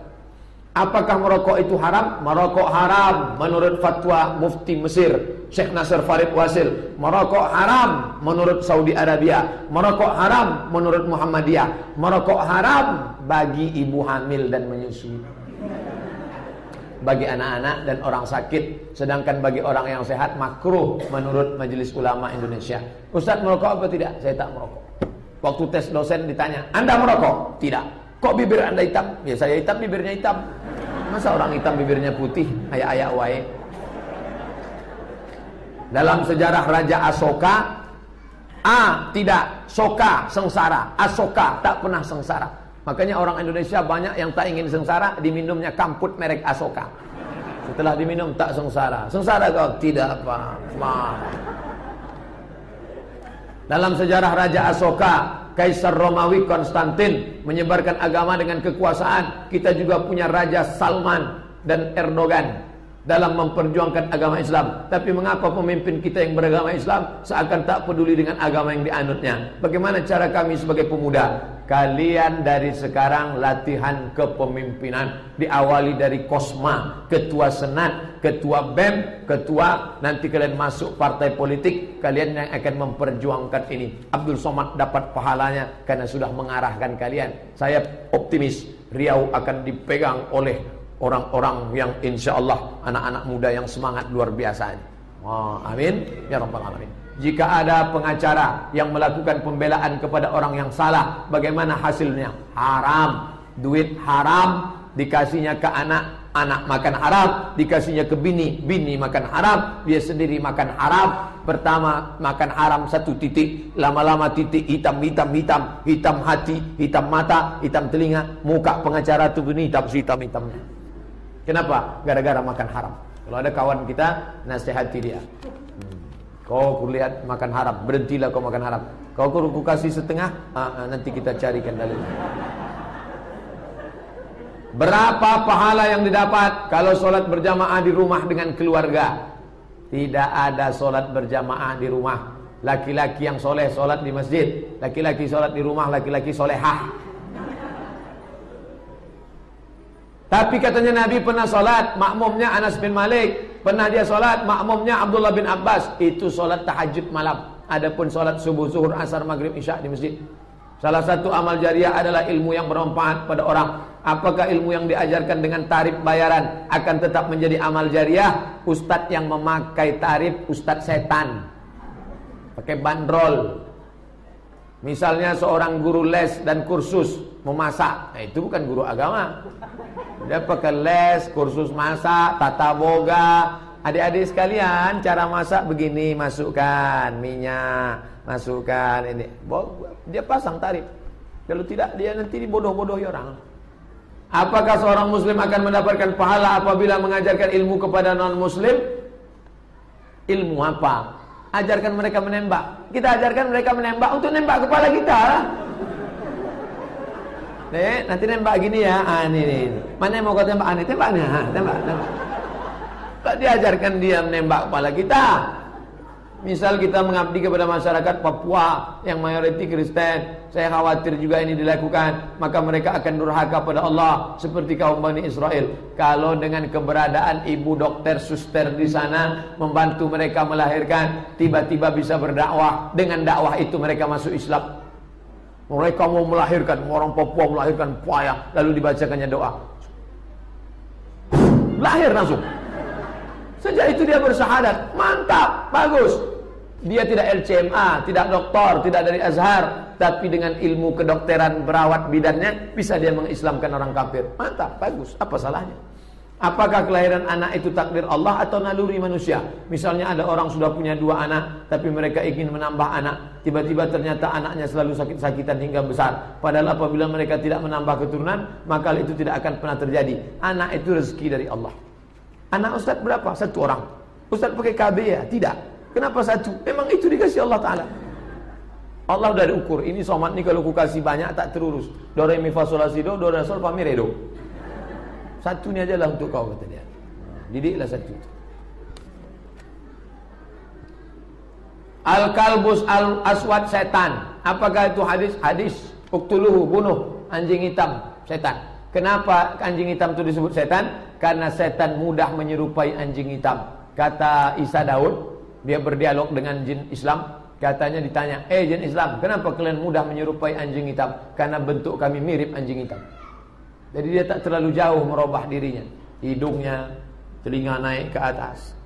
Apakah merokok itu haram? Merokok haram menurut fatwa Mufti Mesir Syekh Nasir Farid Wasil. Merokok haram menurut Saudi Arabia. Merokok haram menurut Muhammadiyah. Merokok haram bagi ibu hamil dan menyusui. Bagi anak-anak dan orang sakit. Sedangkan bagi orang yang sehat makruh menurut Majelis Ulama Indonesia. Ustaz merokok apa tidak? Saya tak merokok. Waktu tes dosen ditanya, Anda merokok? Tidak. Kok bibir anda hitam? Ya saya hitam, bibirnya hitam. Masa orang hitam bibirnya putih? Ayak-ayak wae. Dalam sejarah Raja Asoka, A tidak, Soka sengsara, Asoka tak pernah sengsara. Makanya orang Indonesia banyak yang tak ingin sengsara diminumnya kamput merek Asoka. Setelah diminum tak sengsara. Sengsara kau? Tidak apa. Ma. Dalam sejarah Raja Asoka, Kaisar Romawi Konstantin menyebarkan agama dengan kekuasaan. Kita juga punya Raja Salman dan Erdogan dalam memperjuangkan agama Islam. Tapi mengapa pemimpin kita yang beragama Islam seakan tak peduli dengan agama yang dianutnya? Bagaimana cara kami sebagai pemuda? Kalian dari sekarang latihan kepemimpinan diawali dari Kosma, ketua senat, ketua BEM, ketua nanti kalian masuk partai politik, kalian yang akan memperjuangkan ini. Abdul Somad dapat pahalanya karena sudah mengarahkan kalian. Saya optimis Riau akan dipegang oleh orang-orang yang insya Allah anak-anak muda yang semangat luar biasa ini. Oh, amin ya rabbal alamin. Jika ada pengacara yang melakukan pembelaan kepada orang yang salah, bagaimana hasilnya? Haram. Duit haram dikasihnya ke anak, anak makan haram, dikasihnya ke bini, bini makan haram, dia sendiri makan haram. Pertama makan haram satu titik, lama-lama titik hitam, hitam, hitam, hati, hitam mata, hitam telinga, muka pengacara gini hitam, hitam, hitamnya. Kenapa? Gara-gara makan haram. Kalau ada kawan kita, nasihati dia. Kau kulihat makan haram, berhentilah kau makan haram. Kau kuruku kasih setengah, ah, ah, nanti kita carikan dalil. Berapa pahala yang didapat kalau solat berjamaah di rumah dengan keluarga? Tidak ada solat berjamaah di rumah. Laki-laki yang soleh solat di masjid, laki-laki solat di rumah, laki-laki solehah. Tapi katanya Nabi pernah solat, makmumnya Anas bin Malik. Pernah dia solat, makmumnya Abdullah bin Abbas. Itu solat tahajud malam. Adapun solat subuh, zuhur, asar, maghrib, isya di masjid. Salah satu amal jariah adalah ilmu yang bermanfaat pada orang. Apakah ilmu yang diajarkan dengan tarif bayaran akan tetap menjadi amal jariah? Ustadz yang memakai tarif, ustadz setan. Pakai bandrol. Misalnya seorang guru les dan kursus memasak. Nah, itu bukan guru agama. Dia pakai les, kursus masak, tata boga. Adik-adik sekalian, cara masak begini, masukkan minyak, masukkan ini. Dia pasang tarif. Kalau tidak, dia nanti dibodoh-bodohi orang. Apakah seorang muslim akan mendapatkan pahala apabila mengajarkan ilmu kepada non-muslim? Ilmu apa? Ajarkan mereka menembak. Kita ajarkan mereka menembak untuk nembak kepala kita. Nih, nanti nembak gini ya. Ah, ini, ini. Mana yang mau kau tembak? Ah, ini tembaknya. Ah, tembak, tembak. Tak diajarkan dia menembak kepala kita. Misal kita mengabdi kepada masyarakat Papua yang mayoriti Kristen, saya khawatir juga ini dilakukan, maka mereka akan durhaka pada Allah seperti kaum Bani Israel. Kalau dengan keberadaan ibu dokter suster di sana membantu mereka melahirkan, tiba-tiba bisa berdakwah, dengan dakwah itu mereka masuk Islam. Mereka mau melahirkan, orang Papua melahirkan payah, lalu dibacakannya doa. Lahir langsung. Sejak itu dia bersyahadat, mantap, bagus. Dia tidak LCMA, tidak doktor, tidak dari Azhar, tapi dengan ilmu kedokteran berawat bidannya bisa dia mengislamkan orang kafir. Mantap, bagus. Apa salahnya? Apakah kelahiran anak itu takdir Allah atau naluri manusia? Misalnya ada orang sudah punya dua anak, tapi mereka ingin menambah anak. Tiba-tiba ternyata anaknya selalu sakit-sakitan hingga besar. Padahal apabila mereka tidak menambah keturunan, maka itu tidak akan pernah terjadi. Anak itu rezeki dari Allah. Anak Ustaz berapa? Satu orang. Ustaz pakai KB ya? Tidak. Kenapa satu? Memang itu dikasih Allah Ta'ala. Allah udah diukur. Ini somat nih kalau ku kasih banyak tak terurus. Do, re, mi, fa, sol, la, si, do, do, re, sol, fa, mi, re, do. Satu ni aja lah untuk kau kata dia. Didiklah satu. Al kalbus al aswad setan. Apakah itu hadis? Hadis. Uktuluhu bunuh anjing hitam setan. Kenapa anjing hitam itu disebut setan? Karena setan mudah menyerupai anjing hitam. Kata Isa Daud, dia berdialog dengan jin Islam. Katanya ditanya, eh jin Islam, kenapa kalian mudah menyerupai anjing hitam? Karena bentuk kami mirip anjing hitam. Jadi dia tak terlalu jauh merubah dirinya. Hidungnya, telinga naik ke atas.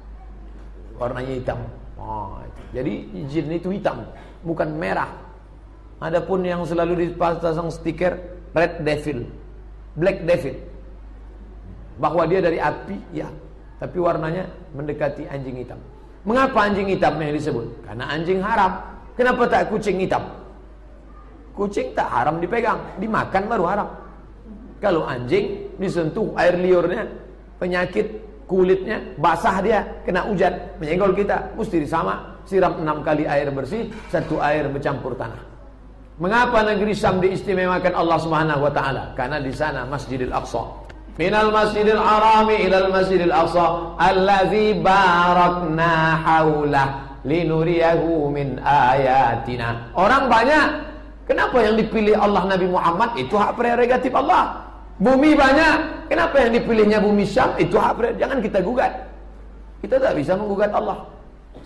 Warnanya hitam. Oh, jadi jin itu hitam, bukan merah. Adapun yang selalu dipasang stiker red devil, black devil. Bahwa dia dari api, ya. Tapi warnanya mendekati anjing hitam. Mengapa anjing hitam yang disebut? Karena anjing haram. Kenapa tak kucing hitam? Kucing tak haram dipegang, dimakan baru haram. Kalau anjing disentuh air liurnya, penyakit kulitnya basah dia, kena hujan, menyenggol kita, mesti disama, siram enam kali air bersih, satu air bercampur tanah. Mengapa negeri Syam diistimewakan Allah Subhanahu wa taala? Karena di sana Masjidil Aqsa. Minal Masjidil Harami ilal Masjidil Aqsa allazi barakna haulah linuriyahu min ayatina. Orang banyak Kenapa yang dipilih Allah Nabi Muhammad itu hak prerogatif Allah. Bumi banyak, kenapa yang dipilihnya bumi Syam itu hak prerogatif. Jangan kita gugat. Kita tak bisa menggugat Allah.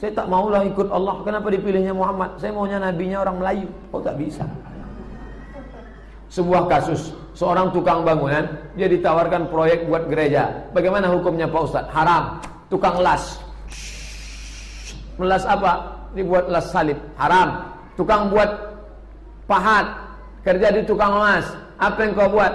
Saya tak maulah ikut Allah. Kenapa dipilihnya Muhammad? Saya maunya nabinya orang Melayu. Oh tak bisa. Sebuah kasus, seorang tukang bangunan, dia ditawarkan proyek buat gereja. Bagaimana hukumnya Pak Ustaz? Haram. Tukang las. Melas apa? Dibuat las salib. Haram. Tukang buat pahat, kerja di tukang emas. Apa yang kau buat?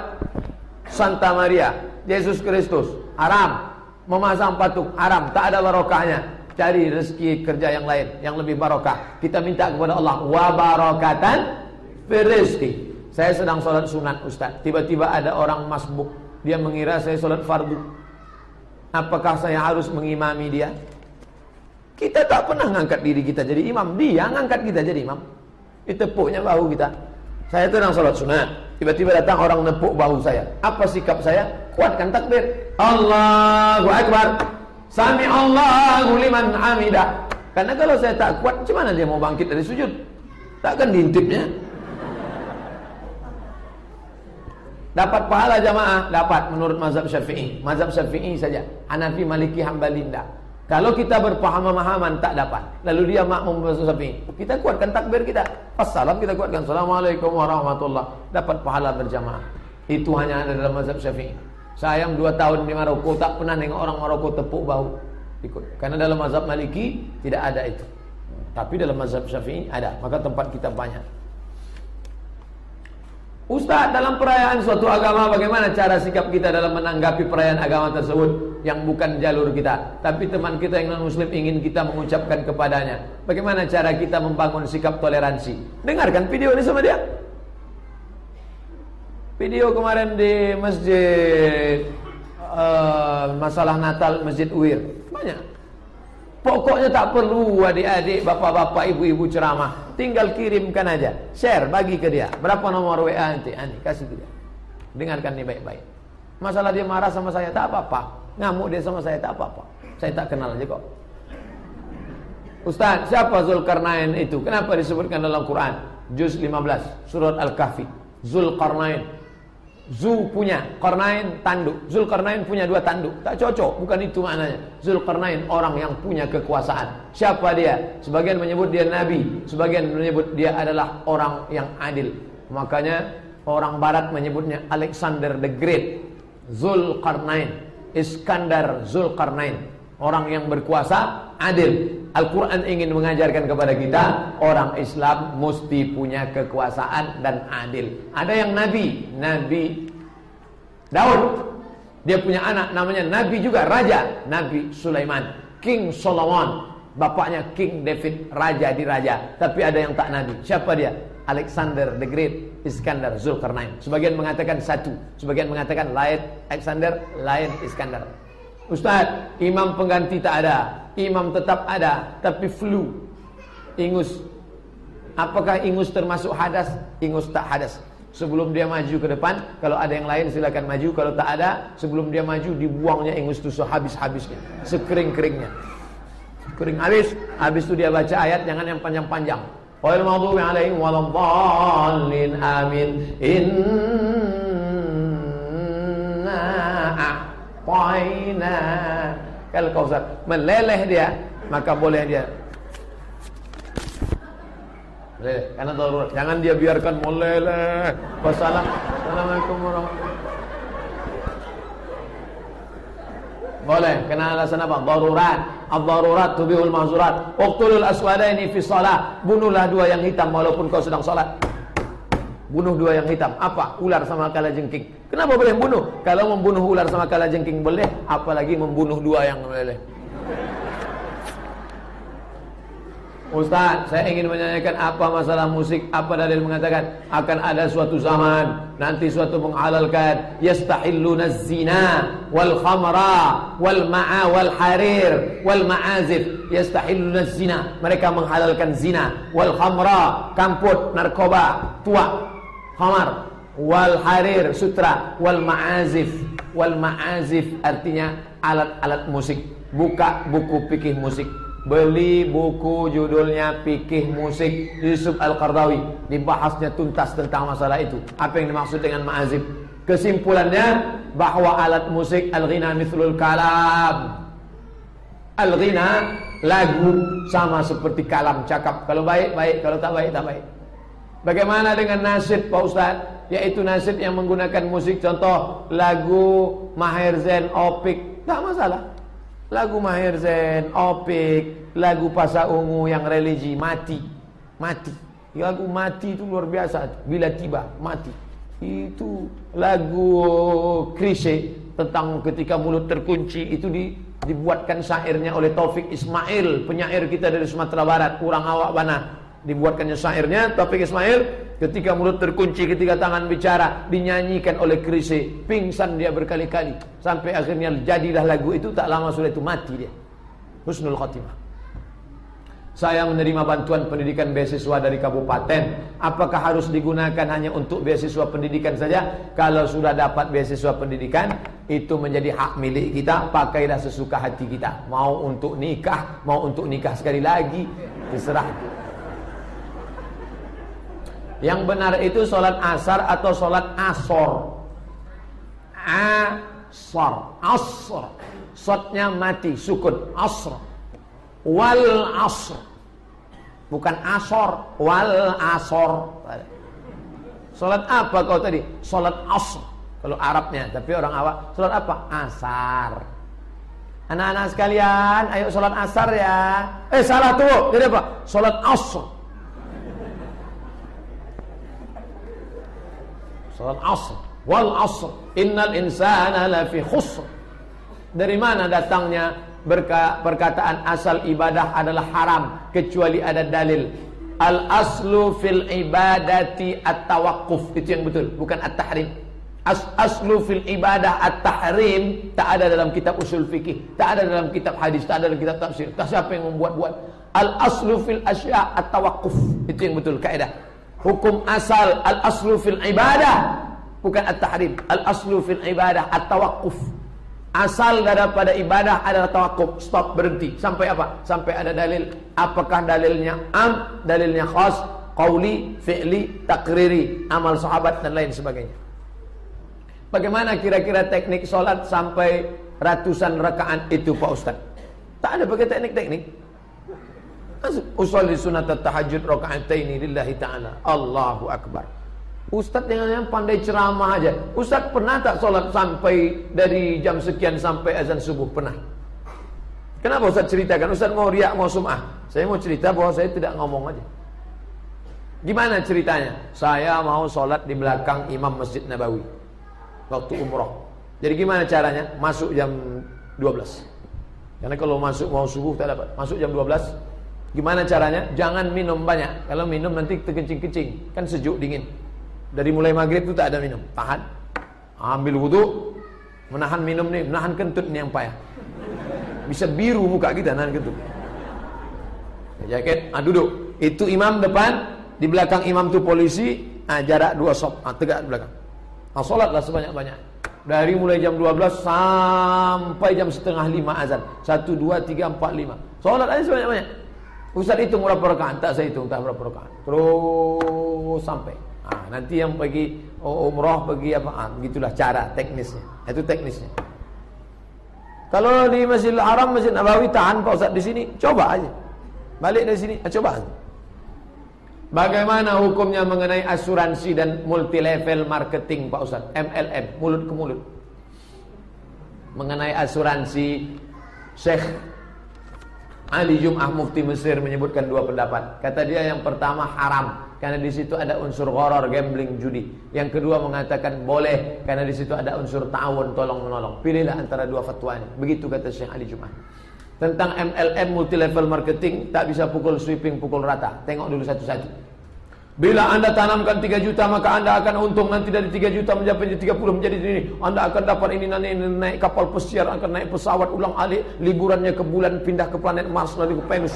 Santa Maria, Yesus Kristus, haram. Memasang patung, haram. Tak ada barokahnya. Cari rezeki kerja yang lain, yang lebih barokah. Kita minta kepada Allah, wa barokatan firizki. Saya sedang sholat sunat Ustaz. Tiba-tiba ada orang masbuk. Dia mengira saya sholat fardu. Apakah saya harus mengimami dia? Kita tak pernah ngangkat diri kita jadi imam. Dia ngangkat kita jadi imam. Ditepuknya bahu kita. Saya sedang sholat sunat. Tiba-tiba datang orang nepuk bahu saya. Apa sikap saya? Kuatkan takbir. Allahu Akbar. Sami Allahu liman hamidah. Karena kalau saya tak kuat, macam mana dia mau bangkit dari sujud? Takkan diintipnya. Dapat pahala jamaah? Dapat menurut mazhab syafi'i. Mazhab syafi'i saja. Hanafi, Maliki, Hambali tidak. Kalau kita berpaham-pemahaman tak dapat. Lalu dia makmum bersapi. Kita kuatkan takbir kita. Assalam kita kuatkan. Assalamualaikum warahmatullahi Dapat pahala berjamaah. Itu hanya ada dalam mazhab syafi'i. Sayang dua tahun di Maroko tak pernah nengok orang Maroko tepuk bahu. Ikut. Karena dalam mazhab maliki tidak ada itu. Tapi dalam mazhab syafi'i ada. Maka tempat kita banyak. Ustaz dalam perayaan suatu agama bagaimana cara sikap kita dalam menanggapi perayaan agama tersebut yang bukan jalur kita tapi teman kita yang non muslim ingin kita mengucapkan kepadanya bagaimana cara kita membangun sikap toleransi dengarkan video ini sama dia video kemarin di masjid uh, masalah Natal Masjid Uir banyak Pokoknya tak perlu adik-adik, bapak-bapak, ibu-ibu ceramah. Tinggal kirimkan aja. Share, bagi ke dia. Berapa nomor WA nanti? Ani, kasih ke dia. Dengarkan nih baik-baik. Masalah dia marah sama saya, tak apa-apa. Ngamuk dia sama saya, tak apa-apa. Saya tak kenal aja kok. Ustaz, siapa Zulkarnain itu? Kenapa disebutkan dalam Quran? Juz 15, surat Al-Kahfi. Zulkarnain. Zu punya, Karnain tanduk. Zulkarnain punya dua tanduk. Tak cocok, bukan itu maknanya. Zulkarnain orang yang punya kekuasaan. Siapa dia? Sebagian menyebut dia nabi, sebagian menyebut dia adalah orang yang adil. Makanya orang barat menyebutnya Alexander the Great. Zulkarnain, Iskandar Zulkarnain. Orang yang berkuasa adil. Al-Quran ingin mengajarkan kepada kita Orang Islam mesti punya kekuasaan dan adil. Ada yang Nabi Nabi Daud. Dia punya anak namanya Nabi juga Raja Nabi Sulaiman. King Solomon. Bapaknya King David Raja di Raja. Tapi ada yang tak Nabi. Siapa dia? Alexander the Great Iskandar Zulkarnain. Sebagian mengatakan satu. Sebagian mengatakan lain Alexander Lain Iskandar. Ustaz, imam pengganti tak ada. Imam tetap ada, tapi flu. Ingus. Apakah ingus termasuk hadas? Ingus tak hadas. Sebelum dia maju ke depan, kalau ada yang lain silakan maju. Kalau tak ada, sebelum dia maju dibuangnya ingus itu sehabis-habisnya, sekering-keringnya. Kering habis, habis itu dia baca ayat jangan yang panjang-panjang. Wal maghdubi alaihim waladdallin amin. In Poina. Kalau kau meleleh dia, maka boleh dia meleleh. Karena darurat. Jangan dia biarkan meleleh. Wassalamualaikum warahmatullahi Boleh. Kena alasan apa? Darurat. Ad-darurat tubihul mahzurat. Uqtulul aswadaini fi salah. Bunuhlah dua yang hitam walaupun kau sedang salat. Bunuh dua yang hitam. Apa? Ular sama kala jengking. Kenapa boleh bunuh? Kalau membunuh ular sama kala jengking boleh, apalagi membunuh dua yang meleleh. Ustaz, saya ingin menanyakan apa masalah musik? Apa dalil mengatakan akan ada suatu zaman nanti suatu menghalalkan yastahilluna zina wal khamra wal ma'a wal harir wal ma'azif yastahilluna zina mereka menghalalkan zina wal khamra kamput narkoba tua khamar wal harir sutra. Wal ma'azif. Wal ma'azif artinya alat-alat musik. Buka buku pikir musik. Beli buku judulnya Pikih Musik Yusuf Al-Qardawi. Dibahasnya tuntas tentang masalah itu. Apa yang dimaksud dengan ma'azib Kesimpulannya bahwa alat musik Al-Ghina mithlul kalam. Al-Ghina Lagu sama seperti kalam cakap. Kalau baik, baik. Kalau tak baik, tak baik Bagaimana dengan nasib Pak Ustaz Yaitu nasib yang menggunakan musik Contoh lagu Mahir Zen Opik Tak masalah Lagu Mahir Zen, Opik, lagu Pasa Ungu yang religi mati. Mati. Lagu mati itu luar biasa. Bila tiba mati. Itu lagu klise tentang ketika mulut terkunci itu di, dibuatkan syairnya oleh Taufik Ismail, penyair kita dari Sumatera Barat, kurang awak mana. Dibuatkannya syairnya Taufik Ismail Ketika mulut terkunci, ketika tangan bicara Dinyanyikan oleh Krise Pingsan dia berkali-kali Sampai akhirnya jadilah lagu itu Tak lama sudah itu mati dia Husnul Khotimah saya menerima bantuan pendidikan beasiswa dari kabupaten. Apakah harus digunakan hanya untuk beasiswa pendidikan saja? Kalau sudah dapat beasiswa pendidikan, itu menjadi hak milik kita. Pakailah sesuka hati kita. Mau untuk nikah, mau untuk nikah sekali lagi, terserah. Yang benar itu sholat asar atau sholat asor. Asar. Asar. Shotnya mati. Sukun. Asr. Wal asr. Bukan asor. Wal asor. Sholat apa kau tadi? Sholat asr. Kalau Arabnya. Tapi orang awak. Sholat apa? Asar. Anak-anak sekalian. Ayo sholat asar ya. Eh salah tuh. Jadi apa? Sholat asr. Salat asr. Wal asr. Innal insana lafi khusr. Dari mana datangnya berka, perkataan asal ibadah adalah haram kecuali ada dalil. Al aslu fil ibadati at-tawaqquf. Itu yang betul, bukan at-tahrim. As aslu fil ibadah at-tahrim tak ada dalam kitab usul fikih, tak ada dalam kitab hadis, tak ada dalam kitab tafsir. Tak siapa yang membuat-buat. Al aslu fil asya at-tawaqquf. Itu yang betul kaidah. Hukum asal al-aslu fil ibadah bukan at-tahrim. Al-aslu fil ibadah at-tawaqquf. Asal daripada ibadah adalah tawakuf, stop berhenti. Sampai apa? Sampai ada dalil. Apakah dalilnya am, dalilnya khas, qauli, fi'li, takriri, amal sahabat dan lain sebagainya. Bagaimana kira-kira teknik solat sampai ratusan rakaat itu Pak Ustaz? Tak ada pakai teknik-teknik. Usolli sunat tahajud raka'ataini lillahi ta'ala. Allahu akbar. Ustaz yang pandai ceramah aja. Ustaz pernah tak solat sampai dari jam sekian sampai azan subuh? Pernah. Kenapa Ustaz ceritakan? Ustaz mau riak, mau sum'ah. Saya mau cerita bahwa saya tidak ngomong aja. Gimana ceritanya? Saya mau solat di belakang imam Masjid Nabawi. Waktu umroh. Jadi gimana caranya? Masuk jam 12. Karena kalau masuk mau subuh tak dapat. Masuk jam 12 Gimana caranya? Jangan minum banyak. Kalau minum nanti terkencing-kencing. Kan sejuk dingin. Dari mulai maghrib itu tak ada minum. Tahan. Ambil wudhu. Menahan minum nih. Menahan kentut nih yang payah. Bisa biru muka kita nahan kentut. Jaket. Ah, duduk. Itu imam depan. Di belakang imam tu polisi. Ah, jarak dua sop. Ah, tegak di belakang. Ah, solatlah sebanyak-banyak. Dari mulai jam 12 sampai jam setengah lima azan. Satu, dua, tiga, empat, lima. Solat aja sebanyak-banyak. Ustaz hitung berapa rakaat? Tak saya hitung tak berapa rakaat. Terus sampai. Ah, nanti yang pergi umrah pergi apa? Ah, begitulah cara teknisnya. Itu teknisnya. Kalau di Masjidil Haram, Masjid Nabawi tahan Pak Ustaz di sini, coba aja. Balik dari sini, coba aja. Bagaimana hukumnya mengenai asuransi dan multi level marketing Pak Ustaz? MLM, mulut ke mulut. Mengenai asuransi Syekh Ali Jum'ah Mufti Mesir menyebutkan dua pendapat. Kata dia yang pertama haram karena di situ ada unsur horor, gambling, judi. Yang kedua mengatakan boleh karena di situ ada unsur ta'awun, tolong menolong. Pilihlah antara dua fatwa ini. Begitu kata Syekh Ali Jum'ah. Tentang MLM multi level marketing tak bisa pukul sweeping pukul rata. Tengok dulu satu-satu. Bila anda tanamkan 3 juta maka anda akan untung nanti dari 3 juta menjadi 30 menjadi ini. Anda akan dapat ini nanti naik kapal pesiar akan naik pesawat ulang alik liburannya ke bulan pindah ke planet Mars lalu ke Venus.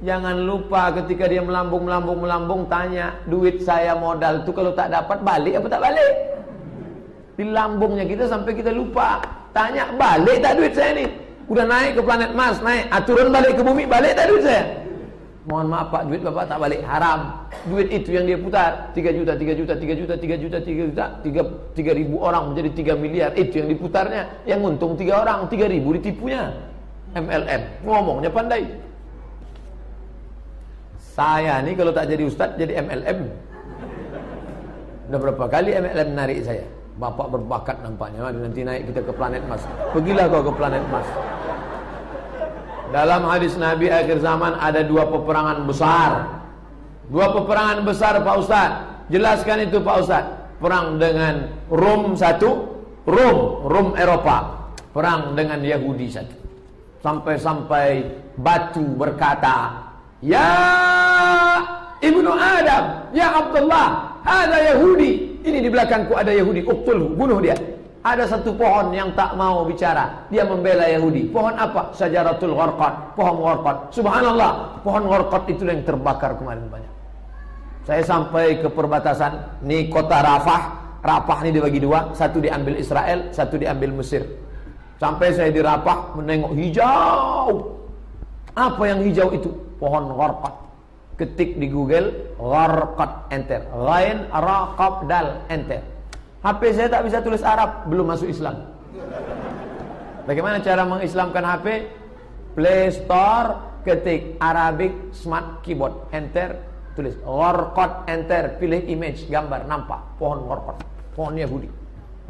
Jangan lupa ketika dia melambung melambung melambung tanya duit saya modal itu kalau tak dapat balik apa tak balik? Di lambungnya kita sampai kita lupa tanya balik tak duit saya nih? Udah naik ke planet Mars naik, aturan balik ke bumi balik tak duit saya? Mohon maaf Pak, duit Bapak tak balik haram. Duit itu yang dia putar 3 juta, 3 juta, 3 juta, 3 juta, 3 juta, 3, 3 ribu orang menjadi 3 miliar. Itu yang diputarnya. Yang untung 3 orang, 3 ribu ditipunya. MLM. Ngomongnya pandai. Saya nih kalau tak jadi ustaz jadi MLM. Udah berapa kali MLM narik saya. Bapak berbakat nampaknya. Nanti naik kita ke planet Mars. Pergilah kau ke planet Mars. Dalam hadis Nabi akhir zaman ada dua peperangan besar. Dua peperangan besar Pak Ustaz. Jelaskan itu Pak Ustaz. Perang dengan Rom satu, Rom, Rom Eropa. Perang dengan Yahudi satu. Sampai-sampai batu berkata, Ya Ibnu Adam, Ya Abdullah, ada Yahudi. Ini di belakangku ada Yahudi, uktulhu, bunuh dia. Ada satu pohon yang tak mau bicara. Dia membela Yahudi. Pohon apa? Sajaratul Gharqad. Pohon Gharqad. Subhanallah. Pohon Gharqad itu yang terbakar kemarin banyak. Saya sampai ke perbatasan. Ini kota Rafah. Rafah ini dibagi dua. Satu diambil Israel. Satu diambil Mesir. Sampai saya di Rafah menengok hijau. Apa yang hijau itu? Pohon Gharqad. Ketik di Google. Gharqad. Enter. Ghain Raqab Dal. Enter. HP saya tak bisa tulis Arab, belum masuk Islam. Bagaimana cara mengislamkan HP? Play Store, ketik Arabic Smart Keyboard, enter, tulis Warqat, enter, pilih image, gambar, nampak pohon Warqat, pohon Yahudi.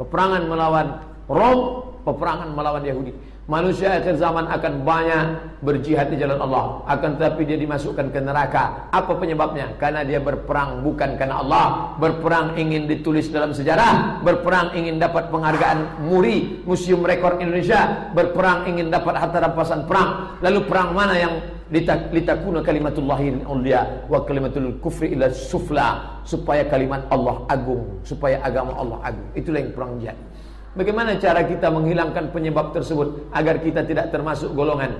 Peperangan melawan Rom, peperangan melawan Yahudi. Manusia akhir zaman akan banyak berjihad di jalan Allah. Akan tetapi dia dimasukkan ke neraka. Apa penyebabnya? Karena dia berperang bukan karena Allah. Berperang ingin ditulis dalam sejarah. Berperang ingin dapat penghargaan MURI, Museum Rekor Indonesia. Berperang ingin dapat harta rampasan perang. Lalu perang mana yang litakuna kalimatullahi ulia wa kalimatul kufri ila sufla supaya kalimat Allah agung, supaya agama Allah agung. Itulah yang perang jihad. Bagaimana cara kita menghilangkan penyebab tersebut agar kita tidak termasuk golongan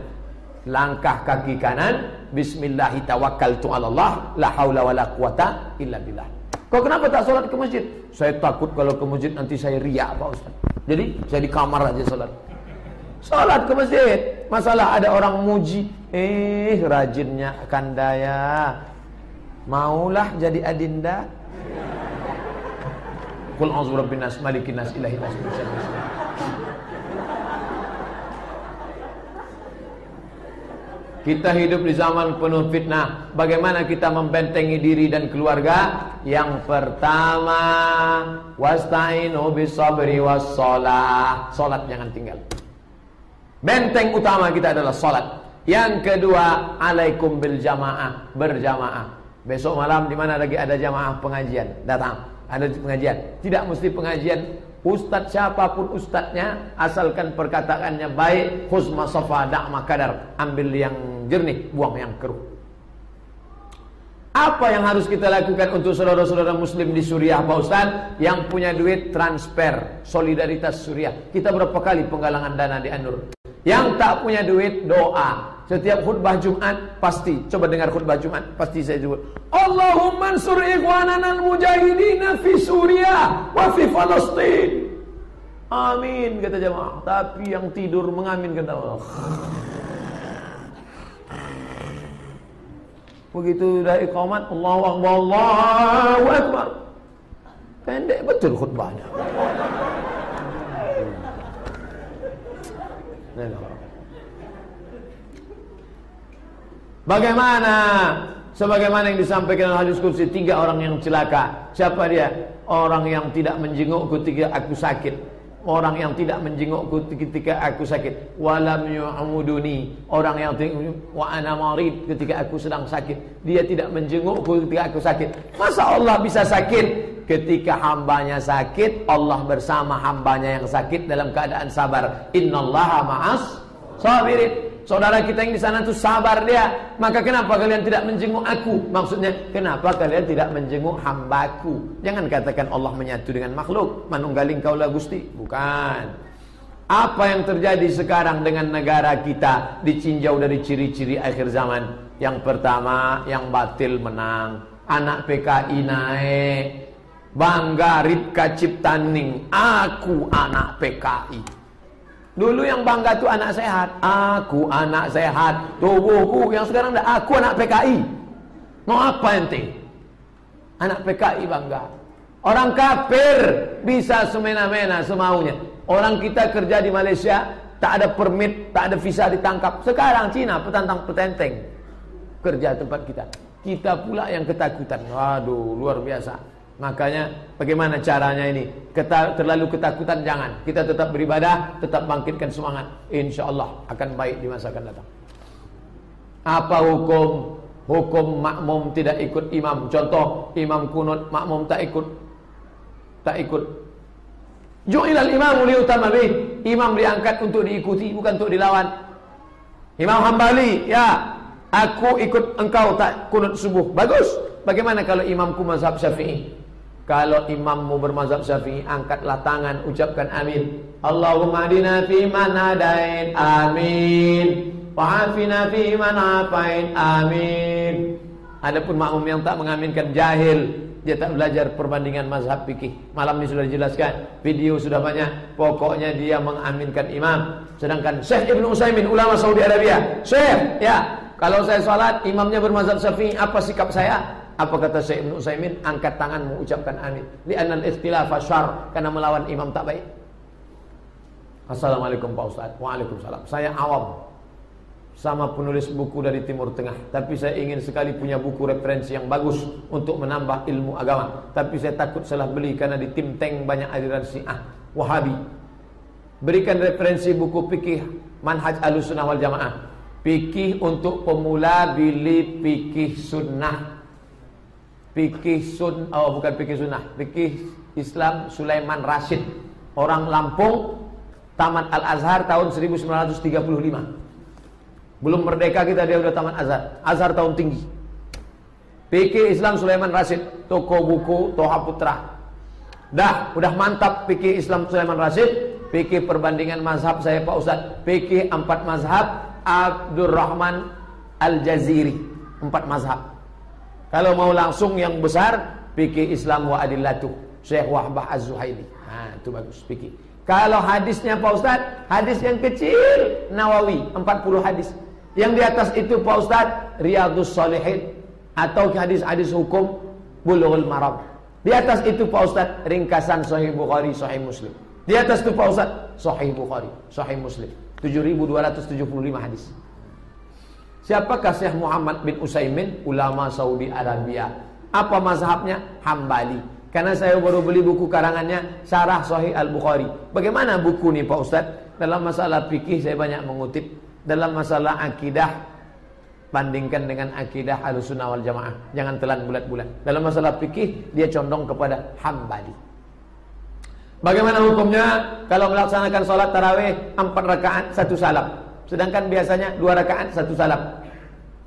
langkah kaki kanan bismillahi tawakkaltu Allah la haula wala quwata illa billah. Kau kenapa tak sholat ke masjid? Saya takut kalau ke masjid nanti saya riak Pak Ustaz. Jadi saya di kamar aja sholat. Sholat ke masjid. Masalah ada orang muji. Eh rajinnya kandaya. Maulah jadi adinda. Kul a'udzu birabbin nas, malikin nas, ilahin nas, Kita hidup di zaman penuh fitnah. Bagaimana kita membentengi diri dan keluarga? Yang pertama, wasta'inu bisabri wassalah. Salat jangan tinggal. Benteng utama kita adalah salat. Yang kedua, alaikum bil jamaah, berjamaah. Besok malam di mana lagi ada jamaah pengajian, datang ada pengajian. Tidak mesti pengajian. Ustadz siapa pun ustadznya Asalkan perkataannya baik Khusma sofa da'ma kadar Ambil yang jernih, buang yang keruh. Apa yang harus kita lakukan untuk saudara-saudara muslim di Suriah Pak Ustadz Yang punya duit transfer Solidaritas Suriah. Kita berapa kali penggalangan dana di Anur? Yang tak punya duit doa setiap khutbah Jumat pasti coba dengar khutbah Jumat pasti saya sebut Allahumma ansur ikhwanana al-mujahidin fi Suriah wa fi Palestin. Amin kata jemaah. Tapi yang tidur mengamin kata Allah. Begitu dah iqamat Allahu akbar Allahu akbar. Pendek betul khutbahnya. Bagaimana? Sebagaimana yang disampaikan dalam hadis kursi tiga orang yang celaka. Siapa dia? Orang yang tidak menjenguk ketika aku sakit. Orang yang tidak menjengukku ketika aku sakit. Walam yu'amuduni. Orang yang wa ana marid ketika aku sedang sakit. Dia tidak menjengukku ketika aku sakit. Masa Allah bisa sakit? Ketika hambanya sakit, Allah bersama hambanya yang sakit dalam keadaan sabar. Innallaha ma'as sabirin. Saudara kita yang di sana tuh sabar dia. Maka kenapa kalian tidak menjenguk aku? Maksudnya, kenapa kalian tidak menjenguk hambaku? Jangan katakan Allah menyatu dengan makhluk. Manunggaling kaulah gusti. Bukan. Apa yang terjadi sekarang dengan negara kita dicinjau dari ciri-ciri akhir zaman? Yang pertama, yang batil menang. Anak PKI naik. Bangga Ripka Ciptaning. Aku anak PKI. Dulu yang bangga tuh anak sehat. Aku anak sehat. Tubuhku yang sekarang dah aku anak PKI. Mau apa ente? Anak PKI bangga. Orang kafir bisa semena-mena semaunya. Orang kita kerja di Malaysia tak ada permit, tak ada visa ditangkap. Sekarang Cina petantang petenteng kerja tempat kita. Kita pula yang ketakutan. Waduh, luar biasa. Makanya bagaimana caranya ini? Terlalu ketakutan jangan. Kita tetap beribadah, tetap bangkitkan semangat. Insya Allah akan baik di masa akan datang. Apa hukum? Hukum makmum tidak ikut imam. Contoh, imam kunut, makmum tak ikut. Tak ikut. Ju'ilal imam utama bih. Imam diangkat untuk diikuti, bukan untuk dilawan. Imam Hambali, ya. Aku ikut engkau tak kunut subuh. Bagus. Bagaimana kalau imamku mazhab syafi'i? Kalau imammu bermazhab syafi'i Angkatlah tangan ucapkan amin. Allahumma adina fi man hadain Amin. Wa'afina fi man afain Amin. Adapun makmum yang tak mengaminkan jahil. Dia tak belajar perbandingan mazhab fikih. Malam ini sudah dijelaskan Video sudah banyak. Pokoknya dia mengaminkan imam. Sedangkan Syekh Ibn Usaimin Ulama Saudi Arabia. Syekh ya. Kalau saya salat Imamnya bermazhab syafi'i Apa sikap saya? Apa kata Syekh Ibn Utsaimin? Angkat tanganmu ucapkan amin. Li'anna al-ikhtilafa syar karena melawan imam tak baik. Assalamualaikum Pak Ustaz. Waalaikumsalam. Saya awam sama penulis buku dari Timur Tengah, tapi saya ingin sekali punya buku referensi yang bagus untuk menambah ilmu agama. Tapi saya takut salah beli karena di tim tank banyak aliran Syiah, Wahabi. Berikan referensi buku fikih Manhaj Ahlussunnah wal Jamaah. Fikih untuk pemula bili fikih sunnah fikih sun oh bukan fikih sunnah, fikih Islam Sulaiman Rashid, orang Lampung, tamat Al Azhar tahun 1935. Belum merdeka kita dia udah tamat Azhar. Azhar tahun tinggi. Fikih Islam Sulaiman Rashid, toko buku Toha Putra. Dah, udah mantap fikih Islam Sulaiman Rashid, fikih perbandingan mazhab saya Pak Ustaz, fikih empat mazhab Abdurrahman Al-Jaziri, empat mazhab. Kalau mau langsung yang besar, fikih Islam wa adillatuh. Syekh Wahbah Az-Zuhaili. Nah, itu bagus fikih. Kalau hadisnya Pak Ustaz, hadis yang kecil Nawawi 40 hadis. Yang di atas itu Pak Ustaz Riyadhus Shalihin atau hadis-hadis hukum Bulughul Maram. Di atas itu Pak Ustaz ringkasan Sahih Bukhari, Sahih Muslim. Di atas itu Pak Ustaz Sahih Bukhari, Sahih Muslim. 7275 hadis. Siapakah Syekh Muhammad bin Usaimin? Ulama Saudi Arabia. Apa mazhabnya? Hambali. Karena saya baru beli buku karangannya Syarah Sahih Al-Bukhari. Bagaimana buku ini Pak Ustaz? Dalam masalah fikih saya banyak mengutip. Dalam masalah akidah bandingkan dengan akidah Ahlussunnah wal Jamaah. Jangan telan bulat-bulat. Dalam masalah fikih dia condong kepada Hambali. Bagaimana hukumnya kalau melaksanakan sholat tarawih empat rakaat satu salam? Sedangkan biasanya dua rakaat satu salam.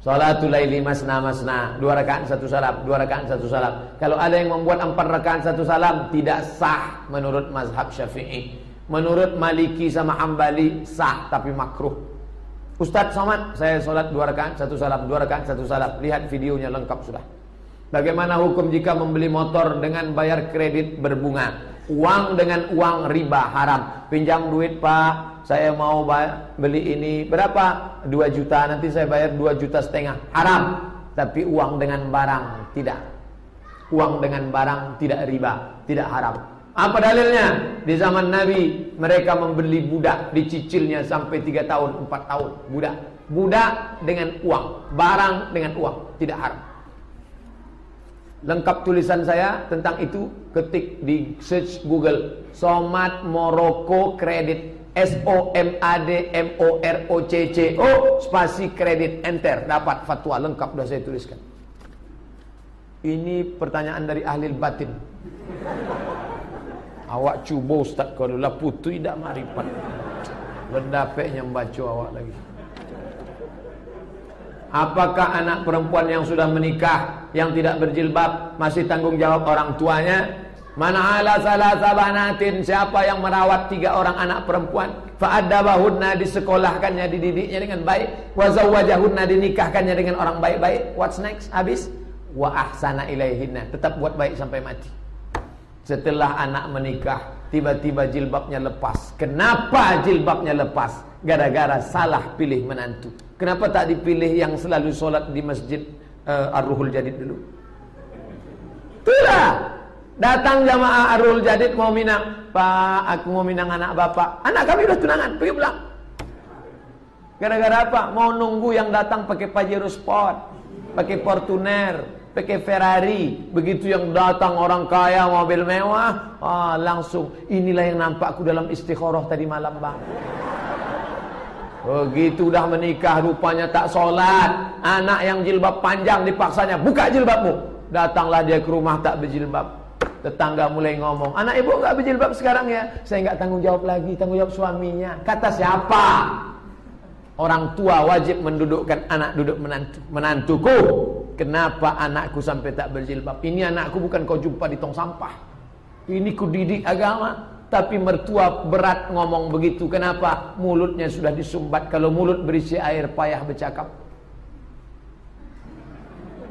Salatul laili masna masna, dua rakaat satu salam, dua rakaat satu salam. Kalau ada yang membuat empat rakaat satu salam tidak sah menurut mazhab Syafi'i. Menurut Maliki sama Hambali sah tapi makruh. Ustaz Somad, saya solat dua rakaat satu salam, dua rakaat satu salam. Lihat videonya lengkap sudah. Bagaimana hukum jika membeli motor dengan bayar kredit berbunga? Uang dengan uang riba haram. Pinjam duit pak, saya mau beli ini berapa? 2 juta, nanti saya bayar 2 juta setengah. Haram. Tapi uang dengan barang tidak. Uang dengan barang tidak riba, tidak haram. Apa dalilnya? Di zaman Nabi mereka membeli budak dicicilnya sampai 3 tahun, 4 tahun budak. Budak dengan uang, barang dengan uang, tidak haram. Lengkap tulisan saya tentang itu ketik di search Google Somat Moroko Kredit S O M A D M O R O C C O spasi kredit enter dapat fatwa lengkap sudah saya tuliskan. Ini pertanyaan dari ahli batin. Awak cuba ustaz kalau lah putu tidak marifat. Berdapeknya membaca awak lagi. Apakah anak perempuan yang sudah menikah yang tidak berjilbab masih tanggung jawab orang tuanya? Mana ala salah sabanatin siapa yang merawat tiga orang anak perempuan? Fa'addabahunna disekolahkannya dididiknya dengan baik. Wa zawwajahunna dinikahkannya dengan orang baik-baik. What's next? Habis? Wa ahsana ilaihinna tetap buat baik sampai mati. Setelah anak menikah tiba-tiba jilbabnya lepas. Kenapa jilbabnya lepas? Gara-gara salah pilih menantu kenapa tak dipilih yang selalu solat di masjid uh, Ar-Ruhul Jadid dulu itulah Datang jamaah Arul Jadid mau minang. Pak, aku mau minang anak bapak. Anak kami udah tunangan, pergi pulang. Gara-gara apa? Mau nunggu yang datang pakai Pajero Sport, pakai Fortuner, pakai Ferrari. Begitu yang datang orang kaya mobil mewah, ah, langsung inilah yang nampakku dalam istikharah tadi malam, Bang. Begitu udah menikah rupanya tak sholat Anak yang jilbab panjang dipaksanya Buka jilbabmu Datanglah dia ke rumah tak berjilbab Tetangga mulai ngomong, anak ibu nggak berjilbab sekarang ya? Saya nggak tanggung jawab lagi, tanggung jawab suaminya. Kata siapa? Orang tua wajib mendudukkan anak duduk menantu. Menantuku, kenapa anakku sampai tak berjilbab? Ini anakku bukan kau jumpa di tong sampah. Ini kudidik agama. Tapi mertua berat ngomong begitu. Kenapa? Mulutnya sudah disumbat. Kalau mulut berisi air payah bercakap.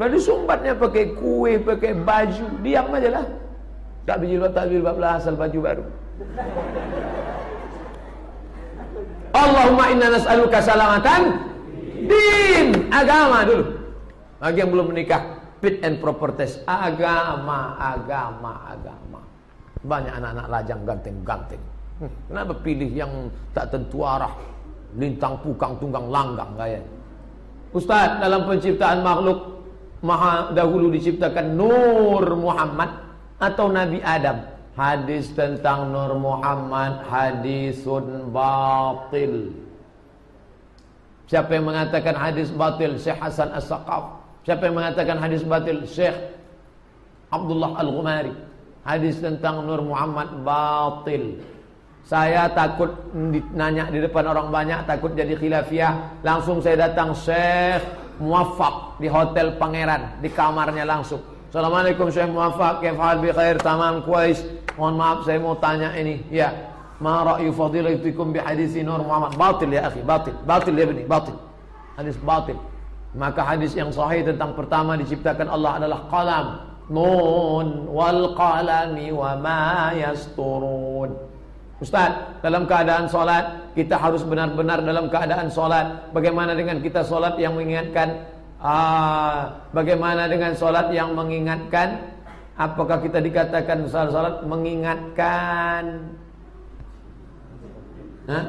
Lalu sumbatnya pakai kue, pakai baju. Diam aja lah. Tak berjilbab, tak berjilbab lah asal baju baru. Allahumma inna nas'aluka salamatan din agama dulu. Bagi yang belum menikah, fit and proper test agama, agama, agama. Banyak anak-anak lajang ganteng-ganteng. Hmm, kenapa pilih yang tak tentu arah, lintang pukang tunggang langgang gaya? Ustaz, dalam penciptaan makhluk maha dahulu diciptakan Nur Muhammad atau Nabi Adam? Hadis tentang Nur Muhammad hadisun batil. Siapa yang mengatakan hadis batil? Syekh Hasan As-Saqaf. Siapa yang mengatakan hadis batil? Syekh Abdullah Al-Ghumari hadis tentang Nur Muhammad batil. Saya takut nanya di depan orang banyak takut jadi khilafiyah. Langsung saya datang Syekh Muwaffaq di Hotel Pangeran di kamarnya langsung. Assalamualaikum Syekh Muwafaq Kefal bi khair tamam kuais Mohon maaf saya mau tanya ini. Ya. Ma ra'yu fadilatikum bi hadisi Nur Muhammad? Batil ya akhi Batil. Batil ya bini Batil. Hadis batil. Maka hadis yang sahih tentang pertama diciptakan Allah adalah qalam Nun wal qalami wa ma yasturun Ustaz, dalam keadaan solat kita harus benar-benar dalam keadaan solat. Bagaimana dengan kita solat yang mengingatkan Ah, bagaimana dengan solat yang mengingatkan? Apakah kita dikatakan salat mengingatkan? Hah?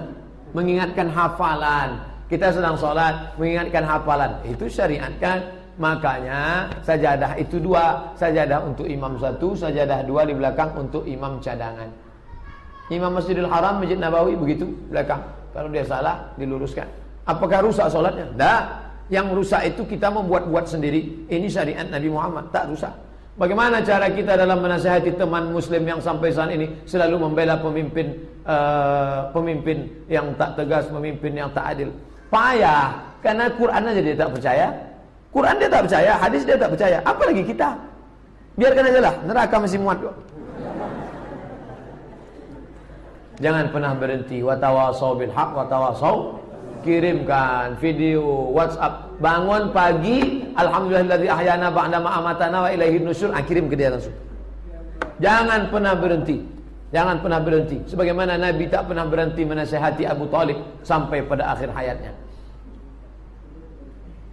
Mengingatkan hafalan. Kita sedang solat mengingatkan hafalan. Itu syariat kan? Makanya sajadah itu dua, sajadah untuk imam satu, sajadah dua di belakang untuk imam cadangan. Imam Masjidil Haram, Masjid Nabawi begitu belakang. Kalau dia salah diluruskan. Apakah rusak solatnya? Tidak. Yang rusak itu kita membuat-buat sendiri. Ini syariat Nabi Muhammad, tak rusak. Bagaimana cara kita dalam menasihati teman muslim yang sampai saat ini selalu membela pemimpin uh, pemimpin yang tak tegas, pemimpin yang tak adil? Payah, karena Quran aja dia tak percaya. Quran dia tak percaya, hadis dia tak percaya. Apalagi kita? Biarkan aja lah, neraka masih muat kok. Jangan pernah berhenti. Watawasau bil haq, watawasau kirimkan video WhatsApp bangun pagi alhamdulillahilladzi ahyana ba'da ma amatana wa ilaihi nusyur ah, kirim ke dia langsung jangan pernah berhenti jangan pernah berhenti sebagaimana nabi tak pernah berhenti menasihati Abu Talib sampai pada akhir hayatnya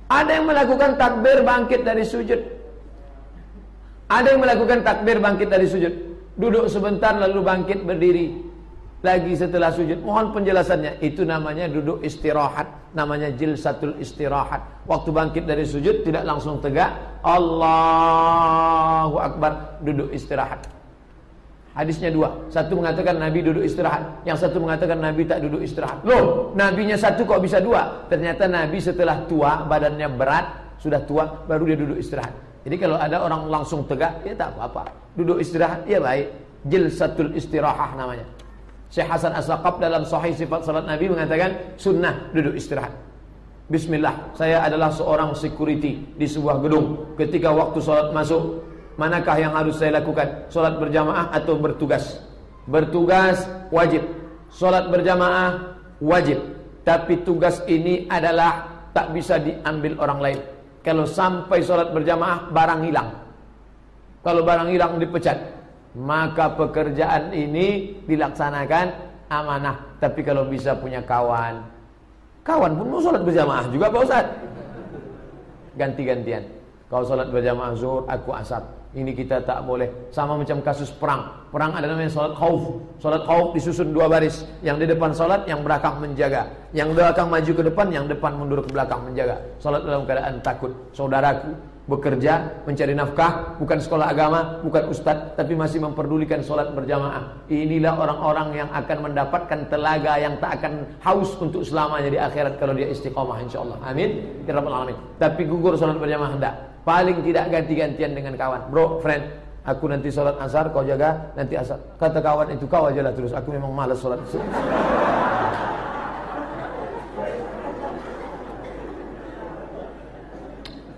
ada yang melakukan takbir bangkit dari sujud ada yang melakukan takbir bangkit dari sujud Duduk sebentar lalu bangkit berdiri. Lagi setelah sujud. Mohon penjelasannya. Itu namanya duduk istirahat. Namanya jilsatul istirahat. Waktu bangkit dari sujud tidak langsung tegak. Allahu Akbar. Duduk istirahat. Hadisnya dua. Satu mengatakan Nabi duduk istirahat. Yang satu mengatakan Nabi tak duduk istirahat. Loh, Nabinya satu kok bisa dua? Ternyata Nabi setelah tua, badannya berat, sudah tua, baru dia duduk istirahat. Jadi kalau ada orang langsung tegak, ya tak apa-apa. Duduk istirahat, ya baik. Jilsatul istirahah namanya. Syekh Hasan As-Saqab dalam sahih sifat salat Nabi mengatakan sunnah duduk istirahat. Bismillah, saya adalah seorang security di sebuah gedung. Ketika waktu salat masuk, Manakah yang harus saya lakukan? Solat berjamaah atau bertugas? Bertugas wajib. Solat berjamaah wajib. Tapi tugas ini adalah tak bisa diambil orang lain. Kalau sampai solat berjamaah barang hilang. Kalau barang hilang dipecat. Maka pekerjaan ini dilaksanakan amanah. Tapi kalau bisa punya kawan. Kawan pun mau berjamaah juga Pak Ustaz. Ganti-gantian. Kau solat berjamaah zuhur, aku asar. Ini kita tak boleh. Sama macam kasus perang. Perang ada namanya solat khauf. Solat khauf disusun dua baris. Yang di depan solat, yang belakang menjaga. Yang belakang maju ke depan, yang depan mundur ke belakang menjaga. Solat dalam keadaan takut. Saudaraku bekerja, mencari nafkah Bukan sekolah agama, bukan ustad Tapi masih memperdulikan solat berjamaah. Inilah orang-orang yang akan mendapatkan telaga Yang tak akan haus untuk selamanya di akhirat Kalau dia istiqamah insyaAllah Amin. Ya Tapi gugur solat berjamaah tidak Paling tidak ganti-gantian dengan kawan. Bro, friend, aku nanti sholat asar, kau jaga, nanti asar. Kata kawan itu kau aja lah terus. Aku memang malas sholat.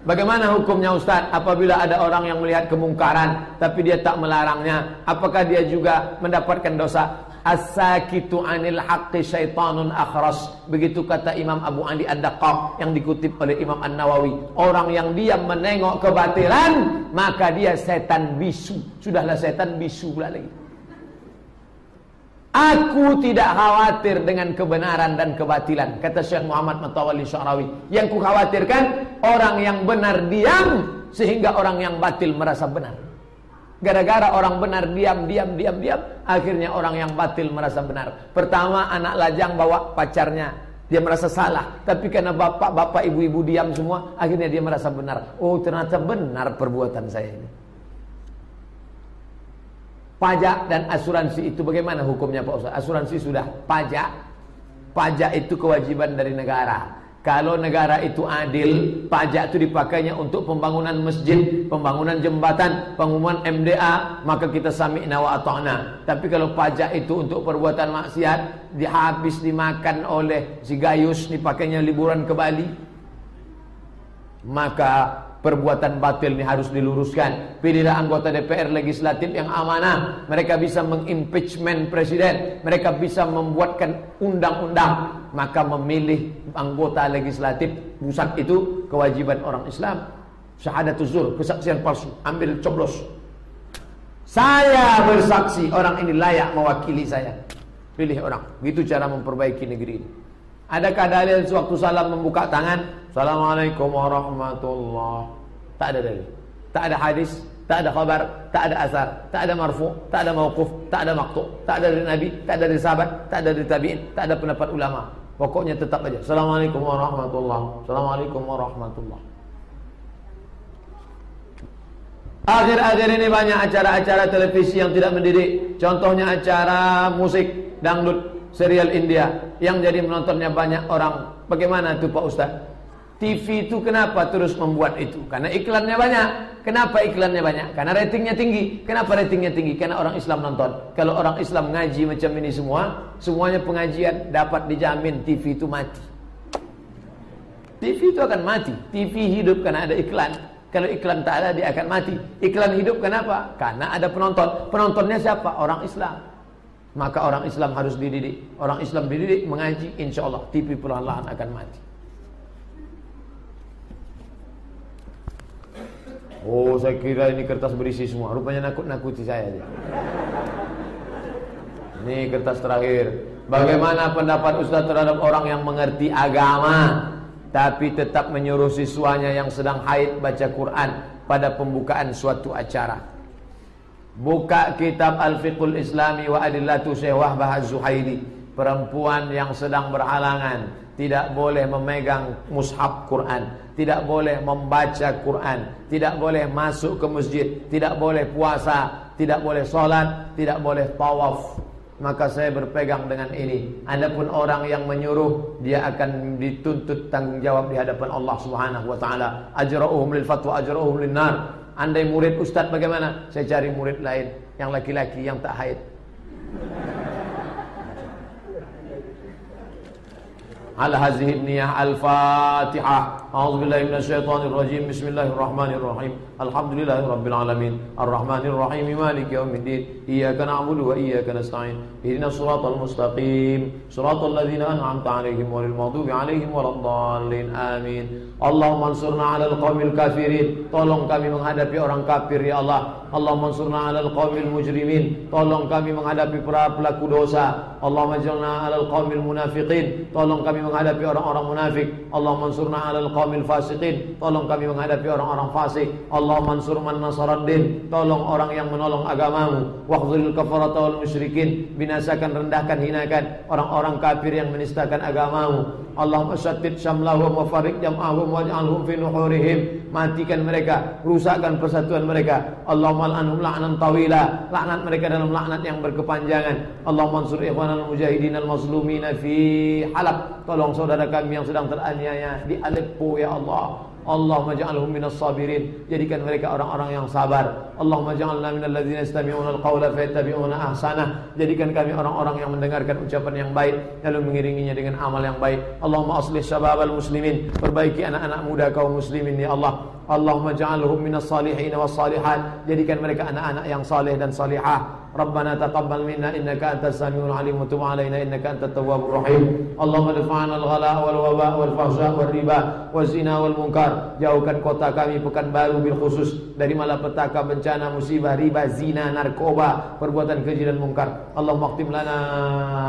Bagaimana hukumnya Ustaz apabila ada orang yang melihat kemungkaran tapi dia tak melarangnya apakah dia juga mendapatkan dosa As-sakitu anil haqqi syaitanun akhras. Begitu kata Imam Abu Ali Ad-Daqqaq yang dikutip oleh Imam An-Nawawi. Orang yang diam menengok kebatilan, maka dia setan bisu. Sudahlah setan bisu pula lagi. Aku tidak khawatir dengan kebenaran dan kebatilan. Kata Syekh Muhammad Matawali Syarawi. Yang ku khawatirkan, orang yang benar diam, sehingga orang yang batil merasa benar. Gara-gara orang benar diam, diam, diam, diam. Akhirnya orang yang batil merasa benar. Pertama anak lajang bawa pacarnya. Dia merasa salah. Tapi karena bapak, bapak, ibu-ibu diam semua. Akhirnya dia merasa benar. Oh ternyata benar perbuatan saya ini. Pajak dan asuransi itu bagaimana hukumnya Pak Ustaz? Asuransi sudah pajak. Pajak itu kewajiban dari negara. Kalau negara itu adil, pajak itu dipakainya untuk pembangunan masjid, pembangunan jembatan, pengumuman MDA, maka kita sami'na wa ata'na. Tapi kalau pajak itu untuk perbuatan maksiat, dihabis dimakan oleh si Gayus, dipakainya liburan ke Bali, maka perbuatan batil ini harus diluruskan. Pilihlah anggota DPR legislatif yang amanah. Mereka bisa mengimpeachment presiden. Mereka bisa membuatkan undang-undang. Maka memilih anggota legislatif pusat itu kewajiban orang Islam. Syahadat zur, kesaksian palsu. Ambil coblos. Saya bersaksi orang ini layak mewakili saya. Pilih orang. Begitu cara memperbaiki negeri ini. Adakah dalil sewaktu salam membuka tangan Assalamualaikum warahmatullahi. Tak ada dalil. Tak ada hadis Tak ada khabar Tak ada asar Tak ada marfu Tak ada mauquf Tak ada maktu Tak ada dari Nabi Tak ada dari sahabat Tak ada dari tabi'in Tak ada pendapat ulama. Pokoknya tetap aja. Assalamualaikum warahmatullahi. Assalamualaikum warahmatullahi. Akhir-akhir ini banyak acara-acara televisi yang tidak mendidik. Contohnya acara musik Dangdut Serial India Yang jadi menontonnya banyak orang. Bagaimana itu Pak Ustaz? TV itu kenapa terus membuat itu? Karena iklannya banyak. Kenapa iklannya banyak? Karena ratingnya tinggi. Kenapa ratingnya tinggi? Karena orang Islam nonton. Kalau orang Islam ngaji macam ini semua, semuanya pengajian dapat dijamin TV itu mati. TV itu akan mati. TV hidup karena ada iklan. Kalau iklan tak ada dia akan mati. Iklan hidup kenapa? Karena ada penonton. Penontonnya siapa? Orang Islam. Maka orang Islam harus dididik. Orang Islam dididik mengaji, insya Allah TV perlahan-lahan akan mati. Oh, saya kira ini kertas berisi semua. Rupanya nakut-nakuti saya. Ini kertas terakhir. Bagaimana pendapat Ustaz terhadap orang yang mengerti agama tapi tetap menyuruh siswanya yang sedang haid baca Quran pada pembukaan suatu acara? Buka kitab Al-Fiqhul Islami wa Adillatu Syekh Wahbah Az-Zuhairi. Perempuan yang sedang berhalangan tidak boleh memegang mushaf Quran, tidak boleh membaca Quran, tidak boleh masuk ke masjid, tidak boleh puasa, tidak boleh sholat, tidak boleh tawaf. Maka saya berpegang dengan ini. Adapun orang yang menyuruh, dia akan dituntut tanggung jawab di hadapan Allah Subhanahu wa taala. Ajra'uhum lil fatwa ajra'uhum lin nar. Andai murid ustaz bagaimana? Saya cari murid lain yang laki-laki yang tak haid. على هذه النية الفاتحة. أعوذ بالله من الشيطان الرجيم. بسم الله الرحمن الرحيم. Alhamdulillahi Rabbil Alamin. Ar-Rahmanir Rahim Maliki Yawmiddin. Iyaka na'budu wa iyaka nasta'in. Ihdina suratal mustaqim. Suratal ladhina an'amta alaihim Walil maghdubi alaihim waladdallin. Amin. Allahumma ansurna alal qawmil kafirin. Tolong kami menghadapi orang kafir ya Allah. Allahumma ansurna alal qawmil mujrimin. Tolong kami menghadapi para pelaku dosa. Allahumma ansurna alal qawmil munafiqin. Tolong kami menghadapi orang-orang munafik. Allahumma ansurna alal qawmil fasiqin. Tolong kami menghadapi orang-orang fasik. Allah Allahumma ansur man nasaraddin tolong orang yang menolong agamamu. Wahdzil kafarata wal musyrikin binasakan rendahkan hinakan orang-orang kafir yang menistakan agamamu. Allahumma syattid syamlahum wa farik jam'ahum waj'alhum fi nuhurihim. Matikan mereka rusakkan persatuan mereka. Allahumma al'anhum la'nan tawila laknat mereka dalam laknat yang berkepanjangan. Allahumma ansur ikhwanal mujahidin al mazlumina fi Halab tolong saudara kami yang sedang teraniaya di Aleppo ya Allah Allahumma ja'alhum minas sabirin. Jadikan mereka orang-orang yang sabar. Allahumma ja'alna minal ladzina yastami'una al-qawla fayattabi'una ahsanah jadikan kami orang-orang yang mendengarkan ucapan yang baik lalu mengiringinya dengan amal yang baik. Allahumma aslih syababal muslimin. Perbaiki anak-anak muda kaum muslimin ya Allah. Allahumma ja'alhum minas salihin was salihat. Jadikan mereka anak-anak yang saleh dan salihah ربنا تقبل منا إنك أنت السميع العليم وتب علينا إنك أنت التواب الرحيم اللهم ادفع عنا الغلاء والوباء والفحشاء والربا والزنا والمنكر jauhkan kota kami Pekanbaru bil khusus dari malapetaka bencana musibah riba zina narkoba perbuatan keji dan mungkar Allahumma khtim lana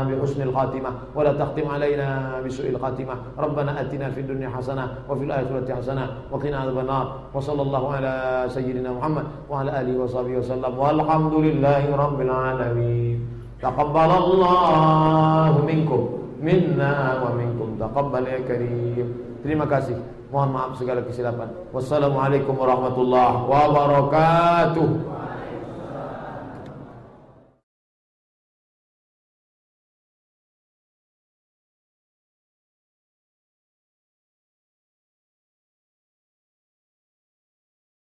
bi husnil khatimah wa la takhtim alaina bi su'il khatimah rabbana atina fid dunya hasanah wa fil akhirati hasanah wa qina adzabannar wa sallallahu ala sayyidina Muhammad wa ala alihi wa sahbihi wasallam walhamdulillahi rabbil rabbil alamin. Taqabbalallahu minkum minna wa minkum. Taqabbal ya karim. Terima kasih. Mohon maaf segala kesilapan. Wassalamualaikum warahmatullahi wabarakatuh.